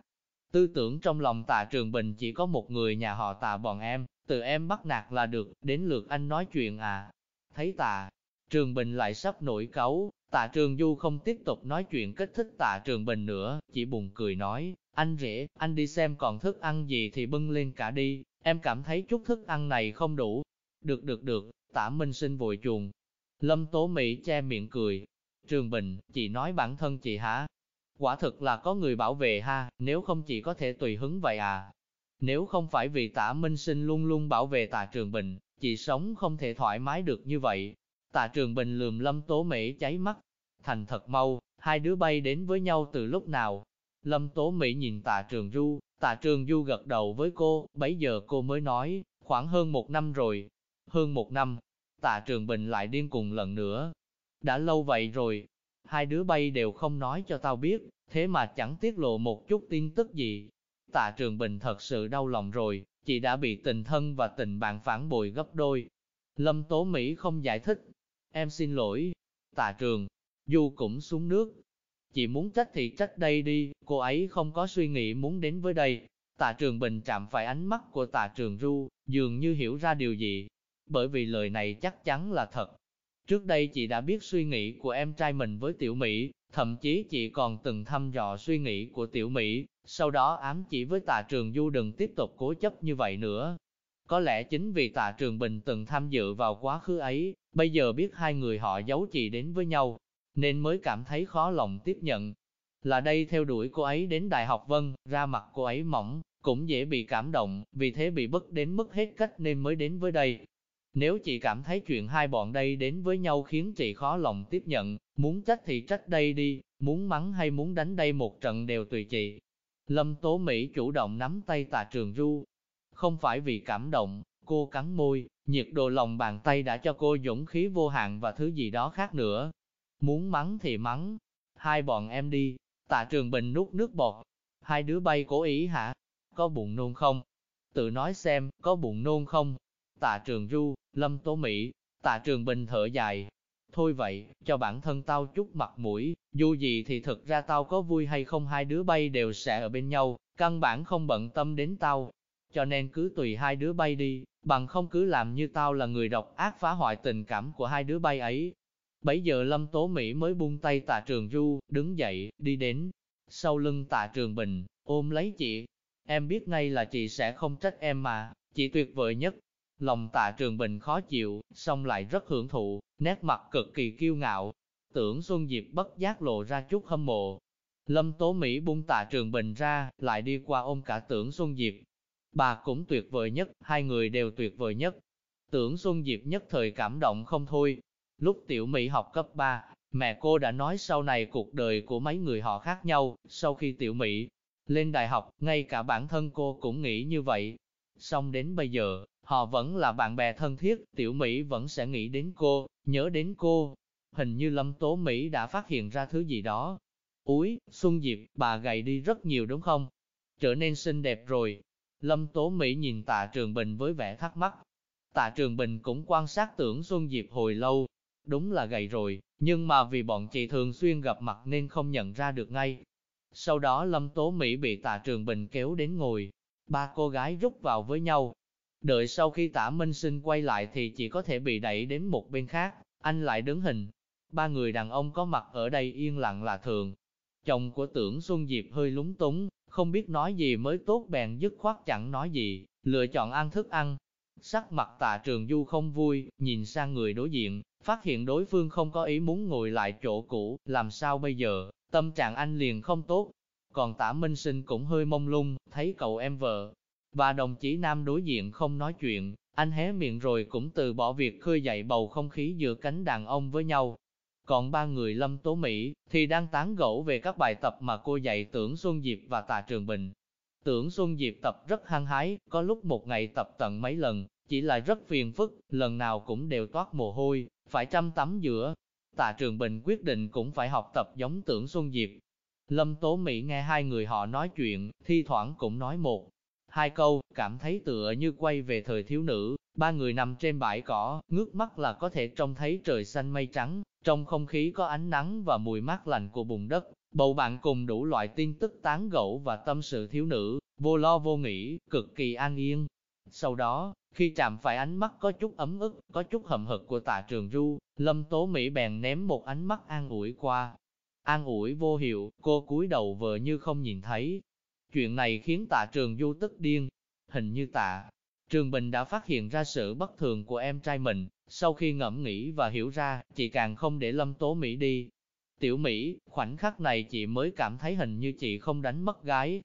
Tư tưởng trong lòng Tạ Trường Bình chỉ có một người nhà họ Tạ bọn em, từ em bắt nạt là được, đến lượt anh nói chuyện à. Thấy Tạ Trường Bình lại sắp nổi cáu, Tạ Trường Du không tiếp tục nói chuyện kích thích Tạ Trường Bình nữa, chỉ buồn cười nói, anh rể, anh đi xem còn thức ăn gì thì bưng lên cả đi, em cảm thấy chút thức ăn này không đủ. Được được được, Tạ Minh Sinh vội chuồng. Lâm Tố Mỹ che miệng cười, Trường Bình, chị nói bản thân chị hả? Quả thực là có người bảo vệ ha, nếu không chị có thể tùy hứng vậy à? Nếu không phải vì tả Minh Sinh luôn luôn bảo vệ tà Trường Bình, chị sống không thể thoải mái được như vậy. Tà Trường Bình lườm Lâm Tố Mỹ cháy mắt. Thành thật mau, hai đứa bay đến với nhau từ lúc nào? Lâm Tố Mỹ nhìn tà Trường Du, tà Trường Du gật đầu với cô, bấy giờ cô mới nói, khoảng hơn một năm rồi. Hơn một năm, tà Trường Bình lại điên cùng lần nữa, đã lâu vậy rồi, hai đứa bay đều không nói cho tao biết, thế mà chẳng tiết lộ một chút tin tức gì. Tạ Trường Bình thật sự đau lòng rồi, chị đã bị tình thân và tình bạn phản bội gấp đôi. Lâm Tố Mỹ không giải thích. Em xin lỗi. Tạ Trường, Du cũng xuống nước. Chị muốn trách thì trách đây đi, cô ấy không có suy nghĩ muốn đến với đây. Tạ Trường Bình chạm phải ánh mắt của Tạ Trường Du, dường như hiểu ra điều gì. Bởi vì lời này chắc chắn là thật, Trước đây chị đã biết suy nghĩ của em trai mình với Tiểu Mỹ, thậm chí chị còn từng thăm dò suy nghĩ của Tiểu Mỹ, sau đó ám chỉ với Tạ Trường Du đừng tiếp tục cố chấp như vậy nữa. Có lẽ chính vì Tạ Trường Bình từng tham dự vào quá khứ ấy, bây giờ biết hai người họ giấu chị đến với nhau, nên mới cảm thấy khó lòng tiếp nhận. Là đây theo đuổi cô ấy đến Đại học Vân, ra mặt cô ấy mỏng, cũng dễ bị cảm động, vì thế bị bức đến mức hết cách nên mới đến với đây. Nếu chị cảm thấy chuyện hai bọn đây đến với nhau khiến chị khó lòng tiếp nhận, muốn trách thì trách đây đi, muốn mắng hay muốn đánh đây một trận đều tùy chị. Lâm Tố Mỹ chủ động nắm tay tạ trường ru. không phải vì cảm động, cô cắn môi, nhiệt độ lòng bàn tay đã cho cô dũng khí vô hạn và thứ gì đó khác nữa. Muốn mắng thì mắng, hai bọn em đi, tạ trường bình nút nước bọt, hai đứa bay cố ý hả? Có buồn nôn không? Tự nói xem, có buồn nôn không? Tạ trường du, lâm tố Mỹ, tạ trường bình thở dài. Thôi vậy, cho bản thân tao chút mặt mũi, dù gì thì thực ra tao có vui hay không hai đứa bay đều sẽ ở bên nhau, căn bản không bận tâm đến tao. Cho nên cứ tùy hai đứa bay đi, bằng không cứ làm như tao là người độc ác phá hoại tình cảm của hai đứa bay ấy. Bấy giờ Lâm Tố Mỹ mới buông tay tạ trường du, đứng dậy, đi đến, sau lưng tạ trường bình, ôm lấy chị. Em biết ngay là chị sẽ không trách em mà, chị tuyệt vời nhất. Lòng tạ trường bình khó chịu, song lại rất hưởng thụ, nét mặt cực kỳ kiêu ngạo. Tưởng Xuân Diệp bất giác lộ ra chút hâm mộ. Lâm Tố Mỹ buông tạ trường bình ra, lại đi qua ôm cả tưởng Xuân Diệp. Bà cũng tuyệt vời nhất, hai người đều tuyệt vời nhất. Tưởng Xuân Diệp nhất thời cảm động không thôi. Lúc tiểu Mỹ học cấp 3, Mẹ cô đã nói sau này cuộc đời của mấy người họ khác nhau, sau khi tiểu Mỹ lên đại học, ngay cả bản thân cô cũng nghĩ như vậy. Xong đến bây giờ, họ vẫn là bạn bè thân thiết, tiểu Mỹ vẫn sẽ nghĩ đến cô, nhớ đến cô. Hình như Lâm Tố Mỹ đã phát hiện ra thứ gì đó. Úi, Xuân Diệp, bà gầy đi rất nhiều đúng không? Trở nên xinh đẹp rồi. Lâm Tố Mỹ nhìn tạ Trường Bình với vẻ thắc mắc. Tạ Trường Bình cũng quan sát tưởng Xuân Diệp hồi lâu, đúng là gầy rồi, nhưng mà vì bọn chị thường xuyên gặp mặt nên không nhận ra được ngay. Sau đó Lâm Tố Mỹ bị tạ Trường Bình kéo đến ngồi, ba cô gái rút vào với nhau. Đợi sau khi Tả Minh Sinh quay lại thì chỉ có thể bị đẩy đến một bên khác, anh lại đứng hình. Ba người đàn ông có mặt ở đây yên lặng là thường. Chồng của tưởng Xuân Diệp hơi lúng túng, không biết nói gì mới tốt bèn dứt khoát chẳng nói gì, lựa chọn ăn thức ăn. Sắc mặt tạ trường du không vui, nhìn sang người đối diện, Phát hiện đối phương không có ý muốn ngồi lại chỗ cũ, làm sao bây giờ, tâm trạng anh liền không tốt. Còn tả Minh Sinh cũng hơi mông lung, thấy cậu em vợ và đồng chí nam đối diện không nói chuyện, anh hé miệng rồi cũng từ bỏ việc khơi dậy bầu không khí giữa cánh đàn ông với nhau. Còn ba người Lâm Tố Mỹ thì đang tán gẫu về các bài tập mà cô dạy Tưởng Xuân Diệp và Tạ Trường Bình. Tưởng Xuân Diệp tập rất hăng hái, có lúc một ngày tập tận mấy lần, chỉ là rất phiền phức, lần nào cũng đều toát mồ hôi, phải chăm tắm giữa. Tạ Trường Bình quyết định cũng phải học tập giống tưởng Xuân Diệp. Lâm Tố Mỹ nghe hai người họ nói chuyện, thi thoảng cũng nói một, hai câu, cảm thấy tựa như quay về thời thiếu nữ, ba người nằm trên bãi cỏ, ngước mắt là có thể trông thấy trời xanh mây trắng, trong không khí có ánh nắng và mùi mát lành của bùn đất, bầu bạn cùng đủ loại tin tức tán gẫu và tâm sự thiếu nữ, vô lo vô nghĩ, cực kỳ an yên. Sau đó, khi chạm phải ánh mắt có chút ấm ức, có chút hậm hực của tạ trường du, lâm tố Mỹ bèn ném một ánh mắt an ủi qua. An ủi vô hiệu, cô cúi đầu vờ như không nhìn thấy. Chuyện này khiến tạ trường du tức điên. Hình như tạ, Trường Bình đã phát hiện ra sự bất thường của em trai mình, sau khi ngẫm nghĩ và hiểu ra, chị càng không để Lâm Tố Mỹ đi. Tiểu Mỹ, khoảnh khắc này chị mới cảm thấy hình như chị không đánh mất gái.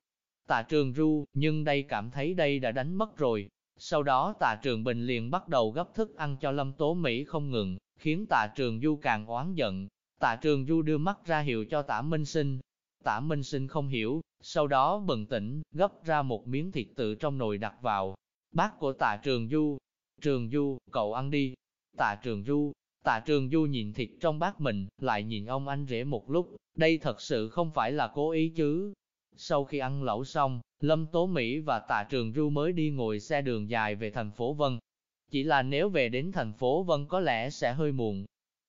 Tạ Trường Du, nhưng đây cảm thấy đây đã đánh mất rồi, sau đó tạ trường bình liền bắt đầu gấp thức ăn cho lâm tố Mỹ không ngừng, khiến tạ trường du càng oán giận. Tạ trường du đưa mắt ra hiệu cho tạ minh sinh. Tạ minh sinh không hiểu, sau đó bừng tỉnh, gấp ra một miếng thịt tự trong nồi đặt vào. Bát của tạ trường du. Trường du, cậu ăn đi. Tạ trường du, Tạ trường du nhìn thịt trong bát mình, lại nhìn ông anh rể một lúc, đây thật sự không phải là cố ý chứ. Sau khi ăn lẩu xong, Lâm Tố Mỹ và Tạ Trường Du mới đi ngồi xe đường dài về thành phố Vân. Chỉ là nếu về đến thành phố Vân có lẽ sẽ hơi muộn.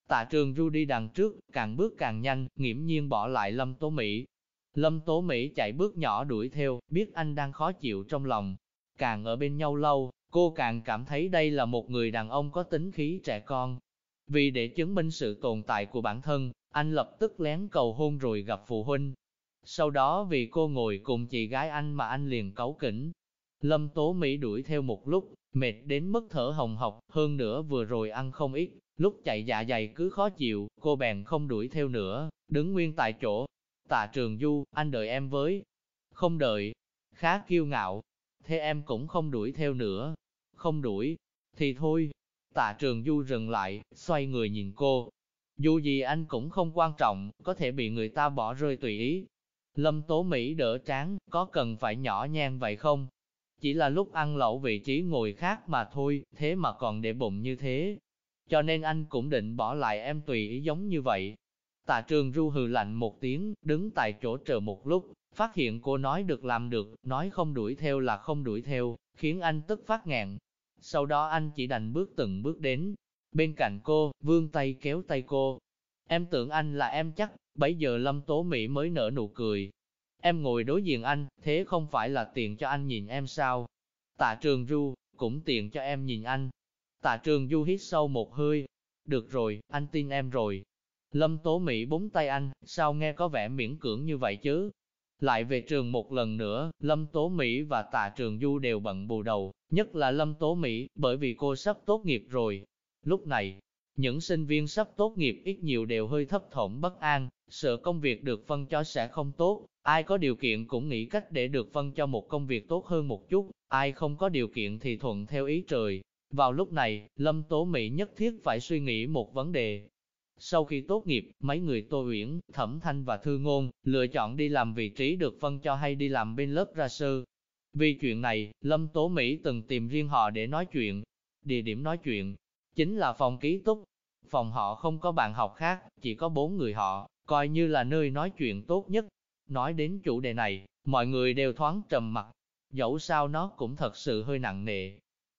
Tạ Trường Du đi đằng trước, càng bước càng nhanh, nghiễm nhiên bỏ lại Lâm Tố Mỹ. Lâm Tố Mỹ chạy bước nhỏ đuổi theo, biết anh đang khó chịu trong lòng. Càng ở bên nhau lâu, cô càng cảm thấy đây là một người đàn ông có tính khí trẻ con. Vì để chứng minh sự tồn tại của bản thân, anh lập tức lén cầu hôn rồi gặp phụ huynh, sau đó vì cô ngồi cùng chị gái anh mà anh liền cấu kỉnh. Lâm Tố Mỹ đuổi theo một lúc, mệt đến mức thở hồng hộc, hơn nữa vừa rồi ăn không ít, lúc chạy dạ dày cứ khó chịu, cô bèn không đuổi theo nữa, đứng nguyên tại chỗ. Tạ Trường Du, anh đợi em với. Không đợi, khá kiêu ngạo, thế em cũng không đuổi theo nữa. Không đuổi, thì thôi. Tạ Trường Du dừng lại, xoay người nhìn cô. Dù gì anh cũng không quan trọng, có thể bị người ta bỏ rơi tùy ý, Lâm Tố Mỹ đỡ tráng, có cần phải nhỏ nhan vậy không? chỉ là lúc ăn lẩu vị trí ngồi khác mà thôi, thế mà còn để bụng như thế. Cho nên anh cũng định bỏ lại em tùy ý giống như vậy. Tạ trường ru hừ lạnh một tiếng, đứng tại chỗ chờ một lúc, phát hiện cô nói được làm được, nói không đuổi theo là không đuổi theo, khiến anh tức phát ngẹn. Sau đó anh chỉ đành bước từng bước đến, bên cạnh cô, vương tay kéo tay cô. Em tưởng anh là em chắc, bấy giờ Lâm Tố Mỹ mới nở nụ cười. Em ngồi đối diện anh, thế không phải là tiền cho anh nhìn em sao? Tạ trường ru, cũng tiền cho em nhìn anh. Tạ trường du hít sâu một hơi. Được rồi, anh tin em rồi. Lâm Tố Mỹ búng tay anh, sao nghe có vẻ miễn cưỡng như vậy chứ? Lại về trường một lần nữa, Lâm Tố Mỹ và Tạ Trường Du đều bận bù đầu, nhất là Lâm Tố Mỹ, bởi vì cô sắp tốt nghiệp rồi. Lúc này, những sinh viên sắp tốt nghiệp ít nhiều đều hơi thấp thỏm bất an, sợ công việc được phân cho sẽ không tốt, ai có điều kiện cũng nghĩ cách để được phân cho một công việc tốt hơn một chút, ai không có điều kiện thì thuận theo ý trời. Vào lúc này, Lâm Tố Mỹ nhất thiết phải suy nghĩ một vấn đề, sau khi tốt nghiệp, mấy người Tô Uyển, Thẩm Thanh và Thư Ngôn, lựa chọn đi làm vị trí được phân cho hay đi làm bên lớp ra sư. Vì chuyện này, Lâm Tố Mỹ từng tìm riêng họ để nói chuyện. Địa điểm nói chuyện, chính là phòng ký túc. Phòng họ không có bạn học khác, chỉ có bốn người họ, coi như là nơi nói chuyện tốt nhất. Nói đến chủ đề này, mọi người đều thoáng trầm mặt. Dẫu sao nó cũng thật sự hơi nặng nề.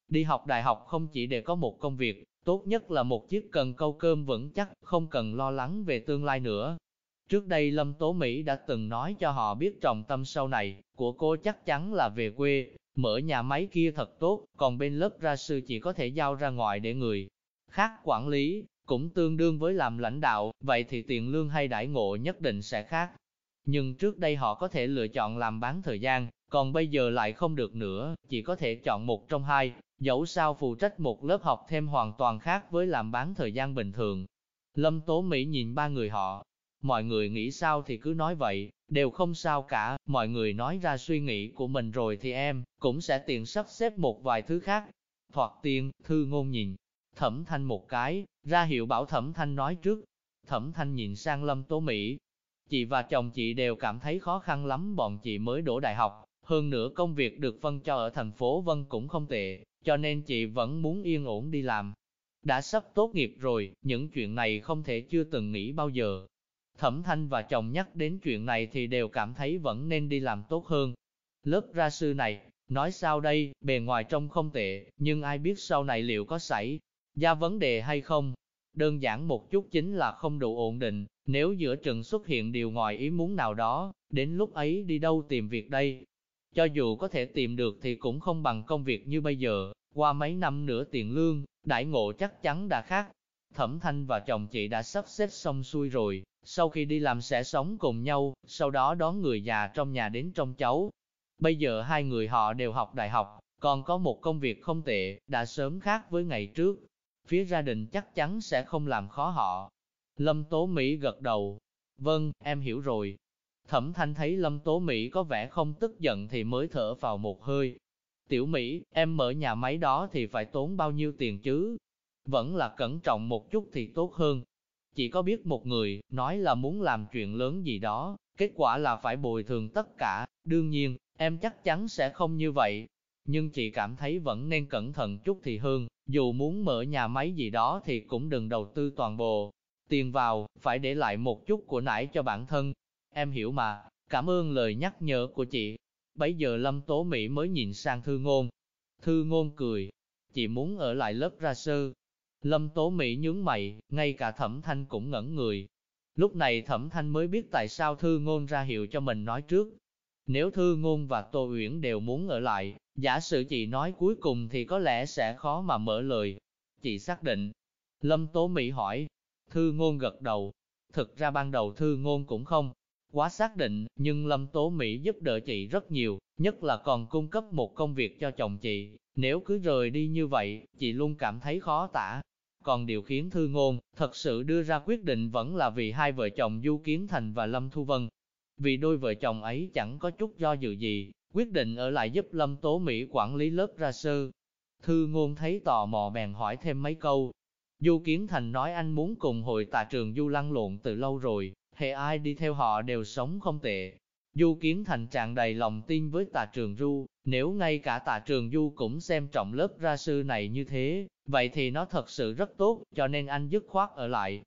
Đi học đại học không chỉ để có một công việc, Tốt nhất là một chiếc cần câu cơm vững chắc, không cần lo lắng về tương lai nữa. Trước đây Lâm Tố Mỹ đã từng nói cho họ biết trọng tâm sau này, của cô chắc chắn là về quê, mở nhà máy kia thật tốt, còn bên lớp ra sư chỉ có thể giao ra ngoài để người khác quản lý, cũng tương đương với làm lãnh đạo, vậy thì tiền lương hay đãi ngộ nhất định sẽ khác. Nhưng trước đây họ có thể lựa chọn làm bán thời gian, còn bây giờ lại không được nữa, chỉ có thể chọn một trong hai, Dẫu sao phụ trách một lớp học thêm hoàn toàn khác với làm bán thời gian bình thường. Lâm Tố Mỹ nhìn ba người họ, mọi người nghĩ sao thì cứ nói vậy, đều không sao cả, mọi người nói ra suy nghĩ của mình rồi thì em, cũng sẽ tiện sắp xếp một vài thứ khác. Thoạt tiên, thư ngôn nhìn, thẩm thanh một cái, ra hiệu bảo thẩm thanh nói trước. Thẩm thanh nhìn sang Lâm Tố Mỹ. Chị và chồng chị đều cảm thấy khó khăn lắm bọn chị mới đổ đại học, hơn nữa công việc được phân cho ở thành phố Vân cũng không tệ, cho nên chị vẫn muốn yên ổn đi làm. Đã sắp tốt nghiệp rồi, những chuyện này không thể chưa từng nghĩ bao giờ. Thẩm Thanh và chồng nhắc đến chuyện này thì đều cảm thấy vẫn nên đi làm tốt hơn. Lớp ra sư này, nói sao đây, bề ngoài trông không tệ, nhưng ai biết sau này liệu có xảy ra vấn đề hay không. Đơn giản một chút chính là không đủ ổn định, nếu giữa trường xuất hiện điều ngoài ý muốn nào đó, đến lúc ấy đi đâu tìm việc đây, cho dù có thể tìm được thì cũng không bằng công việc như bây giờ, qua mấy năm nữa tiền lương, đại ngộ chắc chắn đã khác. Thẩm Thanh và chồng chị đã sắp xếp xong xuôi rồi, sau khi đi làm sẽ sống cùng nhau, sau đó đón người già trong nhà đến trông cháu. Bây giờ hai người họ đều học đại học, còn có một công việc không tệ, đã sớm khác với ngày trước. Phía gia đình chắc chắn sẽ không làm khó họ. Lâm Tố Mỹ gật đầu. Vâng, em hiểu rồi, Thẩm thanh thấy Lâm Tố Mỹ có vẻ không tức giận thì mới thở vào một hơi. Tiểu Mỹ, em mở nhà máy đó thì phải tốn bao nhiêu tiền chứ? Vẫn là cẩn trọng một chút thì tốt hơn. Chỉ có biết một người, nói là muốn làm chuyện lớn gì đó, kết quả là phải bồi thường tất cả. Đương nhiên, em chắc chắn sẽ không như vậy. Nhưng chị cảm thấy vẫn nên cẩn thận chút thì hơn, dù muốn mở nhà máy gì đó thì cũng đừng đầu tư toàn bộ. Tiền vào, phải để lại một chút của nãy cho bản thân, Em hiểu mà, cảm ơn lời nhắc nhở của chị. Bấy giờ Lâm Tố Mỹ mới nhìn sang Thư Ngôn. Thư Ngôn cười, chị muốn ở lại lớp ra Sư. Lâm Tố Mỹ nhướng mày, ngay cả Thẩm Thanh cũng ngẩn người. Lúc này Thẩm Thanh mới biết tại sao Thư Ngôn ra hiệu cho mình nói trước. Nếu Thư Ngôn và Tô Uyển đều muốn ở lại, giả sử chị nói cuối cùng thì có lẽ sẽ khó mà mở lời. Chị xác định. Lâm Tố Mỹ hỏi. Thư Ngôn gật đầu. Thực ra ban đầu Thư Ngôn cũng không quá xác định, nhưng Lâm Tố Mỹ giúp đỡ chị rất nhiều, nhất là còn cung cấp một công việc cho chồng chị. Nếu cứ rời đi như vậy, chị luôn cảm thấy khó tả. Còn điều khiến Thư Ngôn thật sự đưa ra quyết định vẫn là vì hai vợ chồng Du Kiến Thành và Lâm Thu Vân. Vì đôi vợ chồng ấy chẳng có chút do dự gì, quyết định ở lại giúp Lâm Tố Mỹ quản lý lớp ra sư Thư Ngôn thấy tò mò bèn hỏi thêm mấy câu. Du Kiến Thành nói anh muốn cùng hội tạ trường Du lăn lộn từ lâu rồi, hệ ai đi theo họ đều sống không tệ. Du Kiến Thành tràn đầy lòng tin với tà trường Du, nếu ngay cả tà trường Du cũng xem trọng lớp ra sư này như thế, vậy thì nó thật sự rất tốt, cho nên anh dứt khoát ở lại.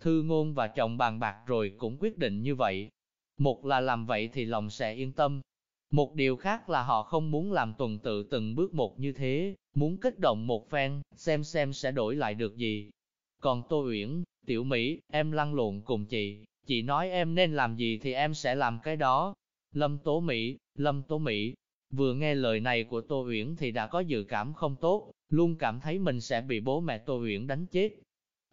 Thư ngôn và chồng bàn bạc rồi cũng quyết định như vậy. Một là làm vậy thì lòng sẽ yên tâm. Một điều khác là họ không muốn làm tuần tự từng bước một như thế, muốn kích động một phen, xem xem sẽ đổi lại được gì. Còn Tô Uyển, Tiểu Mỹ, em lăn lộn cùng chị, chị nói em nên làm gì thì em sẽ làm cái đó. Lâm Tố Mỹ, Lâm Tố Mỹ, vừa nghe lời này của Tô Uyển thì đã có dự cảm không tốt, luôn cảm thấy mình sẽ bị bố mẹ Tô Uyển đánh chết.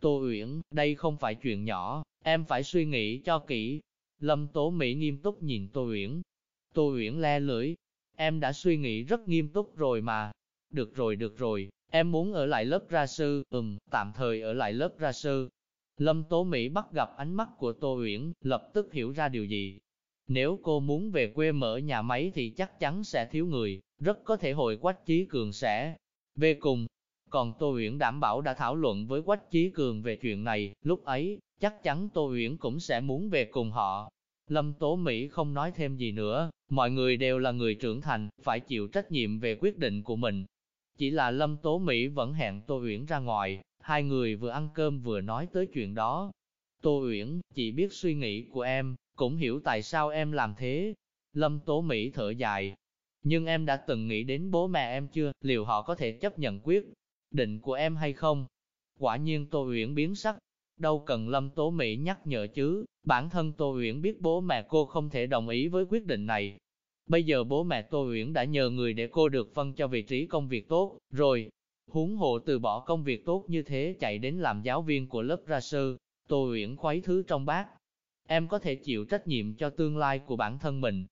Tô Uyển, đây không phải chuyện nhỏ, em phải suy nghĩ cho kỹ. Lâm Tố Mỹ nghiêm túc nhìn Tô Uyển. Tô Uyển le lưỡi, em đã suy nghĩ rất nghiêm túc rồi mà. Được rồi, được rồi, em muốn ở lại lớp ra sư, ừm, tạm thời ở lại lớp ra sư. Lâm Tố Mỹ bắt gặp ánh mắt của Tô Uyển, lập tức hiểu ra điều gì. Nếu cô muốn về quê mở nhà máy thì chắc chắn sẽ thiếu người, rất có thể hội Quách Chí Cường sẽ về cùng. Còn Tô Uyển đảm bảo đã thảo luận với Quách Chí Cường về chuyện này, lúc ấy, chắc chắn Tô Uyển cũng sẽ muốn về cùng họ. Lâm Tố Mỹ không nói thêm gì nữa, mọi người đều là người trưởng thành, phải chịu trách nhiệm về quyết định của mình. Chỉ là Lâm Tố Mỹ vẫn hẹn Tô Uyển ra ngoài, hai người vừa ăn cơm vừa nói tới chuyện đó. Tô Uyển, chị biết suy nghĩ của em, cũng hiểu tại sao em làm thế. Lâm Tố Mỹ thở dài. Nhưng em đã từng nghĩ đến bố mẹ em chưa, liệu họ có thể chấp nhận quyết định của em hay không? Quả nhiên Tô Uyển biến sắc. Đâu cần Lâm Tố Mỹ nhắc nhở chứ, bản thân Tô Uyển biết bố mẹ cô không thể đồng ý với quyết định này. Bây giờ bố mẹ Tô Uyển đã nhờ người để cô được phân cho vị trí công việc tốt, rồi. Huống hộ từ bỏ công việc tốt như thế chạy đến làm giáo viên của lớp ra sư, Tô Uyển khuấy thứ trong bát, em có thể chịu trách nhiệm cho tương lai của bản thân mình.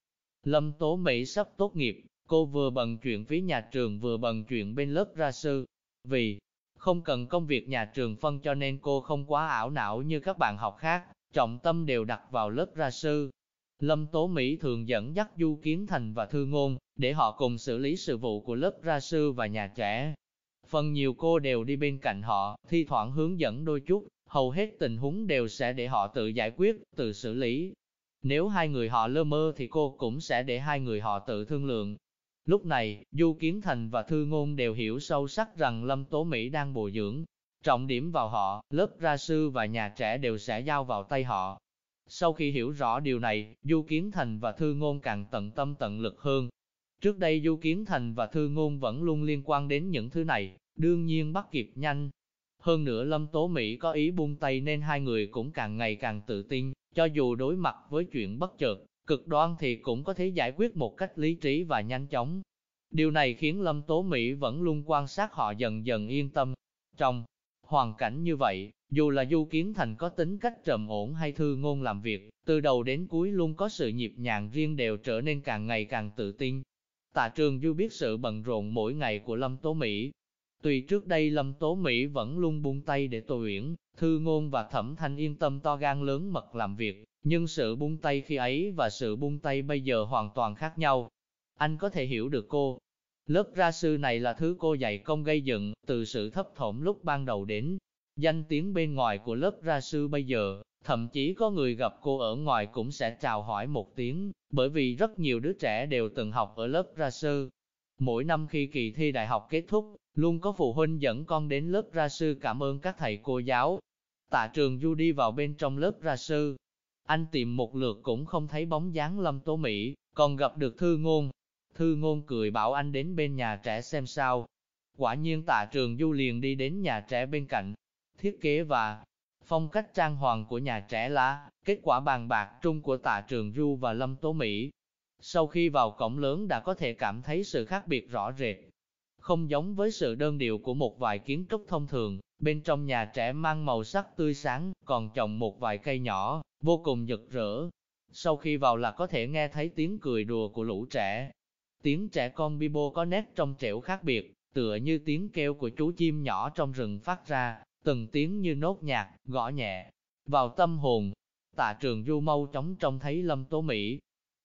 Lâm Tố Mỹ sắp tốt nghiệp, cô vừa bận chuyện phía nhà trường vừa bận chuyện bên lớp ra sư. Vì không cần công việc nhà trường phân cho nên cô không quá ảo não như các bạn học khác, trọng tâm đều đặt vào lớp ra sư. Lâm Tố Mỹ thường dẫn dắt Du Kiến Thành và Thư Ngôn, để họ cùng xử lý sự vụ của lớp ra sư và nhà trẻ. Phần nhiều cô đều đi bên cạnh họ, thi thoảng hướng dẫn đôi chút, hầu hết tình huống đều sẽ để họ tự giải quyết, tự xử lý. Nếu hai người họ lơ mơ thì cô cũng sẽ để hai người họ tự thương lượng. Lúc này, Du Kiến Thành và Thư Ngôn đều hiểu sâu sắc rằng Lâm Tố Mỹ đang bồi dưỡng. Trọng điểm vào họ, lớp ra sư và nhà trẻ đều sẽ giao vào tay họ. Sau khi hiểu rõ điều này, Du Kiến Thành và Thư Ngôn càng tận tâm tận lực hơn. Trước đây Du Kiến Thành và Thư Ngôn vẫn luôn liên quan đến những thứ này, đương nhiên bắt kịp nhanh, hơn nữa Lâm Tố Mỹ có ý buông tay nên hai người cũng càng ngày càng tự tin, cho dù đối mặt với chuyện bất chợt, cực đoan thì cũng có thể giải quyết một cách lý trí và nhanh chóng. Điều này khiến Lâm Tố Mỹ vẫn luôn quan sát họ dần dần yên tâm. Trong hoàn cảnh như vậy, dù là Du Kiến Thành có tính cách trầm ổn hay thư ngôn làm việc, từ đầu đến cuối luôn có sự nhịp nhàng riêng đều trở nên càng ngày càng tự tin. Tạ Trường Du biết sự bận rộn mỗi ngày của Lâm Tố Mỹ, Tuy trước đây Lâm Tố Mỹ vẫn luôn buông tay để Tô Uyển, Thư Ngôn và Thẩm Thanh yên tâm to gan lớn mật làm việc, nhưng sự buông tay khi ấy và sự buông tay bây giờ hoàn toàn khác nhau. Anh có thể hiểu được cô. Lớp ra sư này là thứ cô dạy công gây dựng, từ sự thấp thỏm lúc ban đầu đến danh tiếng bên ngoài của lớp ra sư bây giờ, thậm chí có người gặp cô ở ngoài cũng sẽ chào hỏi một tiếng, bởi vì rất nhiều đứa trẻ đều từng học ở lớp ra sư. Mỗi năm khi kỳ thi đại học kết thúc, Luôn có phụ huynh dẫn con đến lớp ra sư cảm ơn các thầy cô giáo. Tạ trường Du đi vào bên trong lớp ra sư. Anh tìm một lượt cũng không thấy bóng dáng Lâm Tố Mỹ, còn gặp được Thư Ngôn. Thư Ngôn cười bảo anh đến bên nhà trẻ xem sao. Quả nhiên tạ trường Du liền đi đến nhà trẻ bên cạnh. Thiết kế và phong cách trang hoàng của nhà trẻ là kết quả bàn bạc trung của tạ trường Du và Lâm Tố Mỹ. Sau khi vào cổng lớn đã có thể cảm thấy sự khác biệt rõ rệt. Không giống với sự đơn điệu của một vài kiến trúc thông thường, bên trong nhà trẻ mang màu sắc tươi sáng, còn trồng một vài cây nhỏ, vô cùng rực rỡ. Sau khi vào là có thể nghe thấy tiếng cười đùa của lũ trẻ. Tiếng trẻ con Bibo có nét trong trẻo khác biệt, tựa như tiếng kêu của chú chim nhỏ trong rừng phát ra, từng tiếng như nốt nhạc, gõ nhẹ, vào tâm hồn. Tạ trường du mau chóng trông thấy Lâm Tố Mỹ.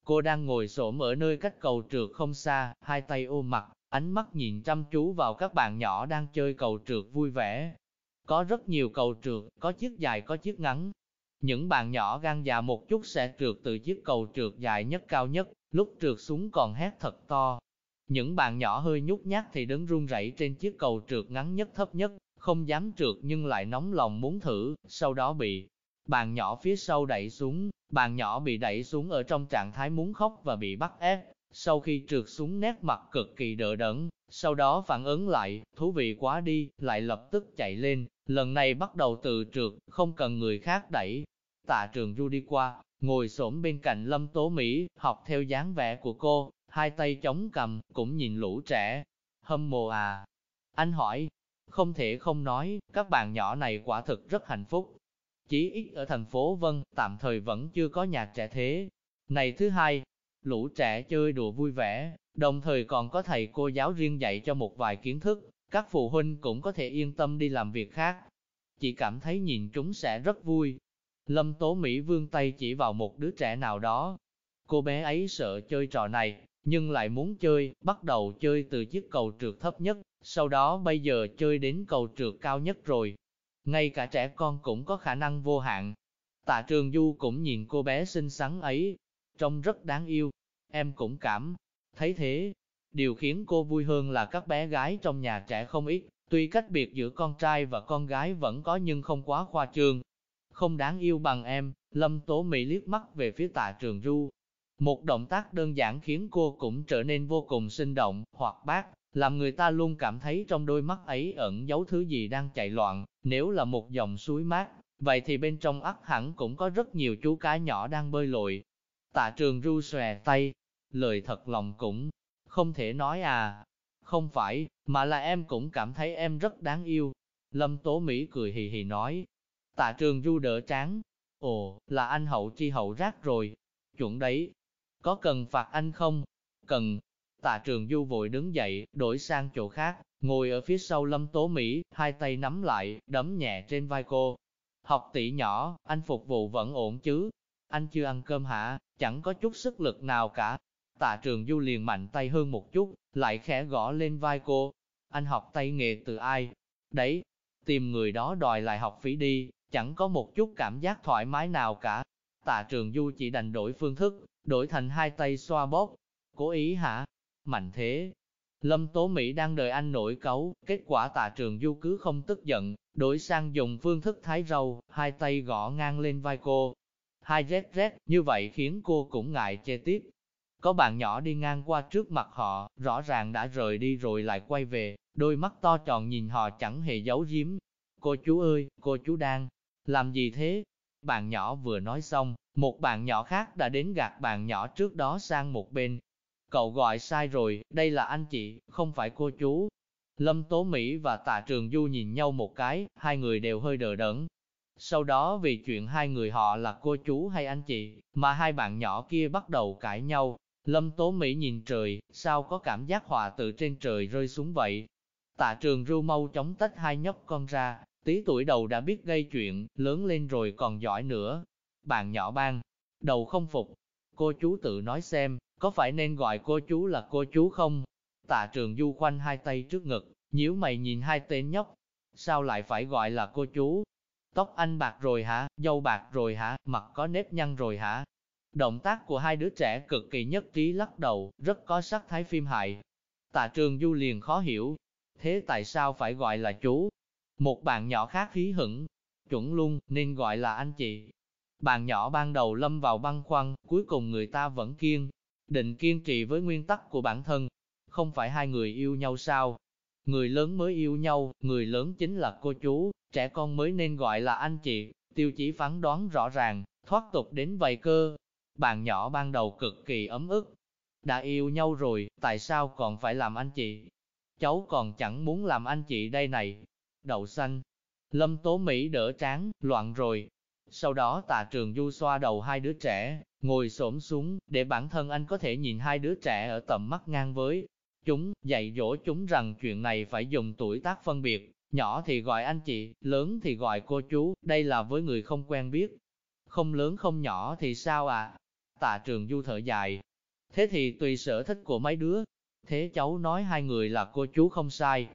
Cô đang ngồi xổm ở nơi cách cầu trượt không xa, hai tay ôm mặt, ánh mắt nhìn chăm chú vào các bạn nhỏ đang chơi cầu trượt vui vẻ. Có rất nhiều cầu trượt, có chiếc dài có chiếc ngắn. Những bạn nhỏ gan già một chút sẽ trượt từ chiếc cầu trượt dài nhất cao nhất, lúc trượt xuống còn hét thật to. Những bạn nhỏ hơi nhút nhát thì đứng run rẩy trên chiếc cầu trượt ngắn nhất thấp nhất, không dám trượt nhưng lại nóng lòng muốn thử, sau đó bị bàn nhỏ phía sau đẩy xuống, bàn nhỏ bị đẩy xuống ở trong trạng thái muốn khóc và bị bắt ép, sau khi trượt xuống nét mặt cực kỳ đỡ đẫn, sau đó phản ứng lại, thú vị quá đi, lại lập tức chạy lên, lần này bắt đầu từ trượt, không cần người khác đẩy. Tạ trường du đi qua, ngồi xổm bên cạnh Lâm Tố Mỹ, học theo dáng vẻ của cô, hai tay chống cầm, cũng nhìn lũ trẻ. Hâm mộ à? Anh hỏi, không thể không nói, các bạn nhỏ này quả thực rất hạnh phúc. Chỉ ít ở thành phố Vân, tạm thời vẫn chưa có nhà trẻ thế. Này thứ hai, lũ trẻ chơi đùa vui vẻ, đồng thời còn có thầy cô giáo riêng dạy cho một vài kiến thức, các phụ huynh cũng có thể yên tâm đi làm việc khác. Chỉ cảm thấy nhìn chúng sẽ rất vui. Lâm Tố Mỹ vương tay chỉ vào một đứa trẻ nào đó. Cô bé ấy sợ chơi trò này, nhưng lại muốn chơi, bắt đầu chơi từ chiếc cầu trượt thấp nhất, sau đó bây giờ chơi đến cầu trượt cao nhất rồi. Ngay cả trẻ con cũng có khả năng vô hạn. Tạ Trường Du cũng nhìn cô bé xinh xắn ấy, trông rất đáng yêu. Em cũng cảm thấy thế. Điều khiến cô vui hơn là các bé gái trong nhà trẻ không ít, tuy cách biệt giữa con trai và con gái vẫn có nhưng không quá khoa trương. Không đáng yêu bằng em, Lâm Tố Mỹ liếc mắt về phía tạ trường Du. Một động tác đơn giản khiến cô cũng trở nên vô cùng sinh động, hoặc bát, làm người ta luôn cảm thấy trong đôi mắt ấy ẩn giấu thứ gì đang chạy loạn. Nếu là một dòng suối mát, vậy thì bên trong ắt hẳn cũng có rất nhiều chú cá nhỏ đang bơi lội, Tạ trường ru xòe tay, lời thật lòng cũng không thể nói à. Không phải, mà là em cũng cảm thấy em rất đáng yêu. Lâm Tố Mỹ cười hì hì nói. Tạ trường du đỡ tráng. Ồ, là anh hậu chi hậu rác rồi. Chuẩn đấy. Có cần phạt anh không? Cần. Tạ trường du vội đứng dậy, đổi sang chỗ khác, ngồi ở phía sau Lâm Tố Mỹ, hai tay nắm lại, đấm nhẹ trên vai cô. Học tỷ nhỏ, anh phục vụ vẫn ổn chứ? Anh chưa ăn cơm hả? chẳng có chút sức lực nào cả. Tạ trường du liền mạnh tay hơn một chút, lại khẽ gõ lên vai cô. Anh học tay nghề từ ai? Đấy, tìm người đó đòi lại học phí đi, chẳng có một chút cảm giác thoải mái nào cả. Tạ trường du chỉ đành đổi phương thức, đổi thành hai tay xoa bóp. Cố ý hả? Mạnh thế. Lâm Tố Mỹ đang đợi anh nổi cấu, kết quả tạ trường du cứ không tức giận, đổi sang dùng phương thức thái râu, hai tay gõ ngang lên vai cô, Hai rét rét, như vậy khiến cô cũng ngại chê tiếp. Có bạn nhỏ đi ngang qua trước mặt họ, rõ ràng đã rời đi rồi lại quay về, đôi mắt to tròn nhìn họ chẳng hề giấu giếm. Cô chú ơi, cô chú đang làm gì thế? Bạn nhỏ vừa nói xong, một bạn nhỏ khác đã đến gạt bạn nhỏ trước đó sang một bên. Cậu gọi sai rồi, đây là anh chị, không phải cô chú. Lâm Tố Mỹ và Tạ Trường Du nhìn nhau một cái, hai người đều hơi đờ đẫn, sau đó vì chuyện hai người họ là cô chú hay anh chị, mà hai bạn nhỏ kia bắt đầu cãi nhau. Lâm Tố Mỹ nhìn trời, sao có cảm giác họa từ trên trời rơi xuống vậy? Tạ trường Du mau chóng tách hai nhóc con ra, tí tuổi đầu đã biết gây chuyện, lớn lên rồi còn giỏi nữa. Bạn nhỏ ban, đầu không phục. Cô chú tự nói xem, có phải nên gọi cô chú là cô chú không? Tạ trường du khoanh hai tay trước ngực, nhíu mày nhìn hai tên nhóc. Sao lại phải gọi là cô chú? Tóc anh bạc rồi hả, dâu bạc rồi hả, mặt có nếp nhăn rồi hả? Động tác của hai đứa trẻ cực kỳ nhất trí lắc đầu, rất có sắc thái phim hại. Tạ trường du liền khó hiểu, thế tại sao phải gọi là chú? Một bạn nhỏ khác khí hửng, chuẩn luôn, nên gọi là anh chị. Bạn nhỏ ban đầu lâm vào băng khoăn, cuối cùng người ta vẫn kiên, định kiên trì với nguyên tắc của bản thân. Không phải hai người yêu nhau sao? Người lớn mới yêu nhau, người lớn chính là cô chú, trẻ con mới nên gọi là anh chị, tiêu chí phán đoán rõ ràng, thoát tục đến vậy cơ. Bạn nhỏ ban đầu cực kỳ ấm ức, đã yêu nhau rồi, tại sao còn phải làm anh chị? Cháu còn chẳng muốn làm anh chị đây này. Đậu xanh, lâm tố Mỹ đỡ tráng, loạn rồi. Sau đó tạ trường du xoa đầu hai đứa trẻ, ngồi xổm xuống, để bản thân anh có thể nhìn hai đứa trẻ ở tầm mắt ngang với chúng, dạy dỗ chúng rằng chuyện này phải dùng tuổi tác phân biệt, Nhỏ thì gọi anh chị, lớn thì gọi cô chú, đây là với người không quen biết. Không lớn không nhỏ thì sao à? Tạ trường du thở dài. Thế thì tùy sở thích của mấy đứa. Thế cháu nói hai người là cô chú không sai.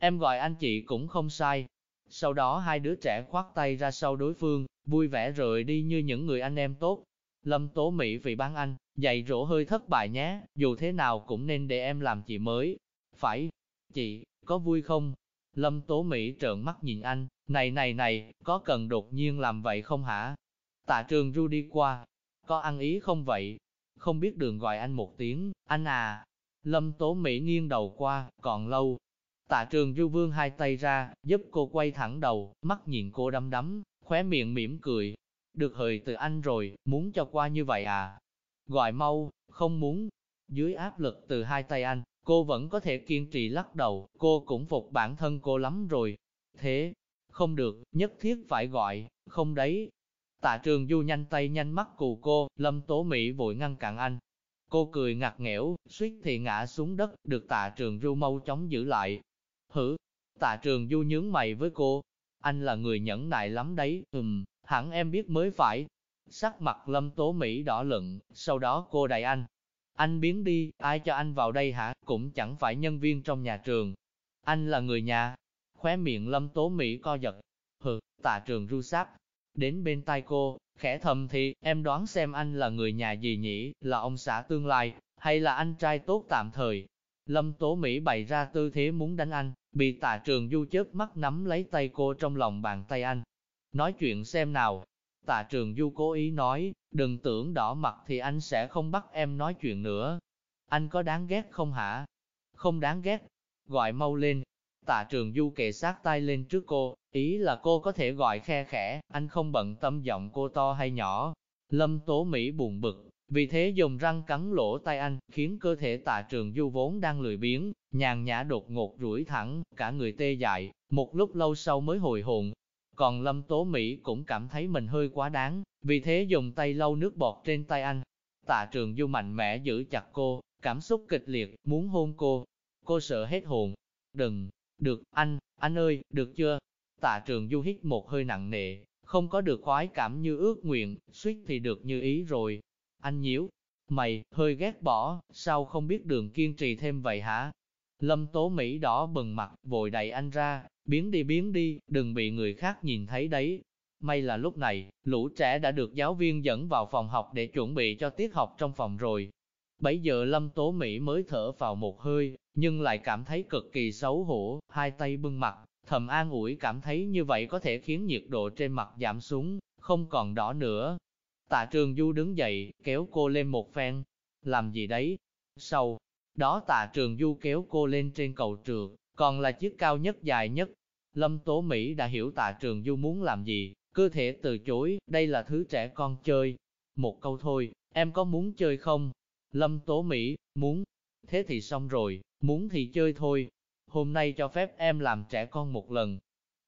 Em gọi anh chị cũng không sai. Sau đó hai đứa trẻ khoát tay ra sau đối phương, vui vẻ rời đi như những người anh em tốt. Lâm Tố Mỹ vì bán anh, dạy dỗ hơi thất bại nhé, dù thế nào cũng nên để em làm chị mới. Phải, chị, có vui không? Lâm Tố Mỹ trợn mắt nhìn anh, này này này, có cần đột nhiên làm vậy không hả? Tạ trường ru đi qua, có ăn ý không vậy? Không biết đường gọi anh một tiếng, anh à. Lâm Tố Mỹ nghiêng đầu qua, còn lâu. Tạ trường du vương hai tay ra, giúp cô quay thẳng đầu, mắt nhìn cô đăm đắm, khóe miệng mỉm cười. Được hời từ anh rồi, muốn cho qua như vậy à? Gọi mau, không muốn. Dưới áp lực từ hai tay anh, cô vẫn có thể kiên trì lắc đầu, cô cũng phục bản thân cô lắm rồi. Thế, không được, nhất thiết phải gọi, không đấy. Tạ trường du nhanh tay nhanh mắt cù cô, lâm tố Mỹ vội ngăn cản anh. Cô cười ngặt nghẽo, suýt thì ngã xuống đất, được tạ trường du mau chóng giữ lại. Hử, tạ trường du nhướng mày với cô. Anh là người nhẫn nại lắm đấy, ừm, hẳn em biết mới phải. Sắc mặt lâm tố Mỹ đỏ lựng, sau đó cô đại anh. Anh biến đi, ai cho anh vào đây hả, cũng chẳng phải nhân viên trong nhà trường. Anh là người nhà. Khóe miệng lâm tố Mỹ co giật. Hừ, tạ trường ru sáp. Đến bên tai cô, khẽ thầm thì, em đoán xem anh là người nhà gì nhỉ, là ông xã tương lai, hay là anh trai tốt tạm thời. Lâm Tố Mỹ bày ra tư thế muốn đánh anh, bị tạ trường du chớp mắt nắm lấy tay cô trong lòng bàn tay anh. Nói chuyện xem nào. Tạ trường du cố ý nói, đừng tưởng đỏ mặt thì anh sẽ không bắt em nói chuyện nữa. Anh có đáng ghét không hả? Không đáng ghét. Gọi mau lên. Tạ trường du kề sát tay lên trước cô, ý là cô có thể gọi khe khẽ, anh không bận tâm giọng cô to hay nhỏ. Lâm Tố Mỹ buồn bực, vì thế dùng răng cắn lỗ tay anh, khiến cơ thể tạ trường du vốn đang lười biếng, nhàn nhã đột ngột rủi thẳng, cả người tê dại, một lúc lâu sau mới hồi hồn. Còn Lâm Tố Mỹ cũng cảm thấy mình hơi quá đáng, vì thế dùng tay lau nước bọt trên tay anh. Tạ trường du mạnh mẽ giữ chặt cô, cảm xúc kịch liệt, muốn hôn cô. Cô sợ hết hồn. Đừng, được, anh, anh ơi, được chưa? Tạ trường du hít một hơi nặng nề, không có được khoái cảm như ước nguyện, suýt thì được như ý rồi. Anh nhíu, mày, hơi ghét bỏ, sao không biết đường kiên trì thêm vậy hả? Lâm Tố Mỹ đỏ bừng mặt, vội đẩy anh ra, biến đi biến đi, đừng bị người khác nhìn thấy đấy. May là lúc này, lũ trẻ đã được giáo viên dẫn vào phòng học để chuẩn bị cho tiết học trong phòng rồi. Bấy giờ Lâm Tố Mỹ mới thở vào một hơi, nhưng lại cảm thấy cực kỳ xấu hổ, hai tay bưng mặt, thầm an ủi cảm thấy như vậy có thể khiến nhiệt độ trên mặt giảm xuống, không còn đỏ nữa. Tạ Trường Du đứng dậy, kéo cô lên một phen. Làm gì đấy? Sau đó Tạ Trường Du kéo cô lên trên cầu trượt, còn là chiếc cao nhất dài nhất. Lâm Tố Mỹ đã hiểu Tạ Trường Du muốn làm gì, cơ thể từ chối, đây là thứ trẻ con chơi. Một câu thôi, em có muốn chơi không? Lâm Tố Mỹ, muốn. Thế thì xong rồi, muốn thì chơi thôi. Hôm nay cho phép em làm trẻ con một lần.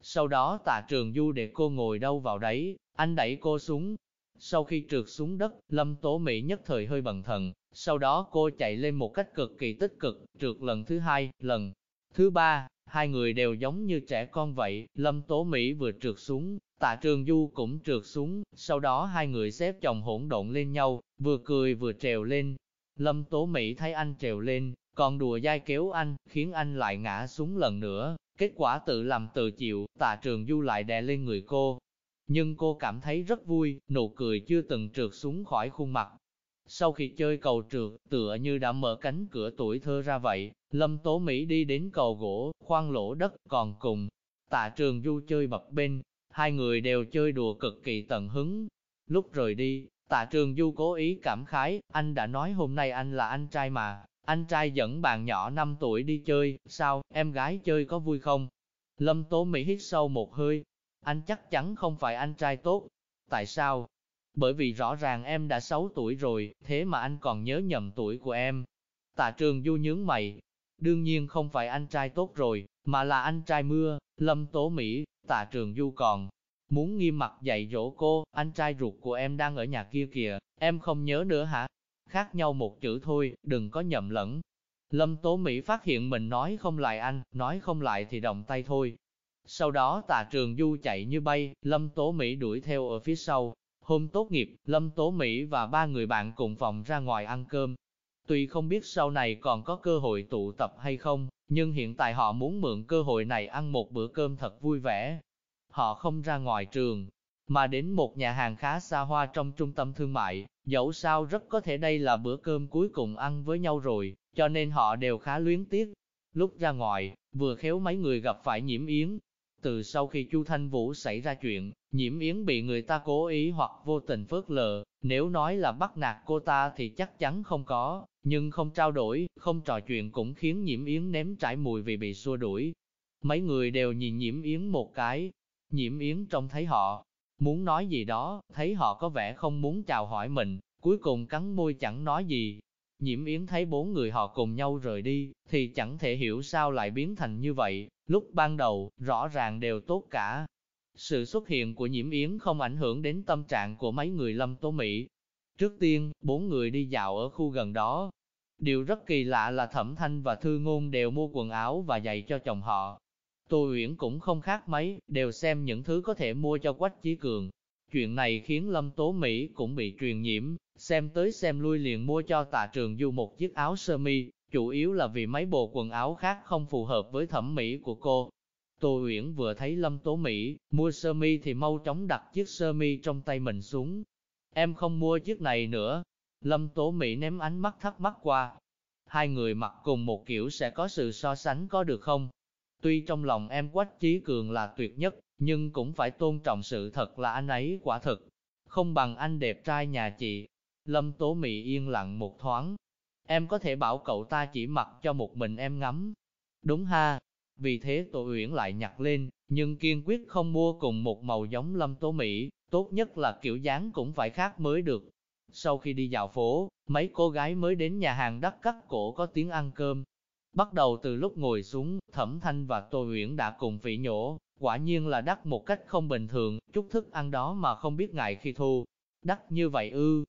Sau đó tạ trường du để cô ngồi đâu vào đấy, anh đẩy cô xuống. Sau khi trượt xuống đất, Lâm Tố Mỹ nhất thời hơi bần thần, sau đó cô chạy lên một cách cực kỳ tích cực, trượt lần thứ hai, lần thứ ba, hai người đều giống như trẻ con vậy, Lâm Tố Mỹ vừa trượt xuống, tạ trường du cũng trượt xuống, sau đó hai người xếp chồng hỗn độn lên nhau, vừa cười vừa trèo lên, Lâm Tố Mỹ thấy anh trèo lên, còn đùa dai kéo anh, khiến anh lại ngã xuống lần nữa. Kết quả tự làm tự chịu, tạ trường du lại đè lên người cô. Nhưng cô cảm thấy rất vui, nụ cười chưa từng trượt xuống khỏi khuôn mặt. Sau khi chơi cầu trượt, tựa như đã mở cánh cửa tuổi thơ ra vậy, Lâm Tố Mỹ đi đến cầu gỗ, khoan lỗ đất, còn cùng. Tạ trường du chơi bập bên, hai người đều chơi đùa cực kỳ tận hứng. Lúc rời đi, Tạ Trường Du cố ý cảm khái, anh đã nói hôm nay anh là anh trai mà, anh trai dẫn bạn nhỏ 5 tuổi đi chơi, sao, em gái chơi có vui không? Lâm Tố Mỹ hít sâu một hơi, anh chắc chắn không phải anh trai tốt. Tại sao? Bởi vì rõ ràng em đã 6 tuổi rồi, thế mà anh còn nhớ nhầm tuổi của em. Tạ Trường Du nhướng mày, đương nhiên không phải anh trai tốt rồi, mà là anh trai mưa, Lâm Tố Mỹ, Tạ Trường Du còn Muốn nghiêm mặt dạy dỗ cô, anh trai ruột của em đang ở nhà kia kìa, em không nhớ nữa hả? Khác nhau một chữ thôi, đừng có nhầm lẫn. Lâm Tố Mỹ phát hiện mình nói không lại anh, nói không lại thì động tay thôi. Sau đó tà trường du chạy như bay, Lâm Tố Mỹ đuổi theo ở phía sau. Hôm tốt nghiệp, Lâm Tố Mỹ và ba người bạn cùng phòng ra ngoài ăn cơm. Tuy không biết sau này còn có cơ hội tụ tập hay không, nhưng hiện tại họ muốn mượn cơ hội này ăn một bữa cơm thật vui vẻ, Họ không ra ngoài trường. mà đến một nhà hàng khá xa hoa trong trung tâm thương mại, dẫu sao rất có thể đây là bữa cơm cuối cùng ăn với nhau rồi, cho nên họ đều khá luyến tiếc. Lúc ra ngoài, vừa khéo mấy người gặp phải nhiễm yến. Từ sau khi Chu Thanh Vũ xảy ra chuyện, nhiễm yến bị người ta cố ý hoặc vô tình phớt lờ, nếu nói là bắt nạt cô ta thì chắc chắn không có, nhưng không trao đổi, không trò chuyện cũng khiến nhiễm yến ném trải mùi vì bị xua đuổi. Mấy người đều nhìn nhiễm yến một cái, nhiễm yến trông thấy họ, muốn nói gì đó, thấy họ có vẻ không muốn chào hỏi mình, cuối cùng cắn môi chẳng nói gì. Nhiễm Yến thấy bốn người họ cùng nhau rời đi, thì chẳng thể hiểu sao lại biến thành như vậy, lúc ban đầu, rõ ràng đều tốt cả. Sự xuất hiện của Nhiễm Yến không ảnh hưởng đến tâm trạng của mấy người lâm tố Mỹ. Trước tiên, bốn người đi dạo ở khu gần đó. Điều rất kỳ lạ là Thẩm Thanh và Thư Ngôn đều mua quần áo và giày cho chồng họ, Tô Uyển cũng không khác mấy, đều xem những thứ có thể mua cho Quách Chí Cường. Chuyện này khiến Lâm Tố Mỹ cũng bị truyền nhiễm, xem tới xem lui liền mua cho tạ trường du một chiếc áo sơ mi, chủ yếu là vì mấy bộ quần áo khác không phù hợp với thẩm mỹ của cô. Tô Uyển vừa thấy Lâm Tố Mỹ mua sơ mi thì mau chóng đặt chiếc sơ mi trong tay mình xuống. Em không mua chiếc này nữa. Lâm Tố Mỹ ném ánh mắt thắc mắc qua. Hai người mặc cùng một kiểu sẽ có sự so sánh có được không? Tuy trong lòng em Quách Chí Cường là tuyệt nhất, nhưng cũng phải tôn trọng sự thật là anh ấy quả thực. Không bằng anh đẹp trai nhà chị. Lâm Tố mỹ yên lặng một thoáng. Em có thể bảo cậu ta chỉ mặc cho một mình em ngắm. Đúng ha. Vì thế Tô Uyển lại nhặt lên, nhưng kiên quyết không mua cùng một màu giống Lâm Tố Mỹ, tốt nhất là kiểu dáng cũng phải khác mới được. Sau khi đi dạo phố, mấy cô gái mới đến nhà hàng đắt cắt cổ có tiếng ăn cơm, Bắt đầu từ lúc ngồi xuống, Thẩm Thanh và Tô Uyển đã cùng phỉ nhổ, quả nhiên là đắt một cách không bình thường, chút thức ăn đó mà không biết ngại khi thu. Đắt như vậy ư.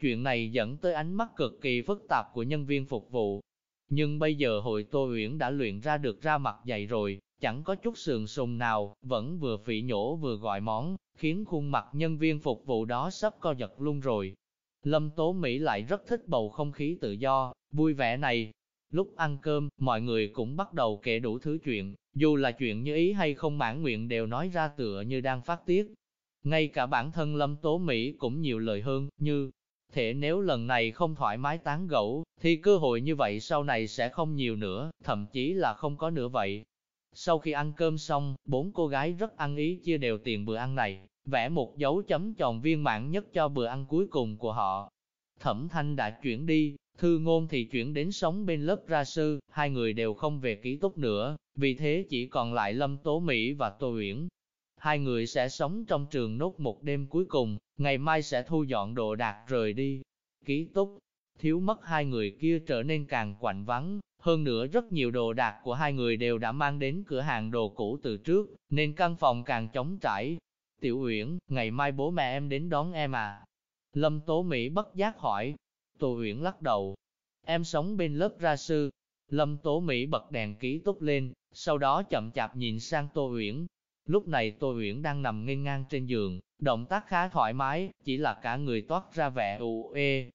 Chuyện này dẫn tới ánh mắt cực kỳ phức tạp của nhân viên phục vụ. Nhưng bây giờ hội Tô Uyển đã luyện ra được ra mặt dày rồi, chẳng có chút sườn sùng nào, vẫn vừa phỉ nhổ vừa gọi món, khiến khuôn mặt nhân viên phục vụ đó sắp co giật luôn rồi. Lâm Tố Mỹ lại rất thích bầu không khí tự do, vui vẻ này, Lúc ăn cơm, mọi người cũng bắt đầu kể đủ thứ chuyện, dù là chuyện như ý hay không mãn nguyện đều nói ra tựa như đang phát tiết. Ngay cả bản thân Lâm Tố Mỹ cũng nhiều lời hơn, như, thể nếu lần này không thoải mái tán gẫu, thì cơ hội như vậy sau này sẽ không nhiều nữa, thậm chí là không có nữa vậy. Sau khi ăn cơm xong, bốn cô gái rất ăn ý chia đều tiền bữa ăn này, vẽ một dấu chấm tròn viên mãn nhất cho bữa ăn cuối cùng của họ. Thẩm Thanh đã chuyển đi, Thư ngôn thì chuyển đến sống bên lớp ra sư, hai người đều không về ký túc nữa, vì thế chỉ còn lại Lâm Tố Mỹ và Tô Uyển. Hai người sẽ sống trong trường nốt một đêm cuối cùng, ngày mai sẽ thu dọn đồ đạc rời đi. Ký túc, thiếu mất hai người kia trở nên càng quạnh vắng, hơn nữa rất nhiều đồ đạc của hai người đều đã mang đến cửa hàng đồ cũ từ trước, nên căn phòng càng trống trải. Tiểu Uyển, ngày mai bố mẹ em đến đón em à? Lâm Tố Mỹ bất giác hỏi, Tô Uyển lắc đầu. Em sống bên lớp ra sư. Lâm Tố Mỹ bật đèn ký túc lên, sau đó chậm chạp nhìn sang Tô Uyển. Lúc này Tô Uyển đang nằm nghênh ngang trên giường, động tác khá thoải mái, chỉ là cả người toát ra vẻ u ê.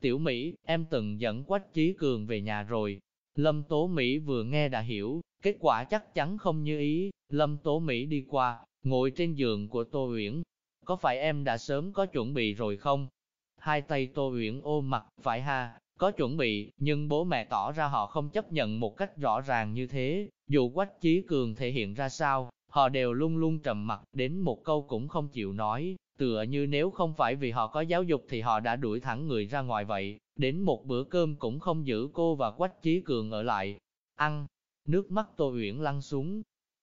Tiểu Mỹ, em từng dẫn Quách Chí Cường về nhà rồi. Lâm Tố Mỹ vừa nghe đã hiểu, kết quả chắc chắn không như ý. Lâm Tố Mỹ đi qua, ngồi trên giường của Tô Uyển. Có phải em đã sớm có chuẩn bị rồi không? Hai tay Tô Uyển ôm mặt, phải ha, có chuẩn bị, nhưng bố mẹ tỏ ra họ không chấp nhận một cách rõ ràng như thế, dù Quách Chí Cường thể hiện ra sao, họ đều luôn luôn trầm mặt, đến một câu cũng không chịu nói, tựa như nếu không phải vì họ có giáo dục thì họ đã đuổi thẳng người ra ngoài vậy, đến một bữa cơm cũng không giữ cô và Quách Chí Cường ở lại. Ăn, nước mắt Tô Uyển lăn xuống.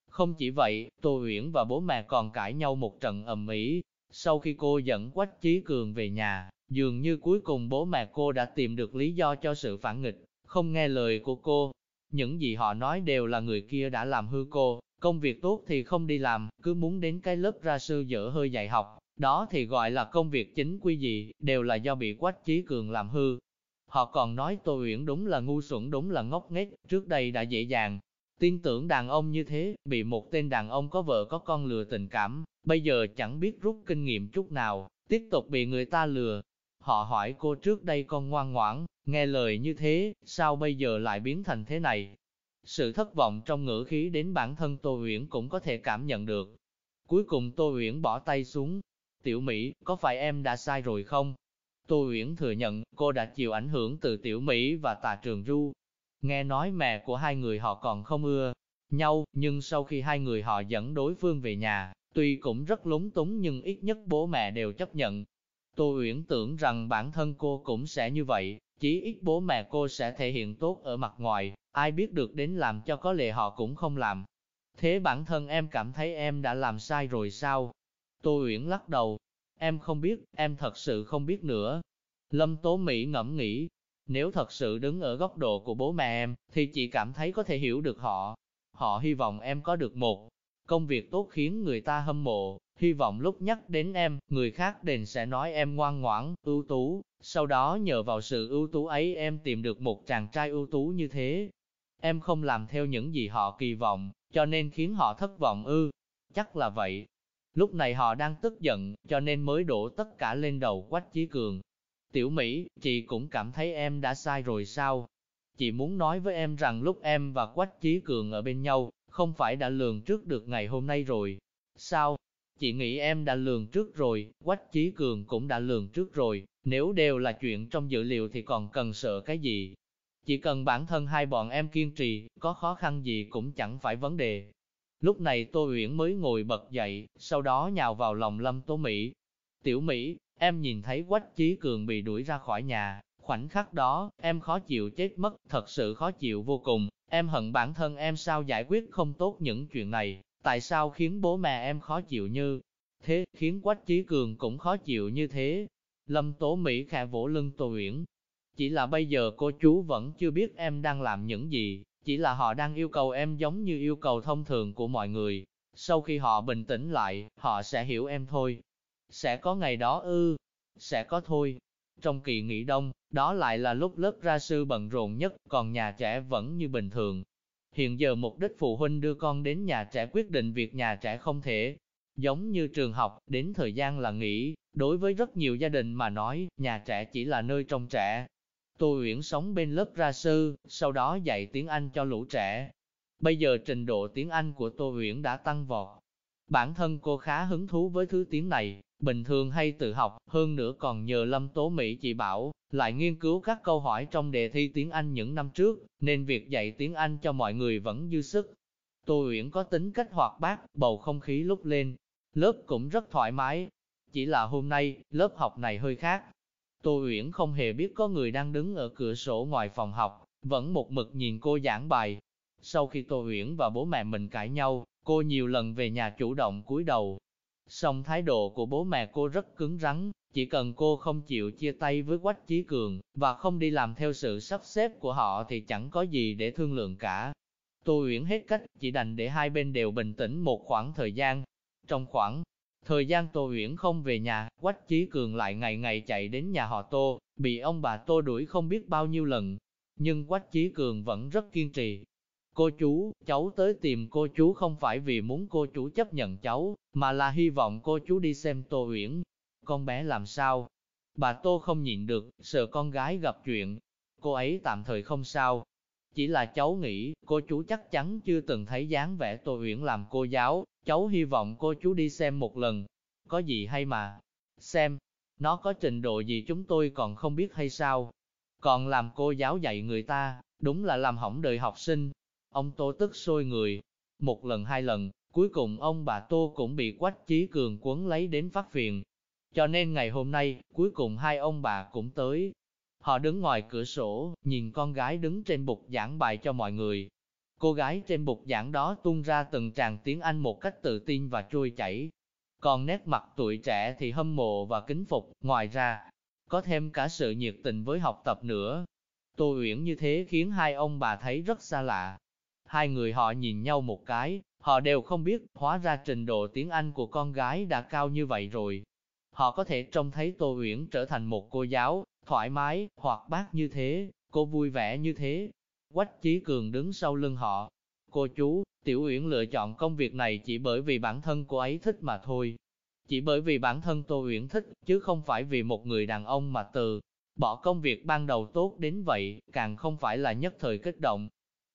Không chỉ vậy, Tô Uyển và bố mẹ còn cãi nhau một trận ầm ĩ. Sau khi cô dẫn Quách Chí Cường về nhà, Dường như cuối cùng bố mẹ cô đã tìm được lý do cho sự phản nghịch, không nghe lời của cô. Những gì họ nói đều là người kia đã làm hư cô, công việc tốt thì không đi làm, cứ muốn đến cái lớp ra sư dở hơi dạy học, đó thì gọi là công việc chính quy gì, đều là do bị Quách trí Cường làm hư. Họ còn nói Tô Uyển đúng là ngu xuẩn đúng là ngốc nghếch, trước đây đã dễ dàng. Tin tưởng đàn ông như thế, bị một tên đàn ông có vợ có con lừa tình cảm, bây giờ chẳng biết rút kinh nghiệm chút nào, tiếp tục bị người ta lừa, Họ hỏi cô trước đây con ngoan ngoãn, nghe lời như thế, sao bây giờ lại biến thành thế này? Sự thất vọng trong ngữ khí đến bản thân Tô Uyển cũng có thể cảm nhận được. Cuối cùng Tô Uyển bỏ tay xuống, Tiểu Mỹ, có phải em đã sai rồi không? Tô Uyển thừa nhận, cô đã chịu ảnh hưởng từ Tiểu Mỹ và Tà Trường Du. Nghe nói mẹ của hai người họ còn không ưa nhau, nhưng sau khi hai người họ dẫn đối phương về nhà, tuy cũng rất lúng túng nhưng ít nhất bố mẹ đều chấp nhận. Tô Uyển tưởng rằng bản thân cô cũng sẽ như vậy, chỉ ít bố mẹ cô sẽ thể hiện tốt ở mặt ngoài, ai biết được đến làm cho có lệ họ cũng không làm. Thế bản thân em cảm thấy em đã làm sai rồi sao? Tô Uyển lắc đầu, em không biết, em thật sự không biết nữa. Lâm Tố Mỹ ngẫm nghĩ, nếu thật sự đứng ở góc độ của bố mẹ em, thì chị cảm thấy có thể hiểu được họ. Họ hy vọng em có được một công việc tốt khiến người ta hâm mộ, hy vọng lúc nhắc đến em, người khác đền sẽ nói em ngoan ngoãn, ưu tú, sau đó nhờ vào sự ưu tú ấy em tìm được một chàng trai ưu tú như thế. Em không làm theo những gì họ kỳ vọng, cho nên khiến họ thất vọng ư. Chắc là vậy. Lúc này họ đang tức giận, cho nên mới đổ tất cả lên đầu Quách Chí Cường. Tiểu Mỹ, chị cũng cảm thấy em đã sai rồi sao? Chị muốn nói với em rằng lúc em và Quách Chí Cường ở bên nhau, không phải đã lường trước được ngày hôm nay rồi. Sao? Chị nghĩ em đã lường trước rồi, Quách Chí Cường cũng đã lường trước rồi, nếu đều là chuyện trong dữ liệu thì còn cần sợ cái gì? Chỉ cần bản thân hai bọn em kiên trì, có khó khăn gì cũng chẳng phải vấn đề. Lúc này Tô Uyển mới ngồi bật dậy, sau đó nhào vào lòng Lâm Tố Mỹ. Tiểu Mỹ, em nhìn thấy Quách Chí Cường bị đuổi ra khỏi nhà, khoảnh khắc đó, em khó chịu chết mất, thật sự khó chịu vô cùng, em hận bản thân em sao giải quyết không tốt những chuyện này, tại sao khiến bố mẹ em khó chịu như thế, khiến Quách Chí Cường cũng khó chịu như thế. Lâm Tố Mỹ khẽ vỗ lưng Tô Uyển. Chỉ là bây giờ cô chú vẫn chưa biết em đang làm những gì, chỉ là họ đang yêu cầu em giống như yêu cầu thông thường của mọi người. Sau khi họ bình tĩnh lại, họ sẽ hiểu em thôi. Sẽ có ngày đó ư, sẽ có thôi. Trong kỳ nghỉ đông, đó lại là lúc lớp ra sư bận rộn nhất, còn nhà trẻ vẫn như bình thường. Hiện giờ mục đích phụ huynh đưa con đến nhà trẻ quyết định việc nhà trẻ không thể. Giống như trường học, đến thời gian là nghỉ, đối với rất nhiều gia đình mà nói, nhà trẻ chỉ là nơi trông trẻ. Tô Uyển sống bên lớp ra sư, sau đó dạy tiếng Anh cho lũ trẻ. Bây giờ trình độ tiếng Anh của Tô Uyển đã tăng vọt. Bản thân cô khá hứng thú với thứ tiếng này, bình thường hay tự học, hơn nữa còn nhờ Lâm Tố Mỹ chỉ bảo, lại nghiên cứu các câu hỏi trong đề thi tiếng Anh những năm trước, nên việc dạy tiếng Anh cho mọi người vẫn dư sức. Tô Uyển có tính cách hoạt bát, bầu không khí lúc lên, lớp cũng rất thoải mái. Chỉ là hôm nay, lớp học này hơi khác. Tô Uyển không hề biết có người đang đứng ở cửa sổ ngoài phòng học, vẫn một mực nhìn cô giảng bài. Sau khi Tô Uyển và bố mẹ mình cãi nhau, cô nhiều lần về nhà chủ động cúi đầu, Song thái độ của bố mẹ cô rất cứng rắn, chỉ cần cô không chịu chia tay với Quách Chí Cường, và không đi làm theo sự sắp xếp của họ thì chẳng có gì để thương lượng cả. Tô Uyển hết cách, chỉ đành để hai bên đều bình tĩnh một khoảng thời gian. Trong khoảng thời gian Tô Uyển không về nhà, Quách Chí Cường lại ngày ngày chạy đến nhà họ Tô, bị ông bà Tô đuổi không biết bao nhiêu lần. Nhưng Quách Chí Cường vẫn rất kiên trì, Cô chú, cháu tới tìm cô chú không phải vì muốn cô chú chấp nhận cháu, mà là hy vọng cô chú đi xem Tô Uyển. Con bé làm sao? Bà Tô không nhịn được, sợ con gái gặp chuyện. Cô ấy tạm thời không sao. Chỉ là cháu nghĩ, cô chú chắc chắn chưa từng thấy dáng vẻ Tô Uyển làm cô giáo, cháu hy vọng cô chú đi xem một lần. Có gì hay mà? Xem, nó có trình độ gì chúng tôi còn không biết hay sao? Còn làm cô giáo dạy người ta, đúng là làm hỏng đời học sinh. Ông Tô tức sôi người. Một lần hai lần, cuối cùng ông bà Tô cũng bị Quách Chí Cường quấn lấy đến phát phiền. Cho nên ngày hôm nay, cuối cùng hai ông bà cũng tới. Họ đứng ngoài cửa sổ, nhìn con gái đứng trên bục giảng bài cho mọi người. Cô gái trên bục giảng đó tung ra từng tràng tiếng Anh một cách tự tin và trôi chảy. Còn nét mặt tuổi trẻ thì hâm mộ và kính phục, ngoài ra, có thêm cả sự nhiệt tình với học tập nữa. Tô Uyển như thế khiến hai ông bà thấy rất xa lạ, Hai người họ nhìn nhau một cái, họ đều không biết, hóa ra trình độ tiếng Anh của con gái đã cao như vậy rồi. Họ có thể trông thấy Tô Uyển trở thành một cô giáo, thoải mái, hoặc bác như thế, cô vui vẻ như thế. Quách Chí Cường đứng sau lưng họ. Cô chú, Tiểu Uyển lựa chọn công việc này chỉ bởi vì bản thân cô ấy thích mà thôi. Chỉ bởi vì bản thân Tô Uyển thích, chứ không phải vì một người đàn ông mà từ. Bỏ công việc ban đầu tốt đến vậy, càng không phải là nhất thời kích động,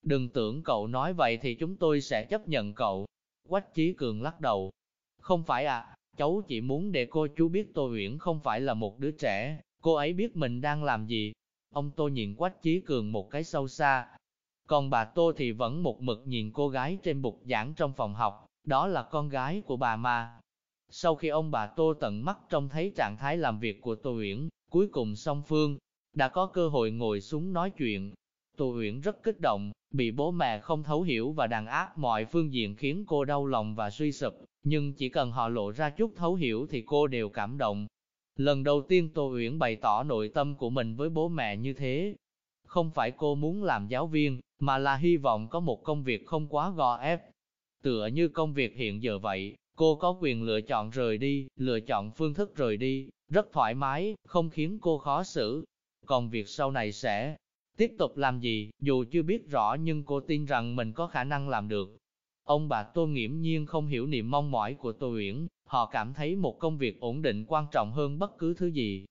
Đừng tưởng cậu nói vậy thì chúng tôi sẽ chấp nhận cậu. Quách Chí Cường lắc đầu. Không phải à, cháu chỉ muốn để cô chú biết Tô Uyển không phải là một đứa trẻ, cô ấy biết mình đang làm gì. Ông Tô nhìn Quách Chí Cường một cái sâu xa. Còn bà Tô thì vẫn một mực nhìn cô gái trên bục giảng trong phòng học, đó là con gái của bà mà. Sau khi ông bà Tô tận mắt trông thấy trạng thái làm việc của Tô Uyển, cuối cùng song phương đã có cơ hội ngồi xuống nói chuyện. Tô Uyển rất kích động, bị bố mẹ không thấu hiểu và đàn áp mọi phương diện khiến cô đau lòng và suy sụp, nhưng chỉ cần họ lộ ra chút thấu hiểu thì cô đều cảm động. Lần đầu tiên Tô Uyển bày tỏ nội tâm của mình với bố mẹ như thế. Không phải cô muốn làm giáo viên, mà là hy vọng có một công việc không quá gò ép. Tựa như công việc hiện giờ vậy, cô có quyền lựa chọn rời đi, lựa chọn phương thức rời đi, rất thoải mái, không khiến cô khó xử. Còn việc sau này sẽ tiếp tục làm gì, dù chưa biết rõ nhưng cô tin rằng mình có khả năng làm được. Ông bà Tô nghiễm nhiên không hiểu niềm mong mỏi của Tô Uyển, họ cảm thấy một công việc ổn định quan trọng hơn bất cứ thứ gì.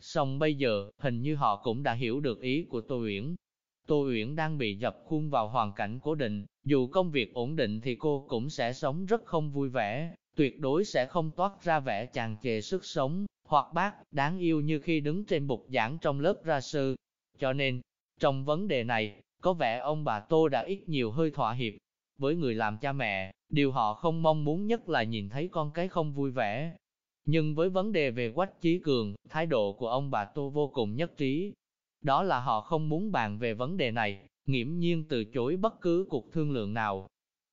Song bây giờ, hình như họ cũng đã hiểu được ý của Tô Uyển. Tô Uyển đang bị dập khuôn vào hoàn cảnh cố định, dù công việc ổn định thì cô cũng sẽ sống rất không vui vẻ, tuyệt đối sẽ không toát ra vẻ chàng chề sức sống, hoặc bác, đáng yêu như khi đứng trên bục giảng trong lớp ra sư. Cho nên, trong vấn đề này, có vẻ ông bà Tô đã ít nhiều hơi thỏa hiệp. Với người làm cha mẹ, điều họ không mong muốn nhất là nhìn thấy con cái không vui vẻ. Nhưng với vấn đề về Quách Chí Cường, thái độ của ông bà Tô vô cùng nhất trí. Đó là họ không muốn bàn về vấn đề này, nghiễm nhiên từ chối bất cứ cuộc thương lượng nào.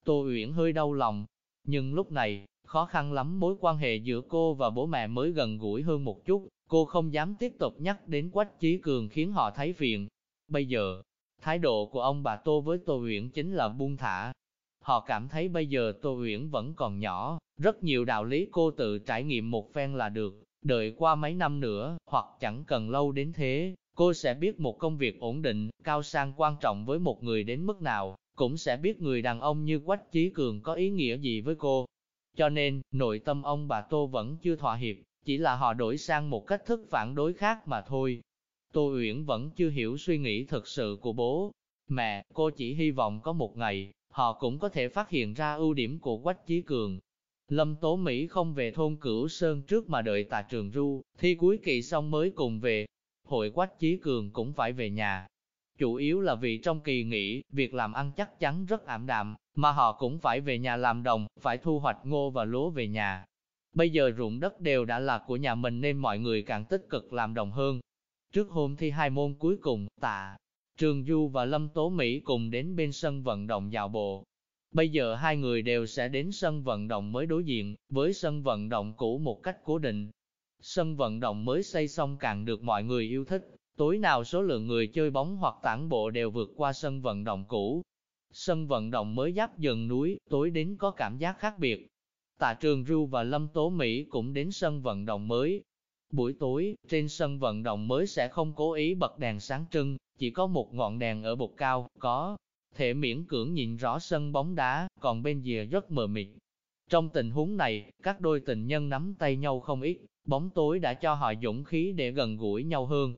Tô Uyển hơi đau lòng, nhưng lúc này, khó khăn lắm mối quan hệ giữa cô và bố mẹ mới gần gũi hơn một chút, cô không dám tiếp tục nhắc đến Quách Chí Cường khiến họ thấy phiền. Bây giờ, thái độ của ông bà Tô với Tô Uyển chính là buông thả. Họ cảm thấy bây giờ Tô Uyển vẫn còn nhỏ, rất nhiều đạo lý cô tự trải nghiệm một phen là được, đợi qua mấy năm nữa, hoặc chẳng cần lâu đến thế, cô sẽ biết một công việc ổn định, cao sang quan trọng với một người đến mức nào, cũng sẽ biết người đàn ông như Quách Chí Cường có ý nghĩa gì với cô. Cho nên, nội tâm ông bà Tô vẫn chưa thỏa hiệp, chỉ là họ đổi sang một cách thức phản đối khác mà thôi. Tô Uyển vẫn chưa hiểu suy nghĩ thực sự của bố. Mẹ, cô chỉ hy vọng có một ngày, họ cũng có thể phát hiện ra ưu điểm của Quách Chí Cường. Lâm Tố Mỹ không về thôn Cửu Sơn trước mà đợi tà trường ru, thi cuối kỳ xong mới cùng về. Hội Quách Chí Cường cũng phải về nhà. Chủ yếu là vì trong kỳ nghỉ, việc làm ăn chắc chắn rất ảm đạm, mà họ cũng phải về nhà làm đồng, phải thu hoạch ngô và lúa về nhà. Bây giờ ruộng đất đều đã là của nhà mình nên mọi người càng tích cực làm đồng hơn. Trước hôm thi hai môn cuối cùng, tạ, Trường Du và Lâm Tố Mỹ cùng đến bên sân vận động dạo bộ. Bây giờ hai người đều sẽ đến sân vận động mới đối diện, với sân vận động cũ một cách cố định. Sân vận động mới xây xong càng được mọi người yêu thích, tối nào số lượng người chơi bóng hoặc tản bộ đều vượt qua sân vận động cũ. Sân vận động mới giáp dần núi, tối đến có cảm giác khác biệt. Tạ Trường Du và Lâm Tố Mỹ cũng đến sân vận động mới, Buổi tối, trên sân vận động mới sẽ không cố ý bật đèn sáng trưng, chỉ có một ngọn đèn ở bục cao, có thể miễn cưỡng nhìn rõ sân bóng đá, còn bên dìa rất mờ mịt. Trong tình huống này, các đôi tình nhân nắm tay nhau không ít, bóng tối đã cho họ dũng khí để gần gũi nhau hơn.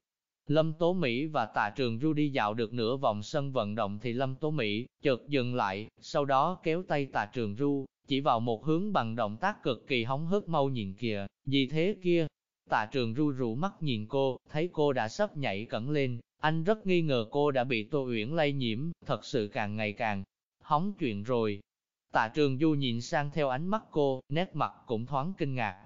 Lâm Tố Mỹ và Tạ Trường Du đi dạo được nửa vòng sân vận động thì Lâm Tố Mỹ chợt dừng lại, sau đó kéo tay Tạ Trường Du, chỉ vào một hướng bằng động tác cực kỳ hóng hớt mau nhìn kìa, gì thế kia, Tạ trường ru rủ mắt nhìn cô, thấy cô đã sắp nhảy cẩn lên, anh rất nghi ngờ cô đã bị Tô Uyển lây nhiễm, thật sự càng ngày càng hóng chuyện rồi. Tạ trường du nhìn sang theo ánh mắt cô, nét mặt cũng thoáng kinh ngạc.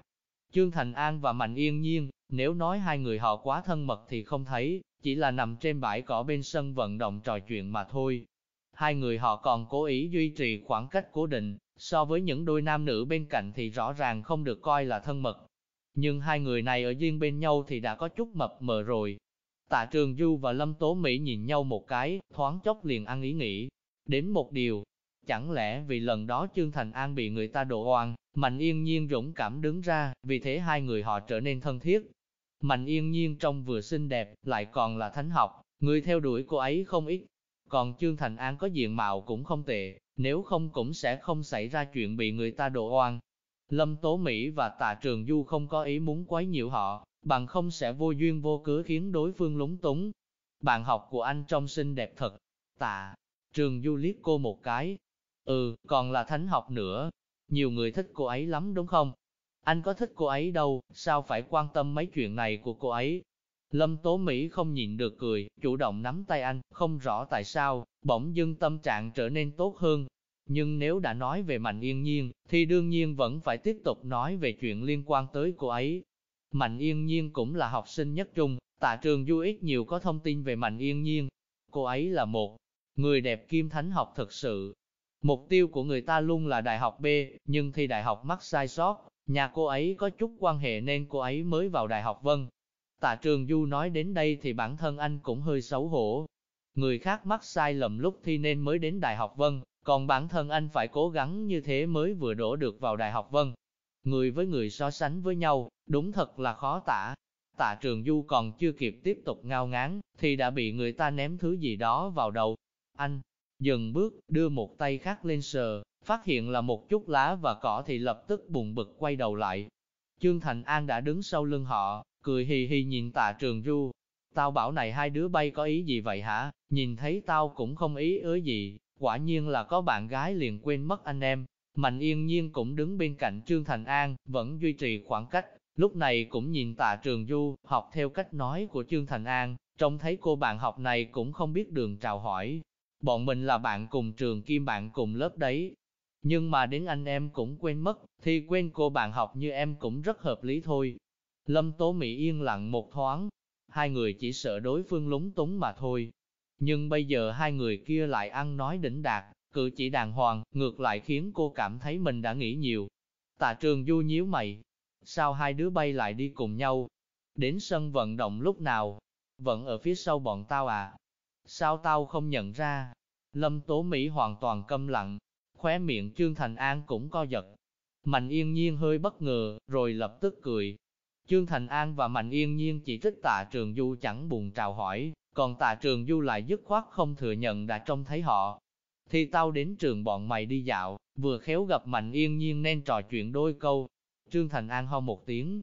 Trương Thành An và Mạnh Yên Nhiên, nếu nói hai người họ quá thân mật thì không thấy, chỉ là nằm trên bãi cỏ bên sân vận động trò chuyện mà thôi. Hai người họ còn cố ý duy trì khoảng cách cố định, so với những đôi nam nữ bên cạnh thì rõ ràng không được coi là thân mật. Nhưng hai người này ở riêng bên nhau thì đã có chút mập mờ rồi. Tạ Trường Du và Lâm Tố Mỹ nhìn nhau một cái, thoáng chốc liền ăn ý nghĩ. Đến một điều, chẳng lẽ vì lần đó Trương Thành An bị người ta đổ oan, Mạnh Yên Nhiên dũng cảm đứng ra, vì thế hai người họ trở nên thân thiết. Mạnh Yên Nhiên trông vừa xinh đẹp, lại còn là thánh học, người theo đuổi cô ấy không ít. Còn Trương Thành An có diện mạo cũng không tệ, nếu không cũng sẽ không xảy ra chuyện bị người ta đổ oan. Lâm Tố Mỹ và Tạ Trường Du không có ý muốn quấy nhiễu họ, bằng không sẽ vô duyên vô cớ khiến đối phương lúng túng. Bạn học của anh trông xinh đẹp thật. Tạ, Trường Du liếc cô một cái. Ừ, còn là thánh học nữa. Nhiều người thích cô ấy lắm đúng không? Anh có thích cô ấy đâu, sao phải quan tâm mấy chuyện này của cô ấy? Lâm Tố Mỹ không nhịn được cười, chủ động nắm tay anh, không rõ tại sao, bỗng dưng tâm trạng trở nên tốt hơn. Nhưng nếu đã nói về Mạnh Yên Nhiên, thì đương nhiên vẫn phải tiếp tục nói về chuyện liên quan tới cô ấy. Mạnh Yên Nhiên cũng là học sinh nhất trung, tạ trường du ít nhiều có thông tin về Mạnh Yên Nhiên. Cô ấy là một người đẹp kim thánh học thực sự. Mục tiêu của người ta luôn là đại học B, nhưng thi đại học mắc sai sót, nhà cô ấy có chút quan hệ nên cô ấy mới vào đại học Vân. Tạ Trường Du nói đến đây thì bản thân anh cũng hơi xấu hổ. Người khác mắc sai lầm lúc thi nên mới đến Đại học Vân, còn bản thân anh phải cố gắng như thế mới vừa đổ được vào Đại học Vân. Người với người so sánh với nhau, đúng thật là khó tả. Tạ Trường Du còn chưa kịp tiếp tục ngao ngán, thì đã bị người ta ném thứ gì đó vào đầu. Anh dừng bước, đưa một tay khác lên sờ, phát hiện là một chút lá và cỏ thì lập tức bùng bực quay đầu lại. Trương Thành An đã đứng sau lưng họ, cười hì hì nhìn tạ trường du. Tao bảo này hai đứa bay có ý gì vậy hả? Nhìn thấy tao cũng không ý ới gì, quả nhiên là có bạn gái liền quên mất anh em. Mạnh yên nhiên cũng đứng bên cạnh Trương Thành An, vẫn duy trì khoảng cách, lúc này cũng nhìn tạ trường du, học theo cách nói của Trương Thành An, trông thấy cô bạn học này cũng không biết đường chào hỏi. Bọn mình là bạn cùng trường kim bạn cùng lớp đấy. Nhưng mà đến anh em cũng quên mất, thì quên cô bạn học như em cũng rất hợp lý thôi. Lâm Tố Mỹ yên lặng một thoáng, hai người chỉ sợ đối phương lúng túng mà thôi. Nhưng bây giờ hai người kia lại ăn nói đỉnh đạt, cử chỉ đàng hoàng, ngược lại khiến cô cảm thấy mình đã nghĩ nhiều. Tạ trường du nhíu mày, sao hai đứa bay lại đi cùng nhau? Đến sân vận động lúc nào? Vẫn ở phía sau bọn tao à? Sao tao không nhận ra? Lâm Tố Mỹ hoàn toàn câm lặng, khóe miệng Trương Thành An cũng co giật. Mạnh yên nhiên hơi bất ngờ, rồi lập tức cười, Trương Thành An và Mạnh Yên Nhiên chỉ trích tạ trường du chẳng buồn chào hỏi, còn tạ trường du lại dứt khoát không thừa nhận đã trông thấy họ. Thì tao đến trường bọn mày đi dạo, vừa khéo gặp Mạnh Yên Nhiên nên trò chuyện đôi câu. Trương Thành An ho một tiếng.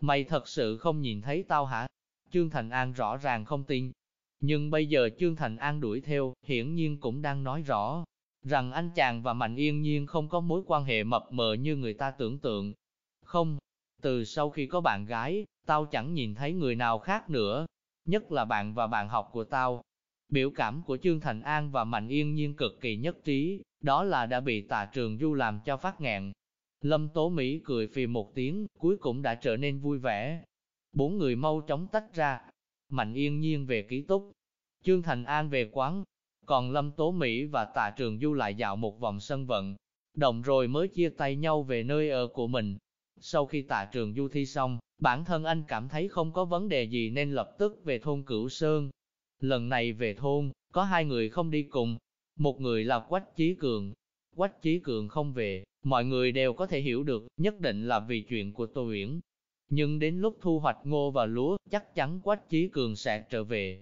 Mày thật sự không nhìn thấy tao hả? Trương Thành An rõ ràng không tin. Nhưng bây giờ Trương Thành An đuổi theo, hiển nhiên cũng đang nói rõ, rằng anh chàng và Mạnh Yên Nhiên không có mối quan hệ mập mờ như người ta tưởng tượng. Không, từ sau khi có bạn gái, tao chẳng nhìn thấy người nào khác nữa, nhất là bạn và bạn học của tao. Biểu cảm của Trương Thành An và Mạnh Yên Nhiên cực kỳ nhất trí, đó là đã bị tà trường du làm cho phát ngạn. Lâm Tố Mỹ cười phì một tiếng, cuối cùng đã trở nên vui vẻ. Bốn người mau chóng tách ra. Mạnh Yên Nhiên về ký túc, Trương Thành An về quán, còn Lâm Tố Mỹ và tà Trường Du lại dạo một vòng sân vận, đồng rồi mới chia tay nhau về nơi ở của mình. Sau khi tạ trường du thi xong, bản thân anh cảm thấy không có vấn đề gì nên lập tức về thôn Cửu Sơn. Lần này về thôn, có hai người không đi cùng. Một người là Quách Chí Cường. Quách Chí Cường không về, mọi người đều có thể hiểu được, nhất định là vì chuyện của Tô Uyển. Nhưng đến lúc thu hoạch ngô và lúa, chắc chắn Quách Chí Cường sẽ trở về.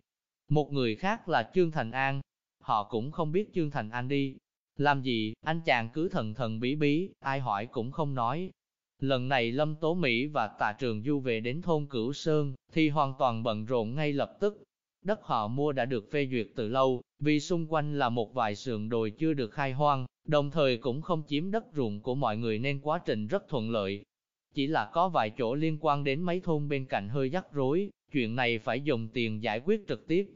Một người khác là Trương Thành An. Họ cũng không biết Trương Thành An đi. Làm gì, anh chàng cứ thần thần bí bí, ai hỏi cũng không nói, Lần này Lâm Tố Mỹ và Tạ Trường Du về đến thôn Cửu Sơn, thì hoàn toàn bận rộn ngay lập tức. Đất họ mua đã được phê duyệt từ lâu, vì xung quanh là một vài sườn đồi chưa được khai hoang, đồng thời cũng không chiếm đất ruộng của mọi người nên quá trình rất thuận lợi. Chỉ là có vài chỗ liên quan đến mấy thôn bên cạnh hơi rắc rối, chuyện này phải dùng tiền giải quyết trực tiếp.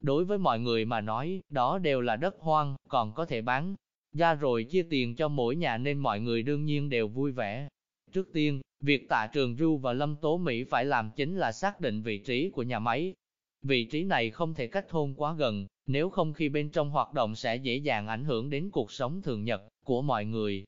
Đối với mọi người mà nói, đó đều là đất hoang, còn có thể bán ra rồi chia tiền cho mỗi nhà nên mọi người đương nhiên đều vui vẻ. Trước tiên, việc tạ trường Du và Lâm Tố Mỹ phải làm chính là xác định vị trí của nhà máy. Vị trí này không thể cách thôn quá gần, nếu không khi bên trong hoạt động sẽ dễ dàng ảnh hưởng đến cuộc sống thường nhật của mọi người.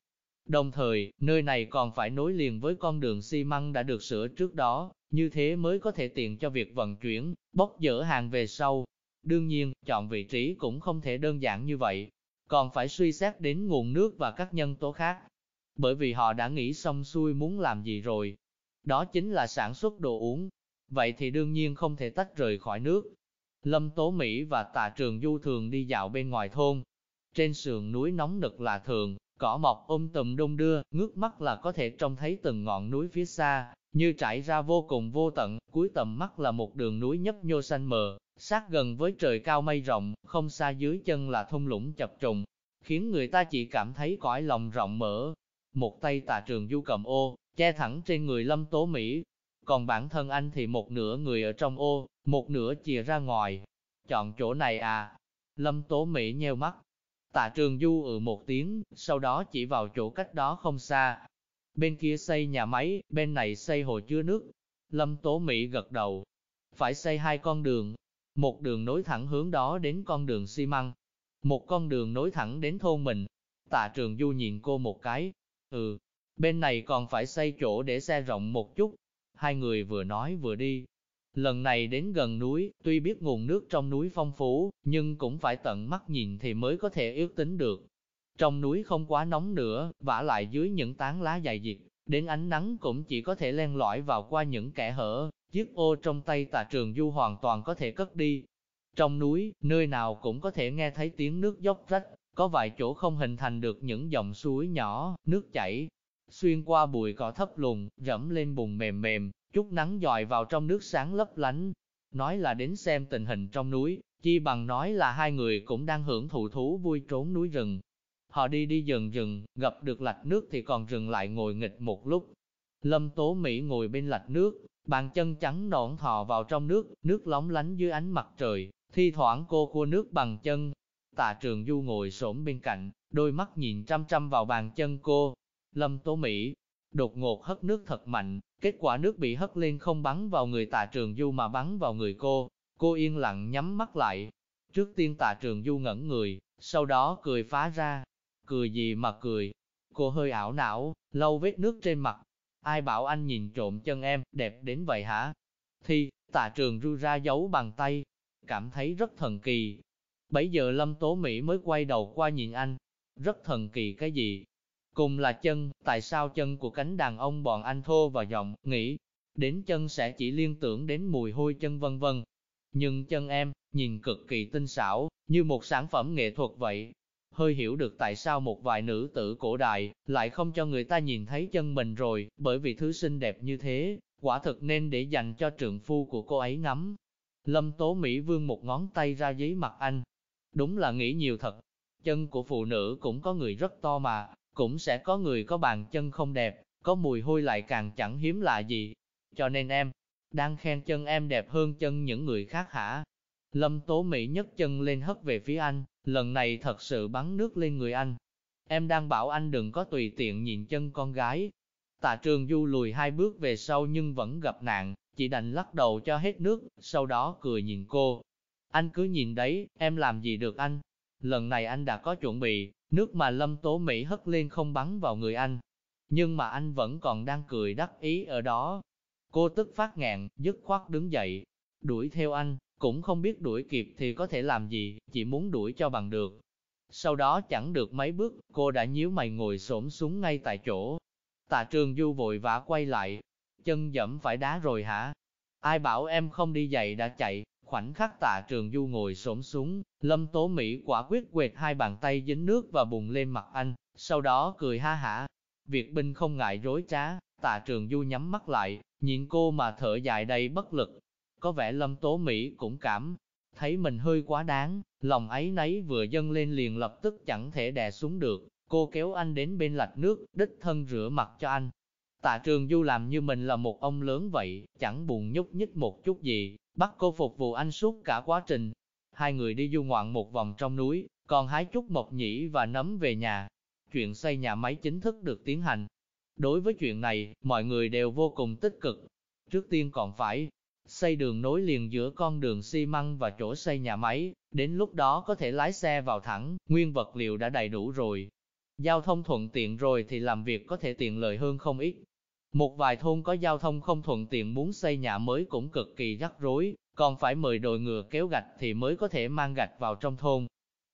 Đồng thời, nơi này còn phải nối liền với con đường xi măng đã được sửa trước đó, như thế mới có thể tiện cho việc vận chuyển, bốc dỡ hàng về sau. Đương nhiên, chọn vị trí cũng không thể đơn giản như vậy, còn phải suy xét đến nguồn nước và các nhân tố khác bởi vì họ đã nghĩ xong xuôi muốn làm gì rồi. Đó chính là sản xuất đồ uống. Vậy thì đương nhiên không thể tách rời khỏi nước. Lâm Tố Mỹ và Tạ Trường Du thường đi dạo bên ngoài thôn. Trên sườn núi nóng nực là thường, cỏ mọc ôm tùm đông đưa, ngước mắt là có thể trông thấy từng ngọn núi phía xa, như trải ra vô cùng vô tận, cuối tầm mắt là một đường núi nhấp nhô xanh mờ, sát gần với trời cao mây rộng, không xa dưới chân là thung lũng chập trùng, khiến người ta chỉ cảm thấy cõi lòng rộng mở, một tay Tà trường du cầm ô, che thẳng trên người lâm tố Mỹ, còn bản thân anh thì một nửa người ở trong ô, một nửa chìa ra ngoài. Chọn chỗ này à? Lâm tố Mỹ nheo mắt. Tạ trường du ừ một tiếng, sau đó chỉ vào chỗ cách đó không xa. Bên kia xây nhà máy, bên này xây hồ chứa nước. Lâm tố Mỹ gật đầu. Phải xây hai con đường, một đường nối thẳng hướng đó đến con đường xi măng, một con đường nối thẳng đến thôn mình. Tạ trường du nhìn cô một cái, ừ, bên này còn phải xây chỗ để xe rộng một chút. Hai người vừa nói vừa đi. Lần này đến gần núi, tuy biết nguồn nước trong núi phong phú, nhưng cũng phải tận mắt nhìn thì mới có thể ước tính được. Trong núi không quá nóng nữa, vả lại dưới những tán lá dày diệt, đến ánh nắng cũng chỉ có thể len lỏi vào qua những kẻ hở, chiếc ô trong tay tà trường du hoàn toàn có thể cất đi. Trong núi, nơi nào cũng có thể nghe thấy tiếng nước dốc rách, có vài chỗ không hình thành được những dòng suối nhỏ, nước chảy. Xuyên qua bụi cỏ thấp lùn, dẫm lên bùn mềm mềm, chút nắng dọi vào trong nước sáng lấp lánh. Nói là đến xem tình hình trong núi, chi bằng nói là hai người cũng đang hưởng thụ thú vui trốn núi rừng. Họ đi đi dần dần, gặp được lạch nước thì còn dừng lại ngồi nghịch một lúc. Lâm Tố Mỹ ngồi bên lạch nước, bàn chân trắng nõn thò vào trong nước, nước lóng lánh dưới ánh mặt trời, thi thoảng cô cua nước bằng chân. Tạ Trường Du ngồi xổm bên cạnh, đôi mắt nhìn chăm chăm vào bàn chân cô. Lâm Tố Mỹ đột ngột hất nước thật mạnh, kết quả nước bị hất lên không bắn vào người Tạ Trường Du mà bắn vào người cô. Cô yên lặng nhắm mắt lại. Trước tiên Tạ Trường Du ngẩn người, sau đó cười phá ra. Cười gì mà cười? Cô hơi ảo não, lau vết nước trên mặt, Ai bảo anh nhìn trộm chân em, đẹp đến vậy hả? Thì, tạ trường ru ra giấu bằng tay, cảm thấy rất thần kỳ. Bấy giờ Lâm Tố Mỹ mới quay đầu qua nhìn anh. Rất thần kỳ cái gì? Cùng là chân, tại sao chân của cánh đàn ông bọn anh thô và giọng, nghĩ, đến chân sẽ chỉ liên tưởng đến mùi hôi chân vân vân. Nhưng chân em, nhìn cực kỳ tinh xảo, như một sản phẩm nghệ thuật vậy hơi hiểu được tại sao một vài nữ tử cổ đại lại không cho người ta nhìn thấy chân mình rồi, bởi vì thứ xinh đẹp như thế, quả thực nên để dành cho trượng phu của cô ấy ngắm. Lâm Tố Mỹ vương một ngón tay ra giấy mặt anh. Đúng là nghĩ nhiều thật. Chân của phụ nữ cũng có người rất to mà, cũng sẽ có người có bàn chân không đẹp, có mùi hôi lại càng chẳng hiếm lạ gì. Cho nên em, đang khen chân em đẹp hơn chân những người khác hả? Lâm Tố Mỹ nhấc chân lên hất về phía anh, lần này thật sự bắn nước lên người anh. Em đang bảo anh đừng có tùy tiện nhìn chân con gái. Tạ trường du lùi hai bước về sau nhưng vẫn gặp nạn, chỉ đành lắc đầu cho hết nước, sau đó cười nhìn cô. Anh cứ nhìn đấy, em làm gì được anh? Lần này anh đã có chuẩn bị, nước mà lâm tố Mỹ hất lên không bắn vào người anh. Nhưng mà anh vẫn còn đang cười đắc ý ở đó. Cô tức phát ngạn, dứt khoát đứng dậy, đuổi theo anh, cũng không biết đuổi kịp thì có thể làm gì, chỉ muốn đuổi cho bằng được. Sau đó chẳng được mấy bước, cô đã nhíu mày ngồi xổm xuống ngay tại chỗ. Tạ trường du vội vã quay lại, chân dẫm phải đá rồi hả? Ai bảo em không đi dậy đã chạy, khoảnh khắc tạ trường du ngồi xổm xuống, lâm tố Mỹ quả quyết quệt hai bàn tay dính nước và bùng lên mặt anh, sau đó cười ha hả. Việt binh không ngại rối trá, tạ trường du nhắm mắt lại, nhìn cô mà thở dài đầy bất lực, có vẻ lâm tố Mỹ cũng cảm thấy mình hơi quá đáng, lòng ấy nấy vừa dâng lên liền lập tức chẳng thể đè xuống được, cô kéo anh đến bên lạch nước, đích thân rửa mặt cho anh. Tạ trường du làm như mình là một ông lớn vậy, chẳng buồn nhúc nhích một chút gì, bắt cô phục vụ anh suốt cả quá trình. Hai người đi du ngoạn một vòng trong núi, còn hái chút mộc nhĩ và nấm về nhà. Chuyện xây nhà máy chính thức được tiến hành. Đối với chuyện này, mọi người đều vô cùng tích cực. Trước tiên còn phải xây đường nối liền giữa con đường xi măng và chỗ xây nhà máy, đến lúc đó có thể lái xe vào thẳng, nguyên vật liệu đã đầy đủ rồi. Giao thông thuận tiện rồi thì làm việc có thể tiện lợi hơn không ít. Một vài thôn có giao thông không thuận tiện muốn xây nhà mới cũng cực kỳ rắc rối, còn phải mời đội ngựa kéo gạch thì mới có thể mang gạch vào trong thôn.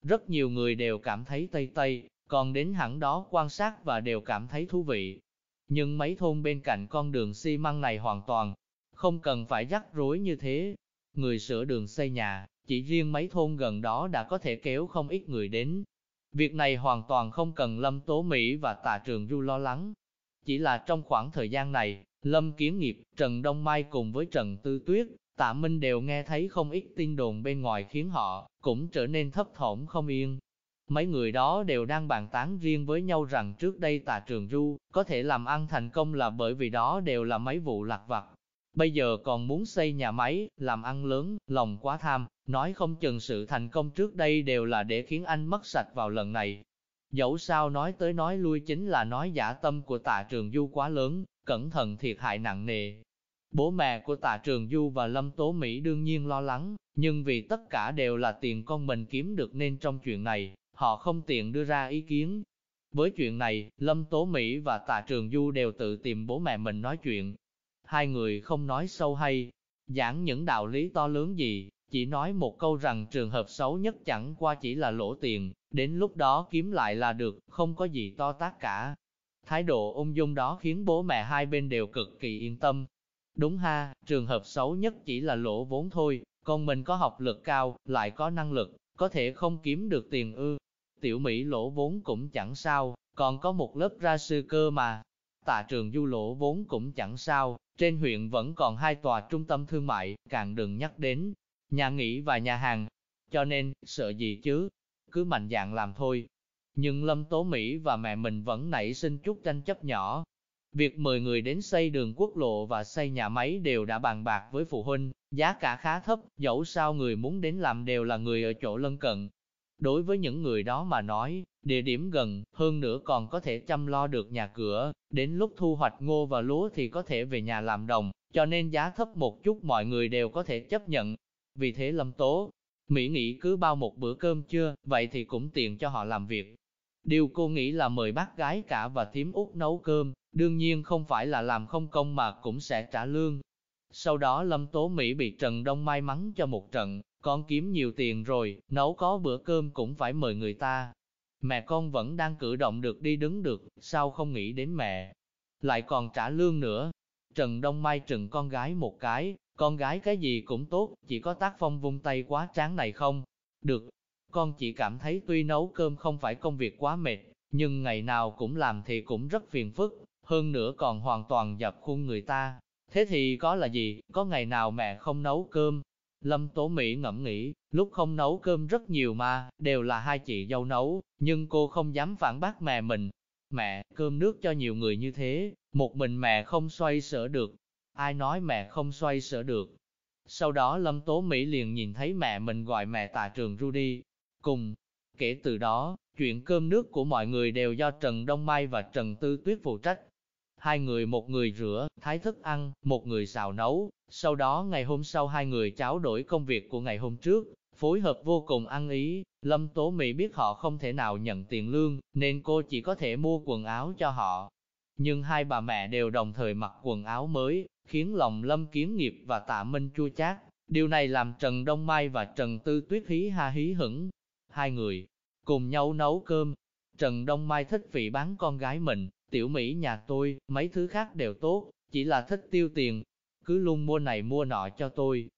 Rất nhiều người đều cảm thấy tây tây, còn đến hẳn đó quan sát và đều cảm thấy thú vị. Nhưng mấy thôn bên cạnh con đường xi măng này hoàn toàn không cần phải rắc rối như thế. Người sửa đường xây nhà, chỉ riêng mấy thôn gần đó đã có thể kéo không ít người đến. Việc này hoàn toàn không cần Lâm Tố Mỹ và Tạ Trường Du lo lắng. Chỉ là trong khoảng thời gian này, Lâm Kiến Nghiệp, Trần Đông Mai cùng với Trần Tư Tuyết, Tạ Minh đều nghe thấy không ít tin đồn bên ngoài khiến họ cũng trở nên thấp thỏm không yên. Mấy người đó đều đang bàn tán riêng với nhau rằng trước đây Tạ trường Du có thể làm ăn thành công là bởi vì đó đều là mấy vụ lặt vặt. Bây giờ còn muốn xây nhà máy, làm ăn lớn, lòng quá tham, nói không chừng sự thành công trước đây đều là để khiến anh mất sạch vào lần này. Dẫu sao nói tới nói lui chính là nói giả tâm của tạ trường du quá lớn, cẩn thận thiệt hại nặng nề. Bố mẹ của tạ trường du và Lâm Tố Mỹ đương nhiên lo lắng, nhưng vì tất cả đều là tiền con mình kiếm được nên trong chuyện này, họ không tiện đưa ra ý kiến. Với chuyện này, Lâm Tố Mỹ và Tạ Trường Du đều tự tìm bố mẹ mình nói chuyện. Hai người không nói sâu hay, giảng những đạo lý to lớn gì, chỉ nói một câu rằng trường hợp xấu nhất chẳng qua chỉ là lỗ tiền, đến lúc đó kiếm lại là được, không có gì to tác cả. Thái độ ung dung đó khiến bố mẹ hai bên đều cực kỳ yên tâm. Đúng ha, trường hợp xấu nhất chỉ là lỗ vốn thôi, con mình có học lực cao, lại có năng lực, có thể không kiếm được tiền ư. Tiểu Mỹ lỗ vốn cũng chẳng sao, còn có một lớp ra sư cơ mà. Tạ trường du lỗ vốn cũng chẳng sao, trên huyện vẫn còn hai tòa trung tâm thương mại, càng đừng nhắc đến nhà nghỉ và nhà hàng. Cho nên, sợ gì chứ, cứ mạnh dạn làm thôi. Nhưng Lâm Tố Mỹ và mẹ mình vẫn nảy sinh chút tranh chấp nhỏ. Việc mời người đến xây đường quốc lộ và xây nhà máy đều đã bàn bạc với phụ huynh, giá cả khá thấp, dẫu sao người muốn đến làm đều là người ở chỗ lân cận. Đối với những người đó mà nói, địa điểm gần, hơn nữa còn có thể chăm lo được nhà cửa, đến lúc thu hoạch ngô và lúa thì có thể về nhà làm đồng, cho nên giá thấp một chút mọi người đều có thể chấp nhận. Vì thế Lâm Tố, Mỹ nghĩ cứ bao một bữa cơm chưa, vậy thì cũng tiện cho họ làm việc. Điều cô nghĩ là mời bác gái cả và thím út nấu cơm, đương nhiên không phải là làm không công mà cũng sẽ trả lương. Sau đó Lâm Tố Mỹ bị Trần Đông may mắn cho một trận, con kiếm nhiều tiền rồi, nấu có bữa cơm cũng phải mời người ta. Mẹ con vẫn đang cử động được đi đứng được, sao không nghĩ đến mẹ? Lại còn trả lương nữa. Trần Đông Mai trừng con gái một cái, con gái cái gì cũng tốt, chỉ có tác phong vung tay quá tráng này không? Được, con chỉ cảm thấy tuy nấu cơm không phải công việc quá mệt, nhưng ngày nào cũng làm thì cũng rất phiền phức, hơn nữa còn hoàn toàn dập khuôn người ta. Thế thì có là gì, có ngày nào mẹ không nấu cơm, Lâm Tố Mỹ ngẫm nghĩ, lúc không nấu cơm rất nhiều mà, đều là hai chị dâu nấu, nhưng cô không dám phản bác mẹ mình. Mẹ, cơm nước cho nhiều người như thế, một mình mẹ không xoay sở được. Ai nói mẹ không xoay sở được? Sau đó Lâm Tố Mỹ liền nhìn thấy mẹ mình gọi mẹ tà trường Rudy. Cùng, kể từ đó, chuyện cơm nước của mọi người đều do Trần Đông Mai và Trần Tư Tuyết phụ trách. Hai người một người rửa, thái thức ăn, một người xào nấu, sau đó ngày hôm sau hai người tráo đổi công việc của ngày hôm trước, phối hợp vô cùng ăn ý, Lâm Tố Mỹ biết họ không thể nào nhận tiền lương, nên cô chỉ có thể mua quần áo cho họ. Nhưng hai bà mẹ đều đồng thời mặc quần áo mới, khiến lòng Lâm Kiến Nghiệp và Tạ Minh chua chát. Điều này làm Trần Đông Mai và Trần Tư Tuyết hí ha hí hửng. Hai người cùng nhau nấu cơm. Trần Đông Mai thích vị bán con gái mình, tiểu Mỹ nhà tôi, mấy thứ khác đều tốt, chỉ là thích tiêu tiền, cứ luôn mua này mua nọ cho tôi.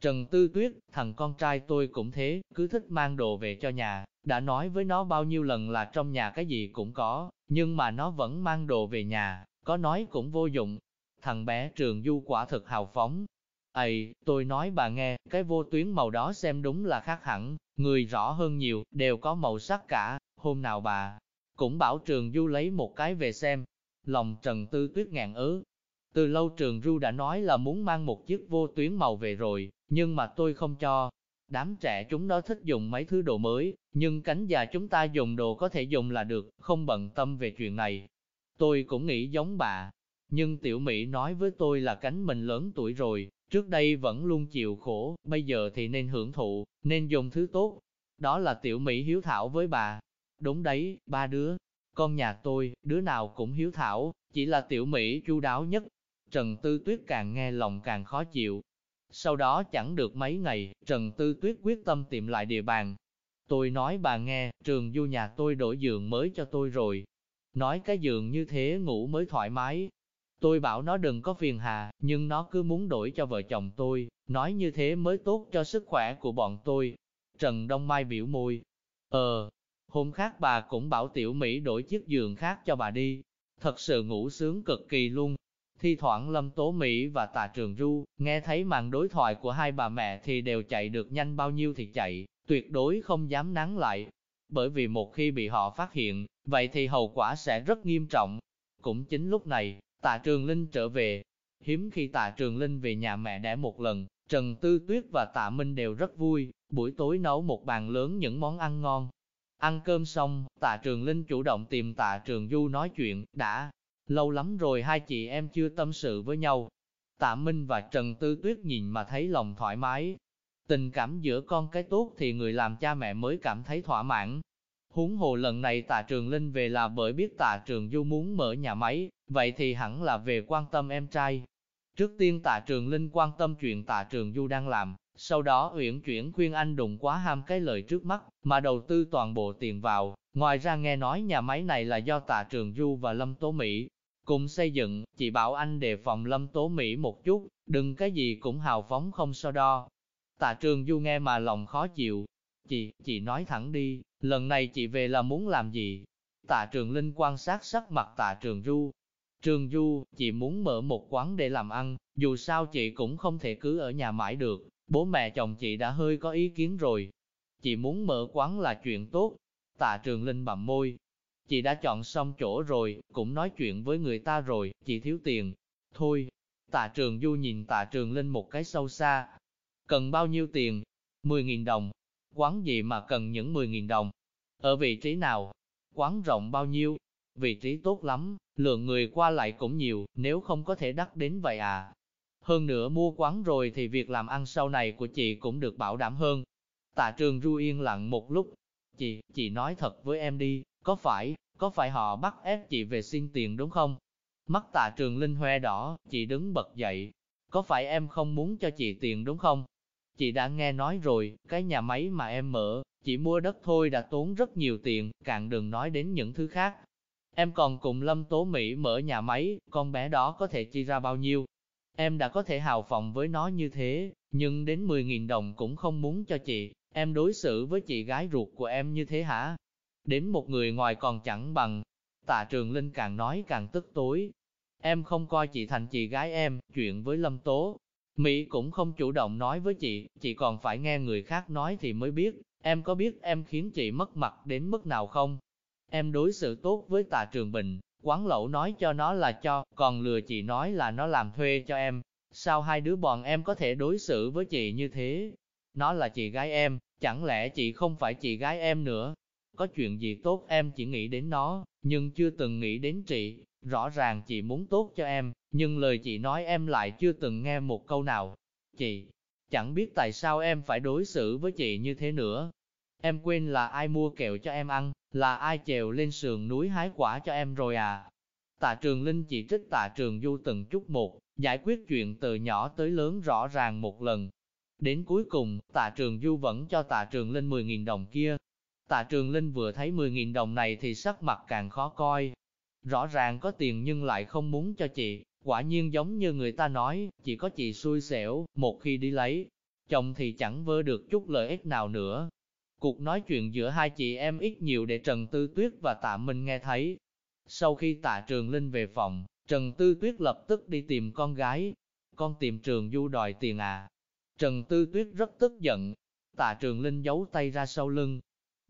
Trần Tư Tuyết, thằng con trai tôi cũng thế, cứ thích mang đồ về cho nhà, đã nói với nó bao nhiêu lần là trong nhà cái gì cũng có, nhưng mà nó vẫn mang đồ về nhà, có nói cũng vô dụng. Thằng bé trường du quả thực hào phóng. Ây, tôi nói bà nghe, cái vô tuyến màu đó xem đúng là khác hẳn, người rõ hơn nhiều, đều có màu sắc cả, hôm nào bà cũng bảo trường du lấy một cái về xem. Lòng Trần Tư Tuyết ngàn ứ, từ lâu trường Du đã nói là muốn mang một chiếc vô tuyến màu về rồi, nhưng mà tôi không cho. Đám trẻ chúng nó thích dùng mấy thứ đồ mới, nhưng cánh già chúng ta dùng đồ có thể dùng là được, không bận tâm về chuyện này. Tôi cũng nghĩ giống bà, nhưng tiểu Mỹ nói với tôi là cánh mình lớn tuổi rồi, trước đây vẫn luôn chịu khổ, bây giờ thì nên hưởng thụ, nên dùng thứ tốt. Đó là tiểu Mỹ hiếu thảo với bà. Đúng đấy, ba đứa, con nhà tôi, đứa nào cũng hiếu thảo, chỉ là tiểu Mỹ chu đáo nhất, Trần Tư Tuyết càng nghe lòng càng khó chịu. Sau đó chẳng được mấy ngày, Trần Tư Tuyết quyết tâm tìm lại địa bàn. Tôi nói bà nghe, trường du nhà tôi đổi giường mới cho tôi rồi. Nói cái giường như thế ngủ mới thoải mái. Tôi bảo nó đừng có phiền hà, nhưng nó cứ muốn đổi cho vợ chồng tôi, nói như thế mới tốt cho sức khỏe của bọn tôi. Trần Đông Mai biểu môi. Ờ, hôm khác bà cũng bảo tiểu Mỹ đổi chiếc giường khác cho bà đi. Thật sự ngủ sướng cực kỳ luôn. Thi thoảng Lâm Tố Mỹ và tà Trường Du, nghe thấy màn đối thoại của hai bà mẹ thì đều chạy được nhanh bao nhiêu thì chạy, tuyệt đối không dám nắng lại. Bởi vì một khi bị họ phát hiện, vậy thì hậu quả sẽ rất nghiêm trọng. Cũng chính lúc này, tạ trường Linh trở về. Hiếm khi tạ trường Linh về nhà mẹ đẻ một lần, Trần Tư Tuyết và tạ Minh đều rất vui, buổi tối nấu một bàn lớn những món ăn ngon. Ăn cơm xong, tạ trường Linh chủ động tìm tạ trường Du nói chuyện, đã lâu lắm rồi hai chị em chưa tâm sự với nhau. Tạ Minh và Trần Tư Tuyết nhìn mà thấy lòng thoải mái. Tình cảm giữa con cái tốt thì người làm cha mẹ mới cảm thấy thỏa mãn. Huống hồ lần này tạ trường Linh về là bởi biết tạ trường Du muốn mở nhà máy, vậy thì hẳn là về quan tâm em trai. Trước tiên tạ trường Linh quan tâm chuyện tạ trường Du đang làm, sau đó uyển chuyển khuyên anh đụng quá ham cái lời trước mắt, mà đầu tư toàn bộ tiền vào. Ngoài ra nghe nói nhà máy này là do tạ trường Du và Lâm Tố Mỹ cùng xây dựng, chị bảo anh đề phòng Lâm Tố Mỹ một chút, đừng cái gì cũng hào phóng không so đo. Tạ trường Du nghe mà lòng khó chịu. Chị, chị nói thẳng đi, lần này chị về là muốn làm gì? Tạ trường Linh quan sát sắc mặt tạ trường Du. Trường Du, chị muốn mở một quán để làm ăn, dù sao chị cũng không thể cứ ở nhà mãi được, bố mẹ chồng chị đã hơi có ý kiến rồi. Chị muốn mở quán là chuyện tốt. Tạ trường Linh bặm môi, Chị đã chọn xong chỗ rồi, cũng nói chuyện với người ta rồi, chị thiếu tiền. Thôi, tạ trường du nhìn tạ trường Linh một cái sâu xa. Cần bao nhiêu tiền? 10.000 đồng. Quán gì mà cần những 10.000 đồng? Ở vị trí nào? Quán rộng bao nhiêu? Vị trí tốt lắm, lượng người qua lại cũng nhiều, nếu không có thể đắt đến vậy à. Hơn nữa mua quán rồi thì việc làm ăn sau này của chị cũng được bảo đảm hơn. Tạ trường du yên lặng một lúc. Chị, chị nói thật với em đi, có phải, có phải họ bắt ép chị về xin tiền đúng không? Mắt tạ trường linh hoe đỏ, chị đứng bật dậy. Có phải em không muốn cho chị tiền đúng không? Chị đã nghe nói rồi, cái nhà máy mà em mở, chỉ mua đất thôi đã tốn rất nhiều tiền, càng đừng nói đến những thứ khác. Em còn cùng Lâm Tố Mỹ mở nhà máy, con bé đó có thể chi ra bao nhiêu? Em đã có thể hào phóng với nó như thế, nhưng đến 10.000 đồng cũng không muốn cho chị, em đối xử với chị gái ruột của em như thế hả? đến một người ngoài còn chẳng bằng. Tạ Trường Linh càng nói càng tức tối. Em không coi chị thành chị gái em, chuyện với Lâm Tố. Mỹ cũng không chủ động nói với chị, chị còn phải nghe người khác nói thì mới biết, em có biết em khiến chị mất mặt đến mức nào không? Em đối xử tốt với Tạ Trường Bình, quán lẩu nói cho nó là cho, còn lừa chị nói là nó làm thuê cho em. Sao hai đứa bọn em có thể đối xử với chị như thế? Nó là chị gái em, chẳng lẽ chị không phải chị gái em nữa? có chuyện gì tốt em chỉ nghĩ đến nó, nhưng chưa từng nghĩ đến chị, rõ ràng chị muốn tốt cho em, nhưng lời chị nói em lại chưa từng nghe một câu nào. Chị, chẳng biết tại sao em phải đối xử với chị như thế nữa. Em quên là ai mua kẹo cho em ăn, là ai trèo lên sườn núi hái quả cho em rồi à. Tạ Trường Linh chỉ trích Tạ Trường Du từng chút một, giải quyết chuyện từ nhỏ tới lớn rõ ràng một lần. Đến cuối cùng, Tạ Trường Du vẫn cho Tạ Trường Linh 10.000 đồng kia, Tạ Trường Linh vừa thấy 10.000 đồng này thì sắc mặt càng khó coi. Rõ ràng có tiền nhưng lại không muốn cho chị, quả nhiên giống như người ta nói, chỉ có chị xui xẻo, một khi đi lấy, chồng thì chẳng vơ được chút lợi ích nào nữa. Cuộc nói chuyện giữa hai chị em ít nhiều để Trần Tư Tuyết và Tạ Minh nghe thấy. Sau khi Tạ Trường Linh về phòng, Trần Tư Tuyết lập tức đi tìm con gái. Con tìm Trường Du đòi tiền à? Trần Tư Tuyết rất tức giận. Tạ Trường Linh giấu tay ra sau lưng,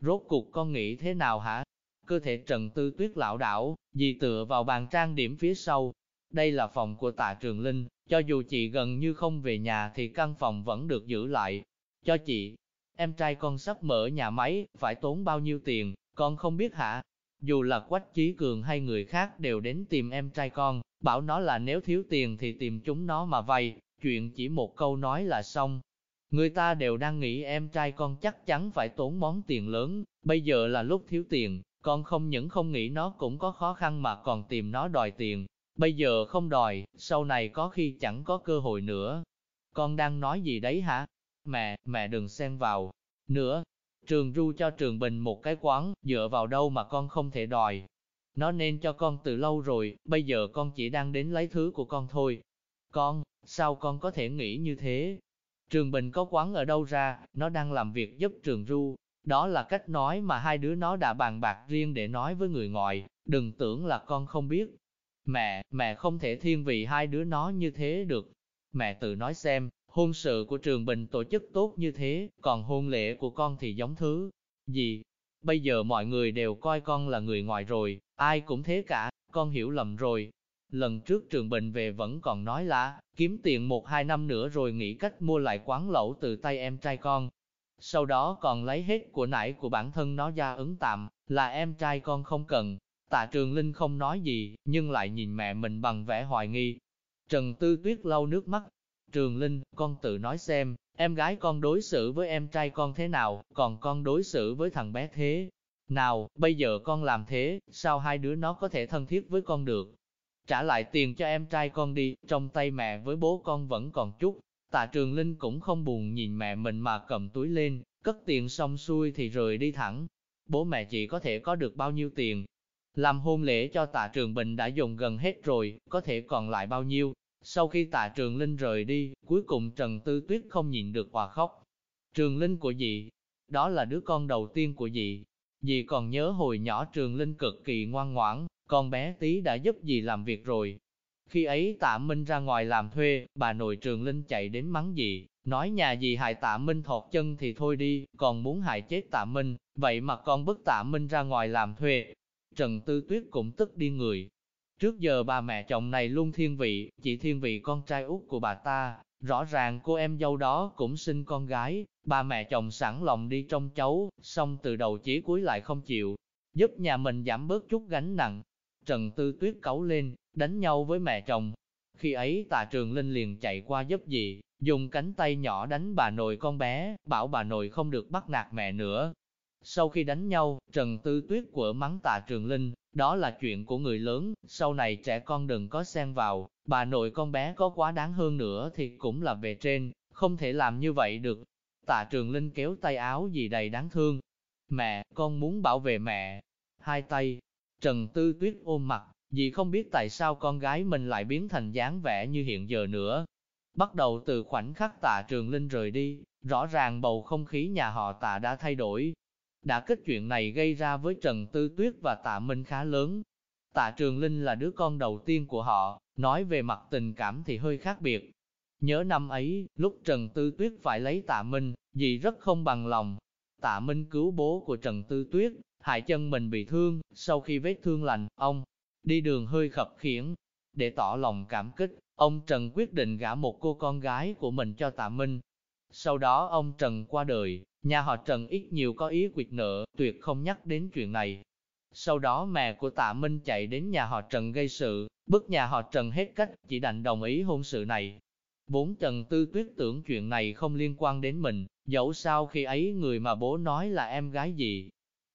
Rốt cuộc con nghĩ thế nào hả? Cơ thể Trần Tư Tuyết lão đảo, dì tựa vào bàn trang điểm phía sau. Đây là phòng của tạ Trường Linh, cho dù chị gần như không về nhà thì căn phòng vẫn được giữ lại. Cho chị, em trai con sắp mở nhà máy, phải tốn bao nhiêu tiền, con không biết hả? Dù là Quách Chí Cường hay người khác đều đến tìm em trai con, bảo nó là nếu thiếu tiền thì tìm chúng nó mà vay, chuyện chỉ một câu nói là xong. Người ta đều đang nghĩ em trai con chắc chắn phải tốn món tiền lớn, bây giờ là lúc thiếu tiền, con không những không nghĩ nó cũng có khó khăn mà còn tìm nó đòi tiền. Bây giờ không đòi, sau này có khi chẳng có cơ hội nữa. Con đang nói gì đấy hả? Mẹ, mẹ đừng xen vào. Nữa, trường ru cho trường bình một cái quán, dựa vào đâu mà con không thể đòi. Nó nên cho con từ lâu rồi, bây giờ con chỉ đang đến lấy thứ của con thôi. Con, sao con có thể nghĩ như thế? Trường Bình có quán ở đâu ra, nó đang làm việc giúp Trường Ru. Đó là cách nói mà hai đứa nó đã bàn bạc riêng để nói với người ngoài, đừng tưởng là con không biết. Mẹ, mẹ không thể thiên vị hai đứa nó như thế được. Mẹ tự nói xem, hôn sự của Trường Bình tổ chức tốt như thế, còn hôn lễ của con thì giống thứ gì? Bây giờ mọi người đều coi con là người ngoài rồi, ai cũng thế cả, con hiểu lầm rồi. Lần trước trường bình về vẫn còn nói là, kiếm tiền một hai năm nữa rồi nghĩ cách mua lại quán lẩu từ tay em trai con. Sau đó còn lấy hết của nãy của bản thân nó ra ứng tạm, là em trai con không cần. Tạ Trường Linh không nói gì, nhưng lại nhìn mẹ mình bằng vẻ hoài nghi. Trần Tư Tuyết lau nước mắt. Trường Linh, con tự nói xem, em gái con đối xử với em trai con thế nào, còn con đối xử với thằng bé thế. Nào, bây giờ con làm thế, sao hai đứa nó có thể thân thiết với con được? Trả lại tiền cho em trai con đi, trong tay mẹ với bố con vẫn còn chút. Tạ Trường Linh cũng không buồn nhìn mẹ mình mà cầm túi lên, cất tiền xong xuôi thì rời đi thẳng. Bố mẹ chị có thể có được bao nhiêu tiền? Làm hôn lễ cho tạ Trường Bình đã dùng gần hết rồi, có thể còn lại bao nhiêu? Sau khi tạ Trường Linh rời đi, cuối cùng Trần Tư Tuyết không nhịn được hòa khóc. Trường Linh của dì, đó là đứa con đầu tiên của dì. Dì còn nhớ hồi nhỏ Trường Linh cực kỳ ngoan ngoãn, con bé tí đã giúp dì làm việc rồi. Khi ấy tạ Minh ra ngoài làm thuê, bà nội Trường Linh chạy đến mắng dì, nói nhà dì hại tạ Minh thọt chân thì thôi đi, còn muốn hại chết tạ Minh, vậy mà con bức tạ Minh ra ngoài làm thuê. Trần Tư Tuyết cũng tức đi người, Trước giờ bà mẹ chồng này luôn thiên vị, chỉ thiên vị con trai út của bà ta, rõ ràng cô em dâu đó cũng sinh con gái, bà mẹ chồng sẵn lòng đi trong cháu, xong từ đầu chí cuối lại không chịu, giúp nhà mình giảm bớt chút gánh nặng. Trần Tư Tuyết cấu lên, đánh nhau với mẹ chồng. Khi ấy tạ trường Linh liền chạy qua giúp gì, dùng cánh tay nhỏ đánh bà nội con bé, bảo bà nội không được bắt nạt mẹ nữa. Sau khi đánh nhau, Trần Tư Tuyết quở mắng tạ trường Linh, đó là chuyện của người lớn, sau này trẻ con đừng có xen vào, bà nội con bé có quá đáng hơn nữa thì cũng là về trên, không thể làm như vậy được. Tạ Trường Linh kéo tay áo gì đầy đáng thương. Mẹ, con muốn bảo vệ mẹ. Hai tay, Trần Tư Tuyết ôm mặt, vì không biết tại sao con gái mình lại biến thành dáng vẻ như hiện giờ nữa. Bắt đầu từ khoảnh khắc tạ Trường Linh rời đi, rõ ràng bầu không khí nhà họ tạ đã thay đổi, đã kết chuyện này gây ra với Trần Tư Tuyết và Tạ Minh khá lớn. Tạ Trường Linh là đứa con đầu tiên của họ, nói về mặt tình cảm thì hơi khác biệt. Nhớ năm ấy, lúc Trần Tư Tuyết phải lấy Tạ Minh, dì rất không bằng lòng. Tạ Minh cứu bố của Trần Tư Tuyết, hại chân mình bị thương, sau khi vết thương lành, ông đi đường hơi khập khiễng. Để tỏ lòng cảm kích, ông Trần quyết định gả một cô con gái của mình cho Tạ Minh. Sau đó ông Trần qua đời, Nhà họ Trần ít nhiều có ý quyệt nợ, tuyệt không nhắc đến chuyện này. Sau đó mẹ của tạ Minh chạy đến nhà họ Trần gây sự, bức nhà họ Trần hết cách, chỉ đành đồng ý hôn sự này. Vốn Trần Tư Tuyết tưởng chuyện này không liên quan đến mình, dẫu sao khi ấy người mà bố nói là em gái gì.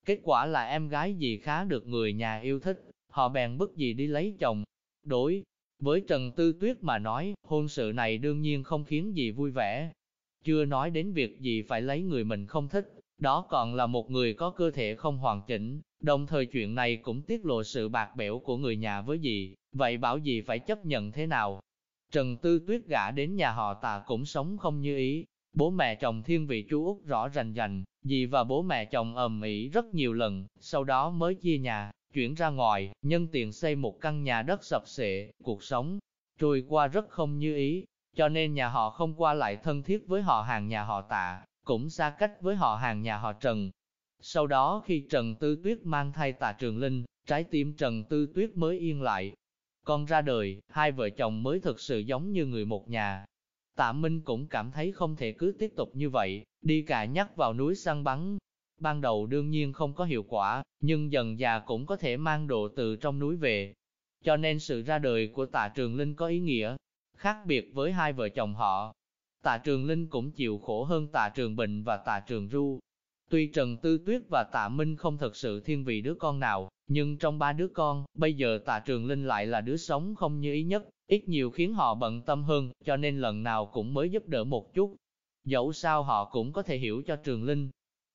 Kết quả là em gái gì khá được người nhà yêu thích, họ bèn bức gì đi lấy chồng. Đối với Trần Tư Tuyết mà nói, hôn sự này đương nhiên không khiến gì vui vẻ, chưa nói đến việc gì phải lấy người mình không thích, đó còn là một người có cơ thể không hoàn chỉnh, đồng thời chuyện này cũng tiết lộ sự bạc bẽo của người nhà với dì, vậy bảo dì phải chấp nhận thế nào? Trần Tư Tuyết gả đến nhà họ tà cũng sống không như ý, bố mẹ chồng thiên vị chú Út rõ rành rành, dì và bố mẹ chồng ầm ĩ rất nhiều lần, sau đó mới chia nhà, chuyển ra ngoài, nhân tiền xây một căn nhà đất sập sệ, cuộc sống trôi qua rất không như ý, cho nên nhà họ không qua lại thân thiết với họ hàng nhà họ tạ, cũng xa cách với họ hàng nhà họ Trần. Sau đó khi Trần Tư Tuyết mang thai tạ Trường Linh, trái tim Trần Tư Tuyết mới yên lại. Con ra đời, hai vợ chồng mới thực sự giống như người một nhà. Tạ Minh cũng cảm thấy không thể cứ tiếp tục như vậy, đi cả nhắc vào núi săn bắn. Ban đầu đương nhiên không có hiệu quả, nhưng dần già cũng có thể mang đồ từ trong núi về. Cho nên sự ra đời của tạ Trường Linh có ý nghĩa, Khác biệt với hai vợ chồng họ, Tạ Trường Linh cũng chịu khổ hơn Tạ Trường Bình và Tạ Trường Ru. Tuy Trần Tư Tuyết và Tạ Minh không thật sự thiên vị đứa con nào, nhưng trong ba đứa con, bây giờ Tạ Trường Linh lại là đứa sống không như ý nhất, ít nhiều khiến họ bận tâm hơn, cho nên lần nào cũng mới giúp đỡ một chút. Dẫu sao họ cũng có thể hiểu cho Trường Linh.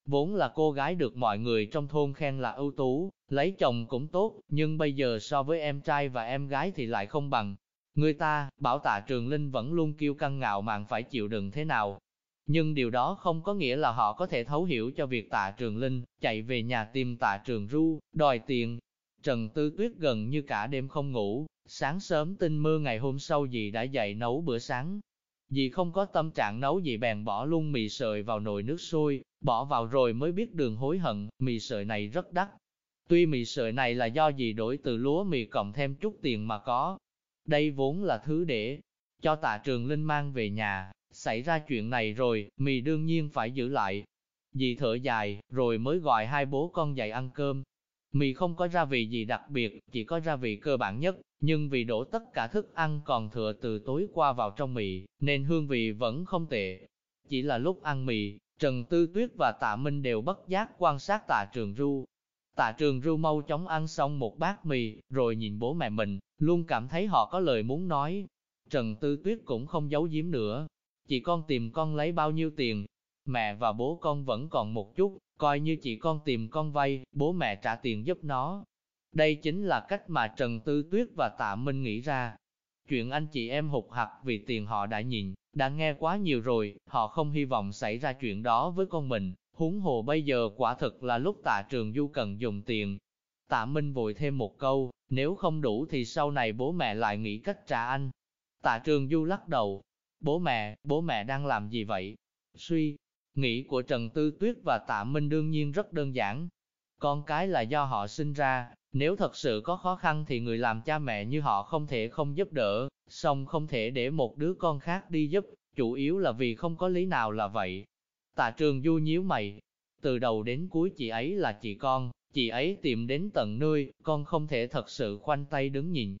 Vốn là cô gái được mọi người trong thôn khen là ưu tú, lấy chồng cũng tốt, nhưng bây giờ so với em trai và em gái thì lại không bằng, Người ta, bảo tạ trường linh vẫn luôn kiêu căng ngạo mạn phải chịu đựng thế nào. Nhưng điều đó không có nghĩa là họ có thể thấu hiểu cho việc tạ trường linh, chạy về nhà tìm tạ trường ru, đòi tiền. Trần Tư Tuyết gần như cả đêm không ngủ, sáng sớm tinh mơ ngày hôm sau dì đã dậy nấu bữa sáng. Dì không có tâm trạng nấu dì bèn bỏ luôn mì sợi vào nồi nước sôi, bỏ vào rồi mới biết đường hối hận, mì sợi này rất đắt. Tuy mì sợi này là do Dì đổi từ lúa mì cộng thêm chút tiền mà có. Đây vốn là thứ để cho tạ trường linh mang về nhà, xảy ra chuyện này rồi, mì đương nhiên phải giữ lại. Dì thở dài, rồi mới gọi hai bố con dậy ăn cơm. Mì không có gia vị gì đặc biệt, chỉ có gia vị cơ bản nhất, nhưng vì đổ tất cả thức ăn còn thừa từ tối qua vào trong mì, nên hương vị vẫn không tệ. Chỉ là lúc ăn mì, Trần Tư Tuyết và Tạ Minh đều bất giác quan sát Tạ Trường Du. Tạ Trường rưu mau chóng ăn xong một bát mì, rồi nhìn bố mẹ mình, luôn cảm thấy họ có lời muốn nói. Trần Tư Tuyết cũng không giấu giếm nữa. Chị con tìm con lấy bao nhiêu tiền? Mẹ và bố con vẫn còn một chút, coi như chị con tìm con vay, bố mẹ trả tiền giúp nó. Đây chính là cách mà Trần Tư Tuyết và Tạ Minh nghĩ ra. Chuyện anh chị em hụt hặc vì tiền họ đã nhìn, đã nghe quá nhiều rồi, họ không hy vọng xảy ra chuyện đó với con mình, huống hồ bây giờ quả thực là lúc tạ trường du cần dùng tiền. Tạ Minh vội thêm một câu, nếu không đủ thì sau này bố mẹ lại nghĩ cách trả anh. Tạ trường du lắc đầu, bố mẹ, bố mẹ đang làm gì vậy? Suy, nghĩ của Trần Tư Tuyết và Tạ Minh đương nhiên rất đơn giản. Con cái là do họ sinh ra, nếu thật sự có khó khăn thì người làm cha mẹ như họ không thể không giúp đỡ, song không thể để một đứa con khác đi giúp, chủ yếu là vì không có lý nào là vậy. Tạ trường du nhíu mày, từ đầu đến cuối chị ấy là chị con, chị ấy tìm đến tận nơi, con không thể thật sự khoanh tay đứng nhìn.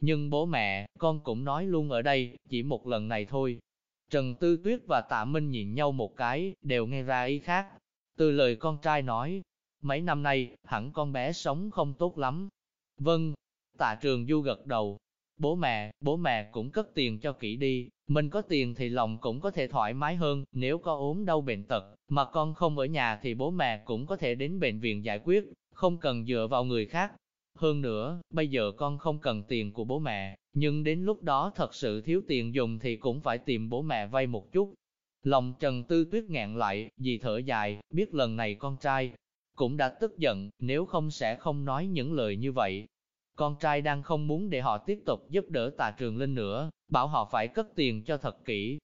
Nhưng bố mẹ, con cũng nói luôn ở đây, chỉ một lần này thôi. Trần Tư Tuyết và Tạ Minh nhìn nhau một cái, đều nghe ra ý khác. Từ lời con trai nói, mấy năm nay, hẳn con bé sống không tốt lắm. Vâng, tạ trường du gật đầu. Bố mẹ, bố mẹ cũng cất tiền cho kỹ đi, mình có tiền thì lòng cũng có thể thoải mái hơn, nếu có ốm đau bệnh tật, mà con không ở nhà thì bố mẹ cũng có thể đến bệnh viện giải quyết, không cần dựa vào người khác. Hơn nữa, bây giờ con không cần tiền của bố mẹ, nhưng đến lúc đó thật sự thiếu tiền dùng thì cũng phải tìm bố mẹ vay một chút. Lòng Trần Tư Tuyết ngẹn lại, vì thở dài, biết lần này con trai cũng đã tức giận, nếu không sẽ không nói những lời như vậy. Con trai đang không muốn để họ tiếp tục giúp đỡ Tạ Trường Linh nữa, bảo họ phải cất tiền cho thật kỹ.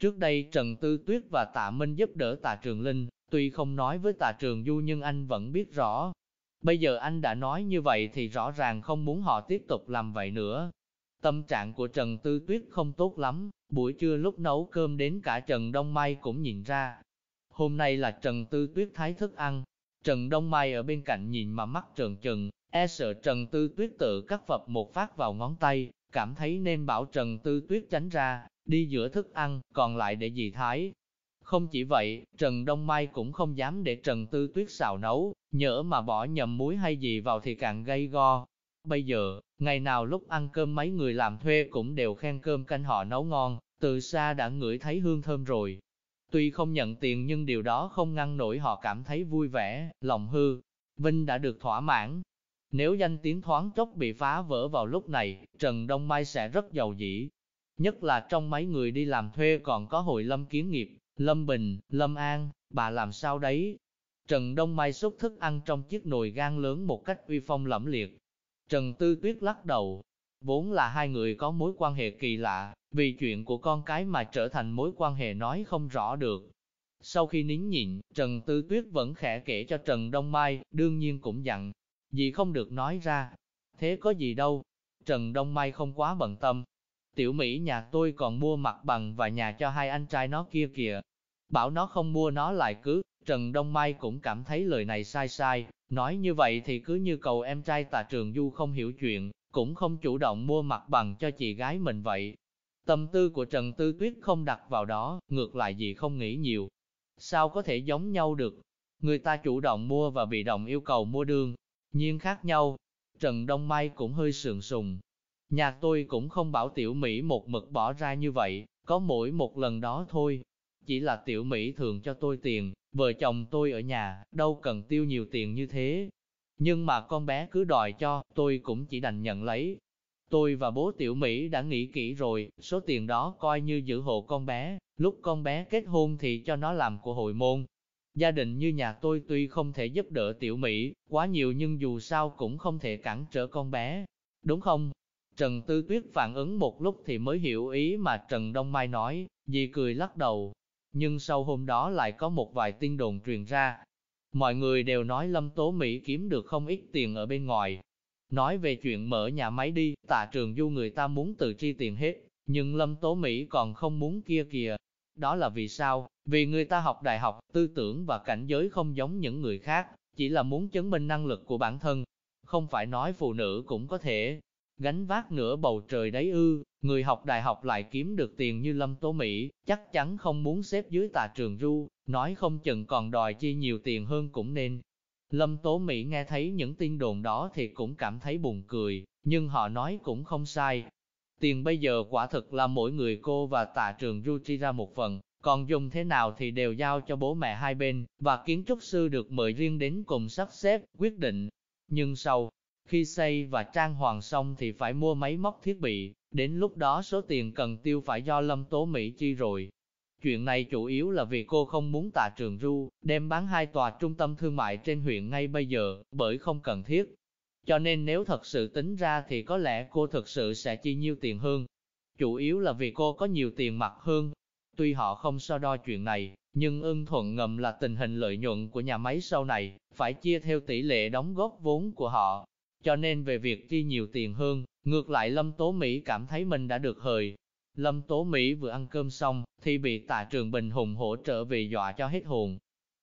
Trước đây Trần Tư Tuyết và Tạ Minh giúp đỡ Tạ Trường Linh, tuy không nói với Tạ Trường Du nhưng anh vẫn biết rõ. Bây giờ anh đã nói như vậy thì rõ ràng không muốn họ tiếp tục làm vậy nữa. Tâm trạng của Trần Tư Tuyết không tốt lắm, buổi trưa lúc nấu cơm đến cả Trần Đông Mai cũng nhìn ra. Hôm nay là Trần Tư Tuyết thái thức ăn, Trần Đông Mai ở bên cạnh nhìn mà mắt trợn trừng, e sợ Trần Tư Tuyết tự cắt phật một phát vào ngón tay, cảm thấy nên bảo Trần Tư Tuyết tránh ra, đi giữa thức ăn, còn lại để dì thái. Không chỉ vậy, Trần Đông Mai cũng không dám để Trần Tư Tuyết xào nấu, nhỡ mà bỏ nhầm muối hay gì vào thì càng gây go. Bây giờ, ngày nào lúc ăn cơm mấy người làm thuê cũng đều khen cơm canh họ nấu ngon, từ xa đã ngửi thấy hương thơm rồi, Tuy không nhận tiền nhưng điều đó không ngăn nổi họ cảm thấy vui vẻ, lòng hư. Vinh đã được thỏa mãn. Nếu danh tiếng thoáng chốc bị phá vỡ vào lúc này, Trần Đông Mai sẽ rất giàu dĩ. Nhất là trong mấy người đi làm thuê còn có hội lâm kiến nghiệp, Lâm Bình, Lâm An, bà làm sao đấy? Trần Đông Mai xúc thức ăn trong chiếc nồi gan lớn một cách uy phong lẫm liệt. Trần Tư Tuyết lắc đầu, vốn là hai người có mối quan hệ kỳ lạ, vì chuyện của con cái mà trở thành mối quan hệ nói không rõ được. Sau khi nín nhịn, Trần Tư Tuyết vẫn khẽ kể cho Trần Đông Mai, đương nhiên cũng dặn, gì không được nói ra. Thế có gì đâu, Trần Đông Mai không quá bận tâm. Tiểu Mỹ nhà tôi còn mua mặt bằng và nhà cho hai anh trai nó kia kìa. Bảo nó không mua nó lại cứ, Trần Đông Mai cũng cảm thấy lời này sai sai, nói như vậy thì cứ như cầu em trai tà trường du không hiểu chuyện, cũng không chủ động mua mặt bằng cho chị gái mình vậy. Tâm tư của Trần Tư Tuyết không đặt vào đó, ngược lại gì không nghĩ nhiều. Sao có thể giống nhau được? Người ta chủ động mua và bị động yêu cầu mua đường, nhiên khác nhau. Trần Đông Mai cũng hơi sườn sùng. Nhà tôi cũng không bảo tiểu Mỹ một mực bỏ ra như vậy, có mỗi một lần đó thôi. Chỉ là tiểu Mỹ thường cho tôi tiền, vợ chồng tôi ở nhà, đâu cần tiêu nhiều tiền như thế. Nhưng mà con bé cứ đòi cho, tôi cũng chỉ đành nhận lấy. Tôi và bố tiểu Mỹ đã nghĩ kỹ rồi, số tiền đó coi như giữ hộ con bé, lúc con bé kết hôn thì cho nó làm của hội môn. Gia đình như nhà tôi tuy không thể giúp đỡ tiểu Mỹ quá nhiều nhưng dù sao cũng không thể cản trở con bé. Đúng không? Trần Tư Tuyết phản ứng một lúc thì mới hiểu ý mà Trần Đông Mai nói, dì cười lắc đầu. Nhưng sau hôm đó lại có một vài tin đồn truyền ra. Mọi người đều nói Lâm Tố Mỹ kiếm được không ít tiền ở bên ngoài. Nói về chuyện mở nhà máy đi, tạ trường du người ta muốn tự chi tiền hết, nhưng Lâm Tố Mỹ còn không muốn kia kìa. Đó là vì sao? Vì người ta học đại học, tư tưởng và cảnh giới không giống những người khác, chỉ là muốn chứng minh năng lực của bản thân. Không phải nói phụ nữ cũng có thể gánh vác nửa bầu trời đấy ư, người học đại học lại kiếm được tiền như Lâm Tố Mỹ, chắc chắn không muốn xếp dưới tà trường ru, nói không chừng còn đòi chi nhiều tiền hơn cũng nên. Lâm Tố Mỹ nghe thấy những tin đồn đó thì cũng cảm thấy buồn cười, nhưng họ nói cũng không sai. Tiền bây giờ quả thực là mỗi người cô và tạ trường du chi ra một phần, còn dùng thế nào thì đều giao cho bố mẹ hai bên, và kiến trúc sư được mời riêng đến cùng sắp xếp, quyết định. Nhưng sau, khi xây và trang hoàng xong thì phải mua máy móc thiết bị, đến lúc đó số tiền cần tiêu phải do Lâm Tố Mỹ chi rồi. Chuyện này chủ yếu là vì cô không muốn tạ trường ru, đem bán hai tòa trung tâm thương mại trên huyện ngay bây giờ, bởi không cần thiết. Cho nên nếu thật sự tính ra thì có lẽ cô thực sự sẽ chi nhiêu tiền hơn. Chủ yếu là vì cô có nhiều tiền mặt hơn. Tuy họ không so đo chuyện này, nhưng ưng thuận ngầm là tình hình lợi nhuận của nhà máy sau này, phải chia theo tỷ lệ đóng góp vốn của họ. Cho nên về việc chi nhiều tiền hơn, ngược lại Lâm Tố Mỹ cảm thấy mình đã được hời. Lâm Tố Mỹ vừa ăn cơm xong, thì bị tạ trường Bình hùng hỗ trợ về dọa cho hết hồn.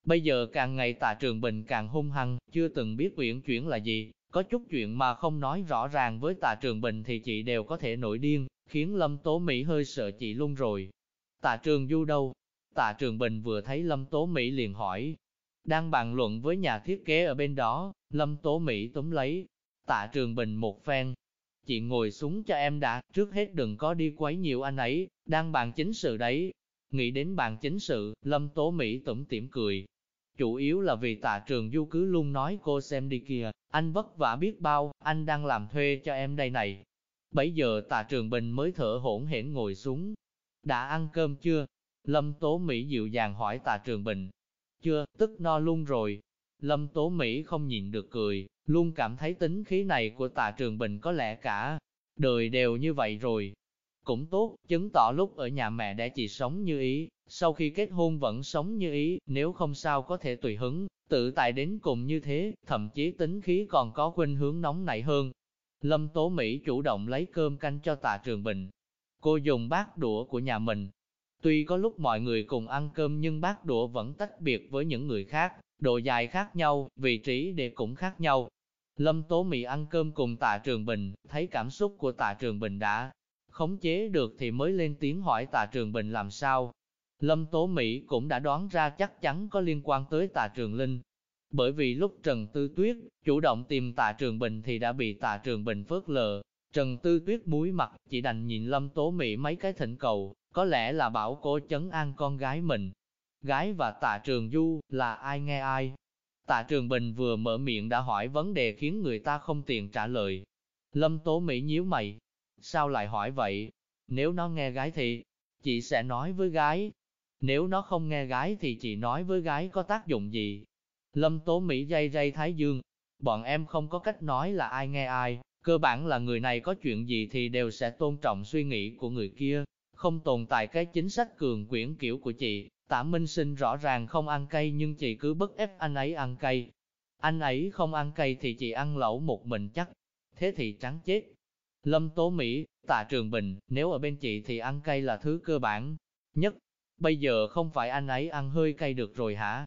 Bây giờ càng ngày tạ trường Bình càng hung hăng, chưa từng biết uyển chuyển là gì, có chút chuyện mà không nói rõ ràng với tạ trường Bình thì chị đều có thể nổi điên, khiến Lâm Tố Mỹ hơi sợ chị luôn rồi. Tạ trường Du đâu? Tạ trường Bình vừa thấy Lâm Tố Mỹ liền hỏi. Đang bàn luận với nhà thiết kế ở bên đó, Lâm Tố Mỹ túm lấy, Tạ Trường Bình một phen. Chị ngồi xuống cho em đã, trước hết đừng có đi quấy nhiều anh ấy, đang bàn chính sự đấy. Nghĩ đến bàn chính sự, Lâm Tố Mỹ tủm tỉm cười. Chủ yếu là vì tạ trường du cứ luôn nói cô xem đi kìa, anh vất vả biết bao, anh đang làm thuê cho em đây này. Bấy giờ tạ trường bình mới thở hổn hển ngồi xuống. Đã ăn cơm chưa? Lâm Tố Mỹ dịu dàng hỏi tạ trường bình. Chưa, tức no luôn rồi. Lâm Tố Mỹ không nhịn được cười, luôn cảm thấy tính khí này của tạ trường bình có lẽ cả đời đều như vậy rồi. Cũng tốt, chứng tỏ lúc ở nhà mẹ đã chị sống như ý, sau khi kết hôn vẫn sống như ý, nếu không sao có thể tùy hứng, tự tại đến cùng như thế, thậm chí tính khí còn có khuynh hướng nóng nảy hơn. Lâm Tố Mỹ chủ động lấy cơm canh cho tạ trường bình. Cô dùng bát đũa của nhà mình. Tuy có lúc mọi người cùng ăn cơm nhưng bát đũa vẫn tách biệt với những người khác, độ dài khác nhau, vị trí để cũng khác nhau. Lâm Tố Mỹ ăn cơm cùng tạ Trường Bình, thấy cảm xúc của tạ Trường Bình đã khống chế được thì mới lên tiếng hỏi tạ Trường Bình làm sao. Lâm Tố Mỹ cũng đã đoán ra chắc chắn có liên quan tới tạ Trường Linh. Bởi vì lúc Trần Tư Tuyết chủ động tìm tạ Trường Bình thì đã bị tạ Trường Bình phớt lờ. Trần Tư Tuyết muối mặt, chỉ đành nhìn Lâm Tố Mỹ mấy cái thỉnh cầu, có lẽ là bảo cô chấn an con gái mình. Gái và tạ Trường Du, là ai nghe ai, Tạ Trường Bình vừa mở miệng đã hỏi vấn đề khiến người ta không tiện trả lời. Lâm Tố Mỹ nhíu mày. Sao lại hỏi vậy? Nếu nó nghe gái thì, chị sẽ nói với gái. Nếu nó không nghe gái thì chị nói với gái có tác dụng gì? Lâm Tố Mỹ dây dây Thái Dương. Bọn em không có cách nói là ai nghe ai. Cơ bản là người này có chuyện gì thì đều sẽ tôn trọng suy nghĩ của người kia. Không tồn tại cái chính sách cường quyển kiểu của chị. Tạ Minh Sinh rõ ràng không ăn cay nhưng chị cứ bức ép anh ấy ăn cay. Anh ấy không ăn cay thì chị ăn lẩu một mình chắc. Thế thì trắng chết. Lâm Tố Mỹ, Tạ Trường Bình, nếu ở bên chị thì ăn cay là thứ cơ bản nhất. Bây giờ không phải anh ấy ăn hơi cay được rồi hả?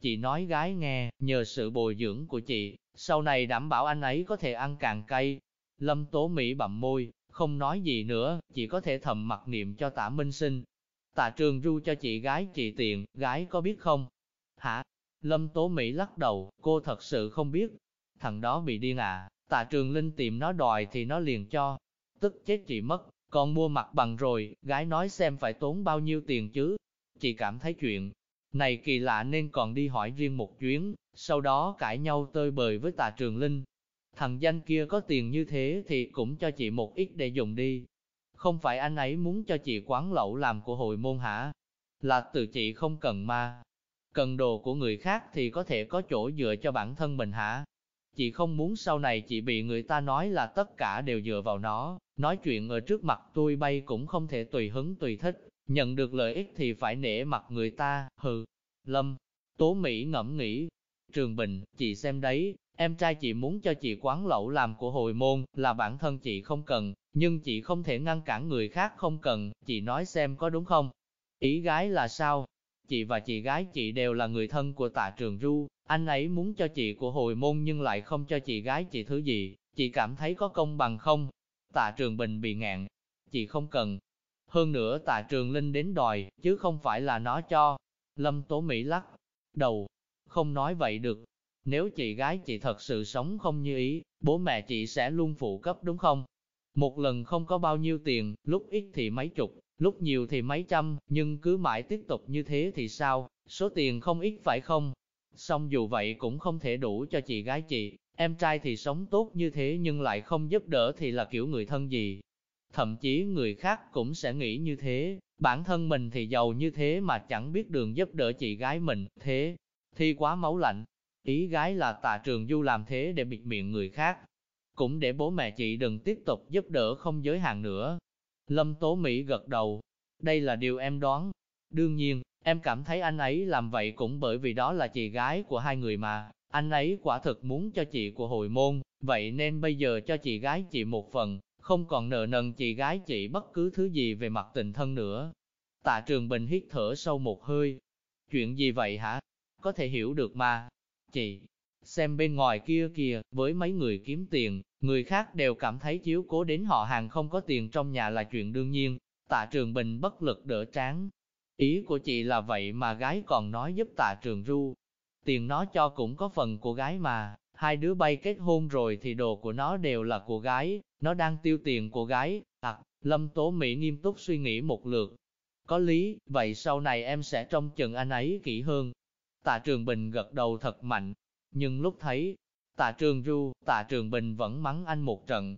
Chị nói gái nghe, nhờ sự bồi dưỡng của chị, sau này đảm bảo anh ấy có thể ăn càng cay. Lâm Tố Mỹ bậm môi, không nói gì nữa, chỉ có thể thầm mặc niệm cho Tạ Minh Sinh, Tạ trường ru cho chị gái chị tiền, gái có biết không? Hả? Lâm Tố Mỹ lắc đầu, cô thật sự không biết. Thằng đó bị điên à, tạ trường linh tìm nó đòi thì nó liền cho. Tức chết chị mất, còn mua mặt bằng rồi, gái nói xem phải tốn bao nhiêu tiền chứ. Chị cảm thấy chuyện này kỳ lạ nên còn đi hỏi riêng một chuyến, sau đó cãi nhau tơi bời với tà trường linh. Thằng danh kia có tiền như thế thì cũng cho chị một ít để dùng đi, không phải anh ấy muốn cho chị quán lẩu làm của hội môn hả? Là tự chị không cần ma. Cần đồ của người khác thì có thể có chỗ dựa cho bản thân mình hả? Chị không muốn sau này chị bị người ta nói là tất cả đều dựa vào nó, nói chuyện ở trước mặt tôi bay cũng không thể tùy hứng tùy thích. nhận được lợi ích thì phải nể mặt người ta, hừ. Lâm, Tố Mỹ ngẫm nghĩ, Trường Bình, chị xem đấy, em trai chị muốn cho chị quán lẩu làm của hồi môn, là bản thân chị không cần, nhưng chị không thể ngăn cản người khác không cần, chị nói xem có đúng không? Ý gái là sao? Chị và chị gái chị đều là người thân của tạ trường ru, anh ấy muốn cho chị của hồi môn nhưng lại không cho chị gái chị thứ gì, chị cảm thấy có công bằng không? Tạ trường bình bị ngạn, chị không cần. Hơn nữa tạ trường linh đến đòi, chứ không phải là nó cho. Lâm Tố Mỹ lắc đầu, không nói vậy được. Nếu chị gái chị thật sự sống không như ý, bố mẹ chị sẽ luôn phụ cấp đúng không? Một lần không có bao nhiêu tiền, lúc ít thì mấy chục, lúc nhiều thì mấy trăm, nhưng cứ mãi tiếp tục như thế thì sao, số tiền không ít phải không? Xong dù vậy cũng không thể đủ cho chị gái chị, em trai thì sống tốt như thế nhưng lại không giúp đỡ thì là kiểu người thân gì. Thậm chí người khác cũng sẽ nghĩ như thế, bản thân mình thì giàu như thế mà chẳng biết đường giúp đỡ chị gái mình, thế thì quá máu lạnh. Ý gái là tà trường du làm thế để bịt miệng người khác, cũng để bố mẹ chị đừng tiếp tục giúp đỡ không giới hạn nữa. Lâm Tố Mỹ gật đầu, đây là điều em đoán. Đương nhiên, em cảm thấy anh ấy làm vậy cũng bởi vì đó là chị gái của hai người mà, anh ấy quả thực muốn cho chị của hồi môn, vậy nên bây giờ cho chị gái chị một phần, không còn nợ nần chị gái chị bất cứ thứ gì về mặt tình thân nữa. Tạ Trường Bình hít thở sâu một hơi. Chuyện gì vậy hả? Có thể hiểu được mà. Chị, xem bên ngoài kia kìa, với mấy người kiếm tiền, người khác đều cảm thấy chiếu cố đến họ hàng không có tiền trong nhà là chuyện đương nhiên. Tạ Trường Bình bất lực đỡ tráng. Ý của chị là vậy mà gái còn nói giúp Tạ Trường Ru. Tiền nó cho cũng có phần của gái mà, hai đứa bay kết hôn rồi thì đồ của nó đều là của gái, nó đang tiêu tiền của gái. À, Lâm Tố Mỹ nghiêm túc suy nghĩ một lượt. Có lý, vậy sau này em sẽ trông chừng anh ấy kỹ hơn. Tạ Trường Bình gật đầu thật mạnh, nhưng lúc thấy Tạ Trường du Tạ Trường Bình vẫn mắng anh một trận.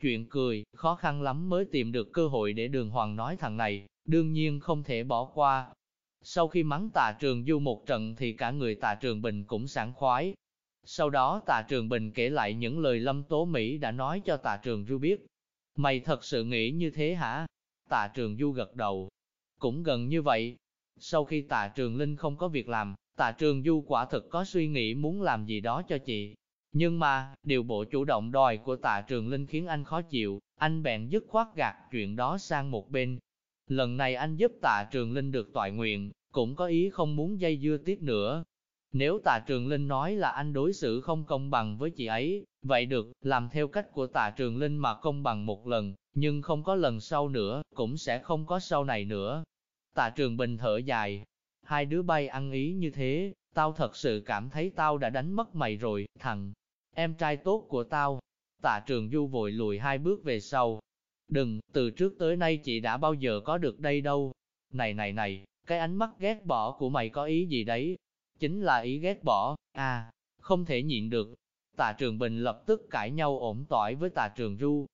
Chuyện cười, khó khăn lắm mới tìm được cơ hội để đường hoàng nói thằng này, đương nhiên không thể bỏ qua. Sau khi mắng tà Trường Du một trận thì cả người tà Trường Bình cũng sảng khoái. Sau đó tà Trường Bình kể lại những lời Lâm Tố Mỹ đã nói cho tà Trường Du biết. Mày thật sự nghĩ như thế hả? tà Trường Du gật đầu. Cũng gần như vậy. Sau khi tà Trường Linh không có việc làm, tà Trường Du quả thực có suy nghĩ muốn làm gì đó cho chị. Nhưng mà, điều bộ chủ động đòi của tà Trường Linh khiến anh khó chịu, anh bèn dứt khoát gạt chuyện đó sang một bên. Lần này anh giúp Tạ Trường Linh được toại nguyện, cũng có ý không muốn dây dưa tiếp nữa. Nếu Tạ Trường Linh nói là anh đối xử không công bằng với chị ấy, vậy được, làm theo cách của Tạ Trường Linh mà công bằng một lần, nhưng không có lần sau nữa, cũng sẽ không có sau này nữa. Tạ Trường Bình thở dài, hai đứa bay ăn ý như thế, tao thật sự cảm thấy tao đã đánh mất mày rồi, thằng, em trai tốt của tao. Tạ trường du vội lùi hai bước về sau. Đừng, từ trước tới nay chị đã bao giờ có được đây đâu. Này này này, cái ánh mắt ghét bỏ của mày có ý gì đấy? Chính là ý ghét bỏ, à, không thể nhịn được. Tạ Trường Bình lập tức cãi nhau ổn tỏi với Tạ Trường Du,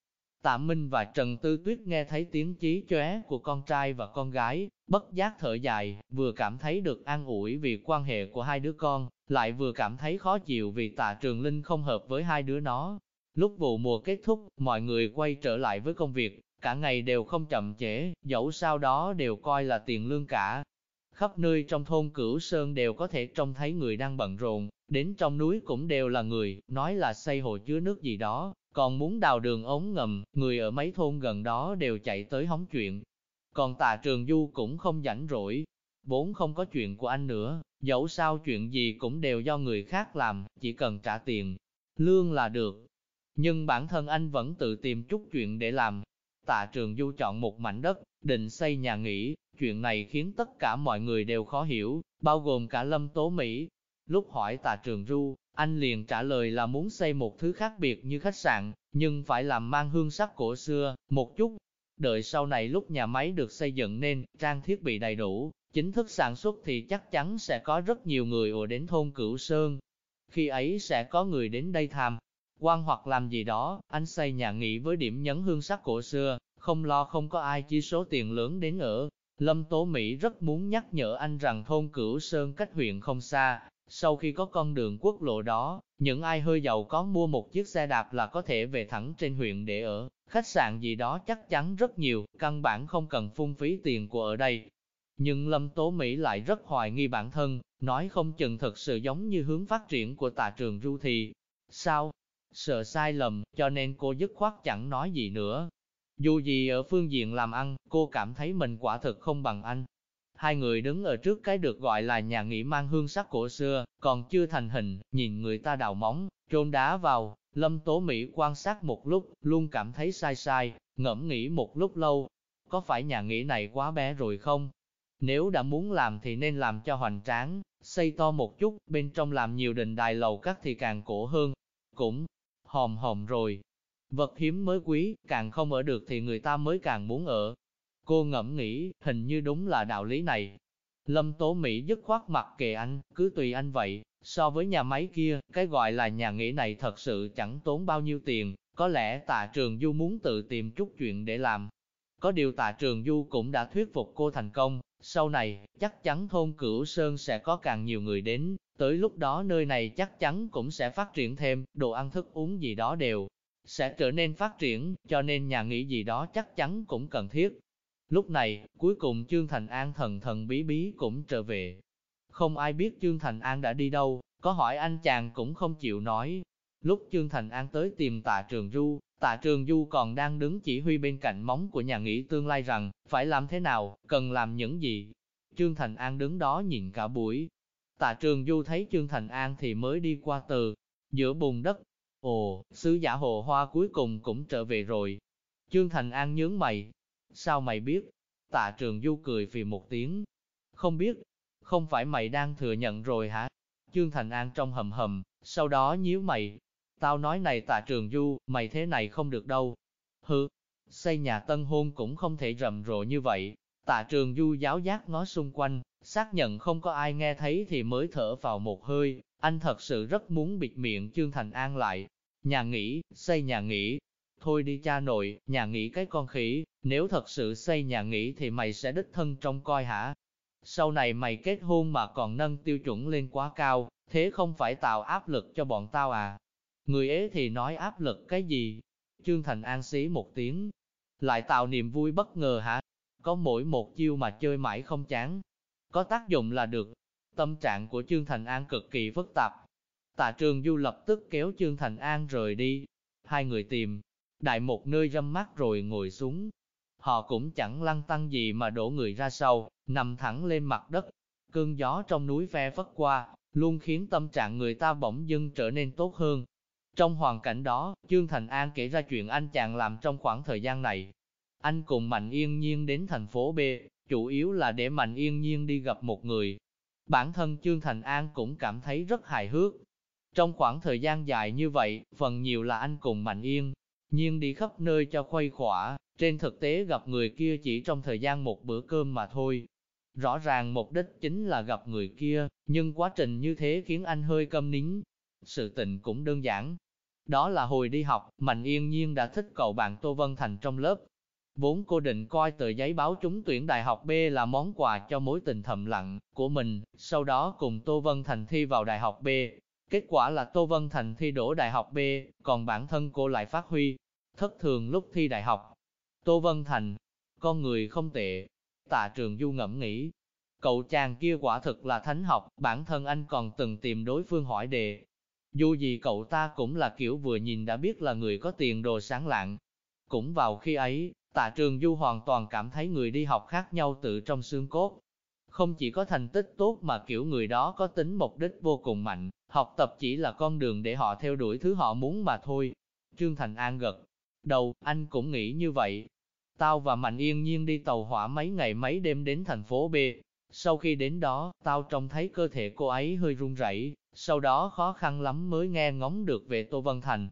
Tạ Minh và Trần Tư Tuyết nghe thấy tiếng chí chóe của con trai và con gái, bất giác thở dài, vừa cảm thấy được an ủi vì quan hệ của hai đứa con, lại vừa cảm thấy khó chịu vì tạ trường linh không hợp với hai đứa nó. Lúc vụ mùa kết thúc, mọi người quay trở lại với công việc, cả ngày đều không chậm trễ, dẫu sao đó đều coi là tiền lương cả. Khắp nơi trong thôn Cửu Sơn đều có thể trông thấy người đang bận rộn, đến trong núi cũng đều là người, nói là xây hồ chứa nước gì đó, còn muốn đào đường ống ngầm, người ở mấy thôn gần đó đều chạy tới hóng chuyện. Còn tà trường du cũng không rảnh rỗi, vốn không có chuyện của anh nữa, dẫu sao chuyện gì cũng đều do người khác làm, chỉ cần trả tiền, lương là được. Nhưng bản thân anh vẫn tự tìm chút chuyện để làm. Tạ trường du chọn một mảnh đất, định xây nhà nghỉ, chuyện này khiến tất cả mọi người đều khó hiểu, bao gồm cả Lâm Tố Mỹ. Lúc hỏi tạ trường du, anh liền trả lời là muốn xây một thứ khác biệt như khách sạn, nhưng phải làm mang hương sắc cổ xưa, một chút. Đợi sau này lúc nhà máy được xây dựng nên, trang thiết bị đầy đủ, chính thức sản xuất thì chắc chắn sẽ có rất nhiều người ùa đến thôn Cửu Sơn. Khi ấy sẽ có người đến đây tham quan hoặc làm gì đó, anh xây nhà nghỉ với điểm nhấn hương sắc cổ xưa, không lo không có ai chi số tiền lớn đến ở. Lâm Tố Mỹ rất muốn nhắc nhở anh rằng thôn Cửu Sơn cách huyện không xa, Sau khi có con đường quốc lộ đó, những ai hơi giàu có mua một chiếc xe đạp là có thể về thẳng trên huyện để ở, khách sạn gì đó chắc chắn rất nhiều, căn bản không cần phung phí tiền của ở đây. Nhưng Lâm Tố Mỹ lại rất hoài nghi bản thân, nói không chừng thật sự giống như hướng phát triển của tà trường ru thì. Sao? Sợ sai lầm, cho nên cô dứt khoát chẳng nói gì nữa. Dù gì ở phương diện làm ăn, cô cảm thấy mình quả thực không bằng anh. Hai người đứng ở trước cái được gọi là nhà nghỉ mang hương sắc cổ xưa, còn chưa thành hình, nhìn người ta đào móng, trôn đá vào. Lâm Tố Mỹ quan sát một lúc, luôn cảm thấy sai sai, ngẫm nghĩ một lúc lâu. Có phải nhà nghỉ này quá bé rồi không? Nếu đã muốn làm thì nên làm cho hoành tráng, xây to một chút, bên trong làm nhiều đình đài lầu cắt thì càng cổ hơn. Cũng hòm hòm rồi. Vật hiếm mới quý, càng không ở được thì người ta mới càng muốn ở. Cô ngẫm nghĩ, hình như đúng là đạo lý này. Lâm Tố Mỹ dứt khoát mặt kệ anh, cứ tùy anh vậy, so với nhà máy kia, cái gọi là nhà nghỉ này thật sự chẳng tốn bao nhiêu tiền, có lẽ tạ trường du muốn tự tìm chút chuyện để làm. Có điều tạ trường du cũng đã thuyết phục cô thành công, sau này, chắc chắn thôn Cửu Sơn sẽ có càng nhiều người đến, tới lúc đó nơi này chắc chắn cũng sẽ phát triển thêm, đồ ăn thức uống gì đó đều sẽ trở nên phát triển, cho nên nhà nghỉ gì đó chắc chắn cũng cần thiết. Lúc này, cuối cùng Trương Thành An thần thần bí bí cũng trở về. Không ai biết Trương Thành An đã đi đâu, có hỏi anh chàng cũng không chịu nói. Lúc Trương Thành An tới tìm tạ trường Du, tạ trường Du còn đang đứng chỉ huy bên cạnh móng của nhà nghỉ tương lai rằng, phải làm thế nào, cần làm những gì. Trương Thành An đứng đó nhìn cả buổi. Tạ trường Du thấy Trương Thành An thì mới đi qua từ, giữa bùn đất. Ồ, sứ giả hồ hoa cuối cùng cũng trở về rồi. Trương Thành An nhướng mày, Sao mày biết? Tạ trường du cười vì một tiếng. Không biết, không phải mày đang thừa nhận rồi hả? Trương Thành An trong hầm hầm, sau đó nhíu mày. Tao nói này tạ trường du, mày thế này không được đâu. Hừ, xây nhà tân hôn cũng không thể rầm rộ như vậy. Tạ trường du giáo giác ngó xung quanh, xác nhận không có ai nghe thấy thì mới thở vào một hơi. Anh thật sự rất muốn bịt miệng Trương Thành An lại. Nhà nghỉ, xây nhà nghỉ, Thôi đi cha nội, nhà nghỉ cái con khỉ, nếu thật sự xây nhà nghỉ thì mày sẽ đích thân trông coi hả? Sau này mày kết hôn mà còn nâng tiêu chuẩn lên quá cao, thế không phải tạo áp lực cho bọn tao à? Người ế thì nói áp lực cái gì? Trương Thành An xí một tiếng, lại tạo niềm vui bất ngờ hả? Có mỗi một chiêu mà chơi mãi không chán, có tác dụng là được. Tâm trạng của Trương Thành An cực kỳ phức tạp. Tạ Trường Du lập tức kéo Trương Thành An rời đi. Hai người tìm đại một nơi râm mát rồi ngồi xuống. Họ cũng chẳng lăng tăng gì mà đổ người ra sau, nằm thẳng lên mặt đất. Cơn gió trong núi phe phất qua, luôn khiến tâm trạng người ta bỗng dưng trở nên tốt hơn. Trong hoàn cảnh đó, Trương Thành An kể ra chuyện anh chàng làm trong khoảng thời gian này. Anh cùng Mạnh Yên Nhiên đến thành phố B, chủ yếu là để Mạnh Yên Nhiên đi gặp một người. Bản thân Trương Thành An cũng cảm thấy rất hài hước. Trong khoảng thời gian dài như vậy, phần nhiều là anh cùng Mạnh Yên nhiên đi khắp nơi cho khuây khỏa, trên thực tế gặp người kia chỉ trong thời gian một bữa cơm mà thôi. Rõ ràng mục đích chính là gặp người kia, nhưng quá trình như thế khiến anh hơi câm nín. Sự tình cũng đơn giản. Đó là hồi đi học, Mạnh Yên Nhiên đã thích cậu bạn Tô Vân Thành trong lớp. Vốn cô định coi tờ giấy báo trúng tuyển đại học B là món quà cho mối tình thầm lặng của mình, sau đó cùng Tô Vân Thành thi vào đại học B. Kết quả là Tô Vân Thành thi đỗ đại học B, còn bản thân cô lại phát huy thất thường lúc thi đại học. Tô Vân Thành, con người không tệ. Tạ trường du ngẫm nghĩ, cậu chàng kia quả thực là thánh học, bản thân anh còn từng tìm đối phương hỏi đề. Dù gì cậu ta cũng là kiểu vừa nhìn đã biết là người có tiền đồ sáng lạng. Cũng vào khi ấy, tạ trường du hoàn toàn cảm thấy người đi học khác nhau tự trong xương cốt. Không chỉ có thành tích tốt mà kiểu người đó có tính mục đích vô cùng mạnh, học tập chỉ là con đường để họ theo đuổi thứ họ muốn mà thôi. Trương Thành An gật đầu, anh cũng nghĩ như vậy. Tao và Mạnh Yên Nhiên đi tàu hỏa mấy ngày mấy đêm đến thành phố B. Sau khi đến đó, tao trông thấy cơ thể cô ấy hơi run rẩy, sau đó khó khăn lắm mới nghe ngóng được về Tô Vân Thành.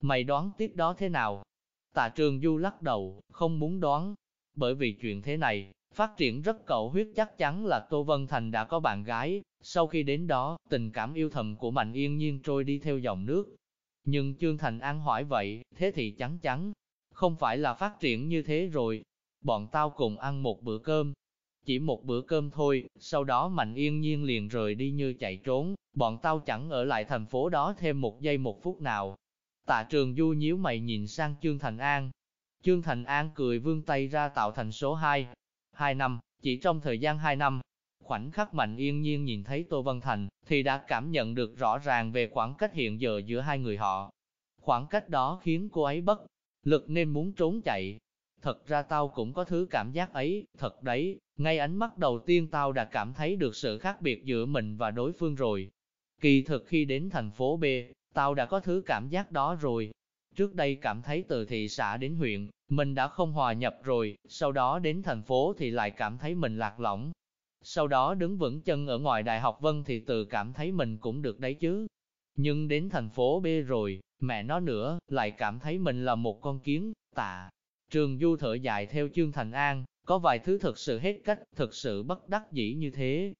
Mày đoán tiếp đó thế nào? Tạ Trường Du lắc đầu, không muốn đoán. Bởi vì chuyện thế này, phát triển rất cậu huyết chắc chắn là Tô Vân Thành đã có bạn gái. Sau khi đến đó, tình cảm yêu thầm của Mạnh Yên Nhiên trôi đi theo dòng nước, nhưng Trương Thành An hỏi vậy, thế thì chắn chắn, không phải là phát triển như thế rồi. Bọn tao cùng ăn một bữa cơm, chỉ một bữa cơm thôi, sau đó Mạnh Yên Nhiên liền rời đi như chạy trốn, bọn tao chẳng ở lại thành phố đó thêm một giây một phút nào. Tạ trường du nhíu mày nhìn sang Trương Thành An. Trương Thành An cười vương tay ra tạo thành số 2. Hai năm, chỉ trong thời gian 2 năm, khoảnh khắc Mạnh Yên Nhiên nhìn thấy Tô Vân Thành, thì đã cảm nhận được rõ ràng về khoảng cách hiện giờ giữa hai người họ. Khoảng cách đó khiến cô ấy bất lực nên muốn trốn chạy. Thật ra tao cũng có thứ cảm giác ấy, thật đấy, ngay ánh mắt đầu tiên tao đã cảm thấy được sự khác biệt giữa mình và đối phương rồi. Kỳ thực khi đến thành phố B, tao đã có thứ cảm giác đó rồi. Trước đây cảm thấy từ thị xã đến huyện, mình đã không hòa nhập rồi, sau đó đến thành phố thì lại cảm thấy mình lạc lõng. Sau đó đứng vững chân ở ngoài Đại học Vân thì tự cảm thấy mình cũng được đấy chứ. Nhưng đến thành phố B rồi, mẹ nó nữa, lại cảm thấy mình là một con kiến, tạ. Trường Du thở dài theo chương Thành An, có vài thứ thực sự hết cách, thực sự bất đắc dĩ như thế.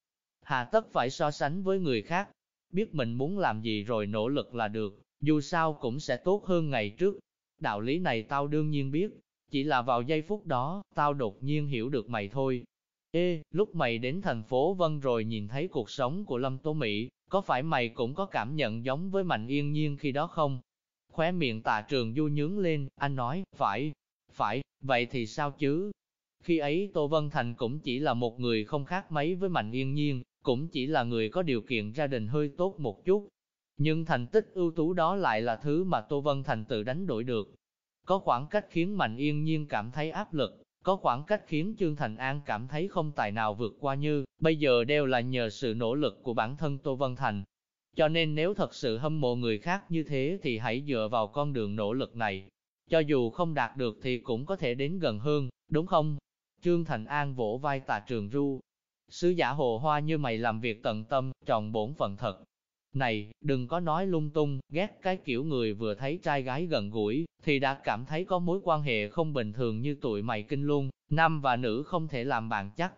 Hà tất phải so sánh với người khác, biết mình muốn làm gì rồi nỗ lực là được, dù sao cũng sẽ tốt hơn ngày trước. Đạo lý này tao đương nhiên biết, chỉ là vào giây phút đó, tao đột nhiên hiểu được mày thôi. Ê, lúc mày đến thành phố Vân rồi nhìn thấy cuộc sống của Lâm Tố Mỹ, có phải mày cũng có cảm nhận giống với Mạnh Yên Nhiên khi đó không? Khóe miệng tạ trường du nhướng lên, anh nói, phải, phải, vậy thì sao chứ? Khi ấy Tô Vân Thành cũng chỉ là một người không khác mấy với Mạnh Yên Nhiên, cũng chỉ là người có điều kiện gia đình hơi tốt một chút. Nhưng thành tích ưu tú đó lại là thứ mà Tô Vân Thành tự đánh đổi được. Có khoảng cách khiến Mạnh Yên Nhiên cảm thấy áp lực, có khoảng cách khiến Trương Thành An cảm thấy không tài nào vượt qua như, bây giờ đều là nhờ sự nỗ lực của bản thân Tô Vân Thành. Cho nên nếu thật sự hâm mộ người khác như thế thì hãy dựa vào con đường nỗ lực này. Cho dù không đạt được thì cũng có thể đến gần hơn, đúng không? Trương Thành An vỗ vai tà trường ru. Sứ giả hồ hoa như mày làm việc tận tâm, tròn bổn phận thật. Này, đừng có nói lung tung, ghét cái kiểu người vừa thấy trai gái gần gũi, thì đã cảm thấy có mối quan hệ không bình thường như tụi mày kinh luôn, nam và nữ không thể làm bạn chắc.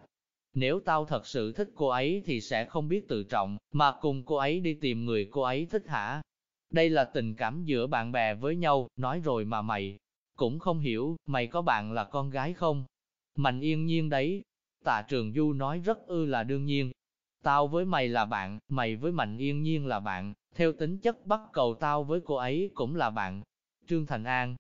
Nếu tao thật sự thích cô ấy thì sẽ không biết tự trọng, mà cùng cô ấy đi tìm người cô ấy thích hả? Đây là tình cảm giữa bạn bè với nhau, nói rồi mà mày cũng không hiểu, mày có bạn là con gái không? Mạnh yên nhiên đấy. Tạ Trường Du nói rất ư là đương nhiên. Tao với mày là bạn, mày với Mạnh yên nhiên là bạn, theo tính chất bắt cầu tao với cô ấy cũng là bạn. Trương Thành An,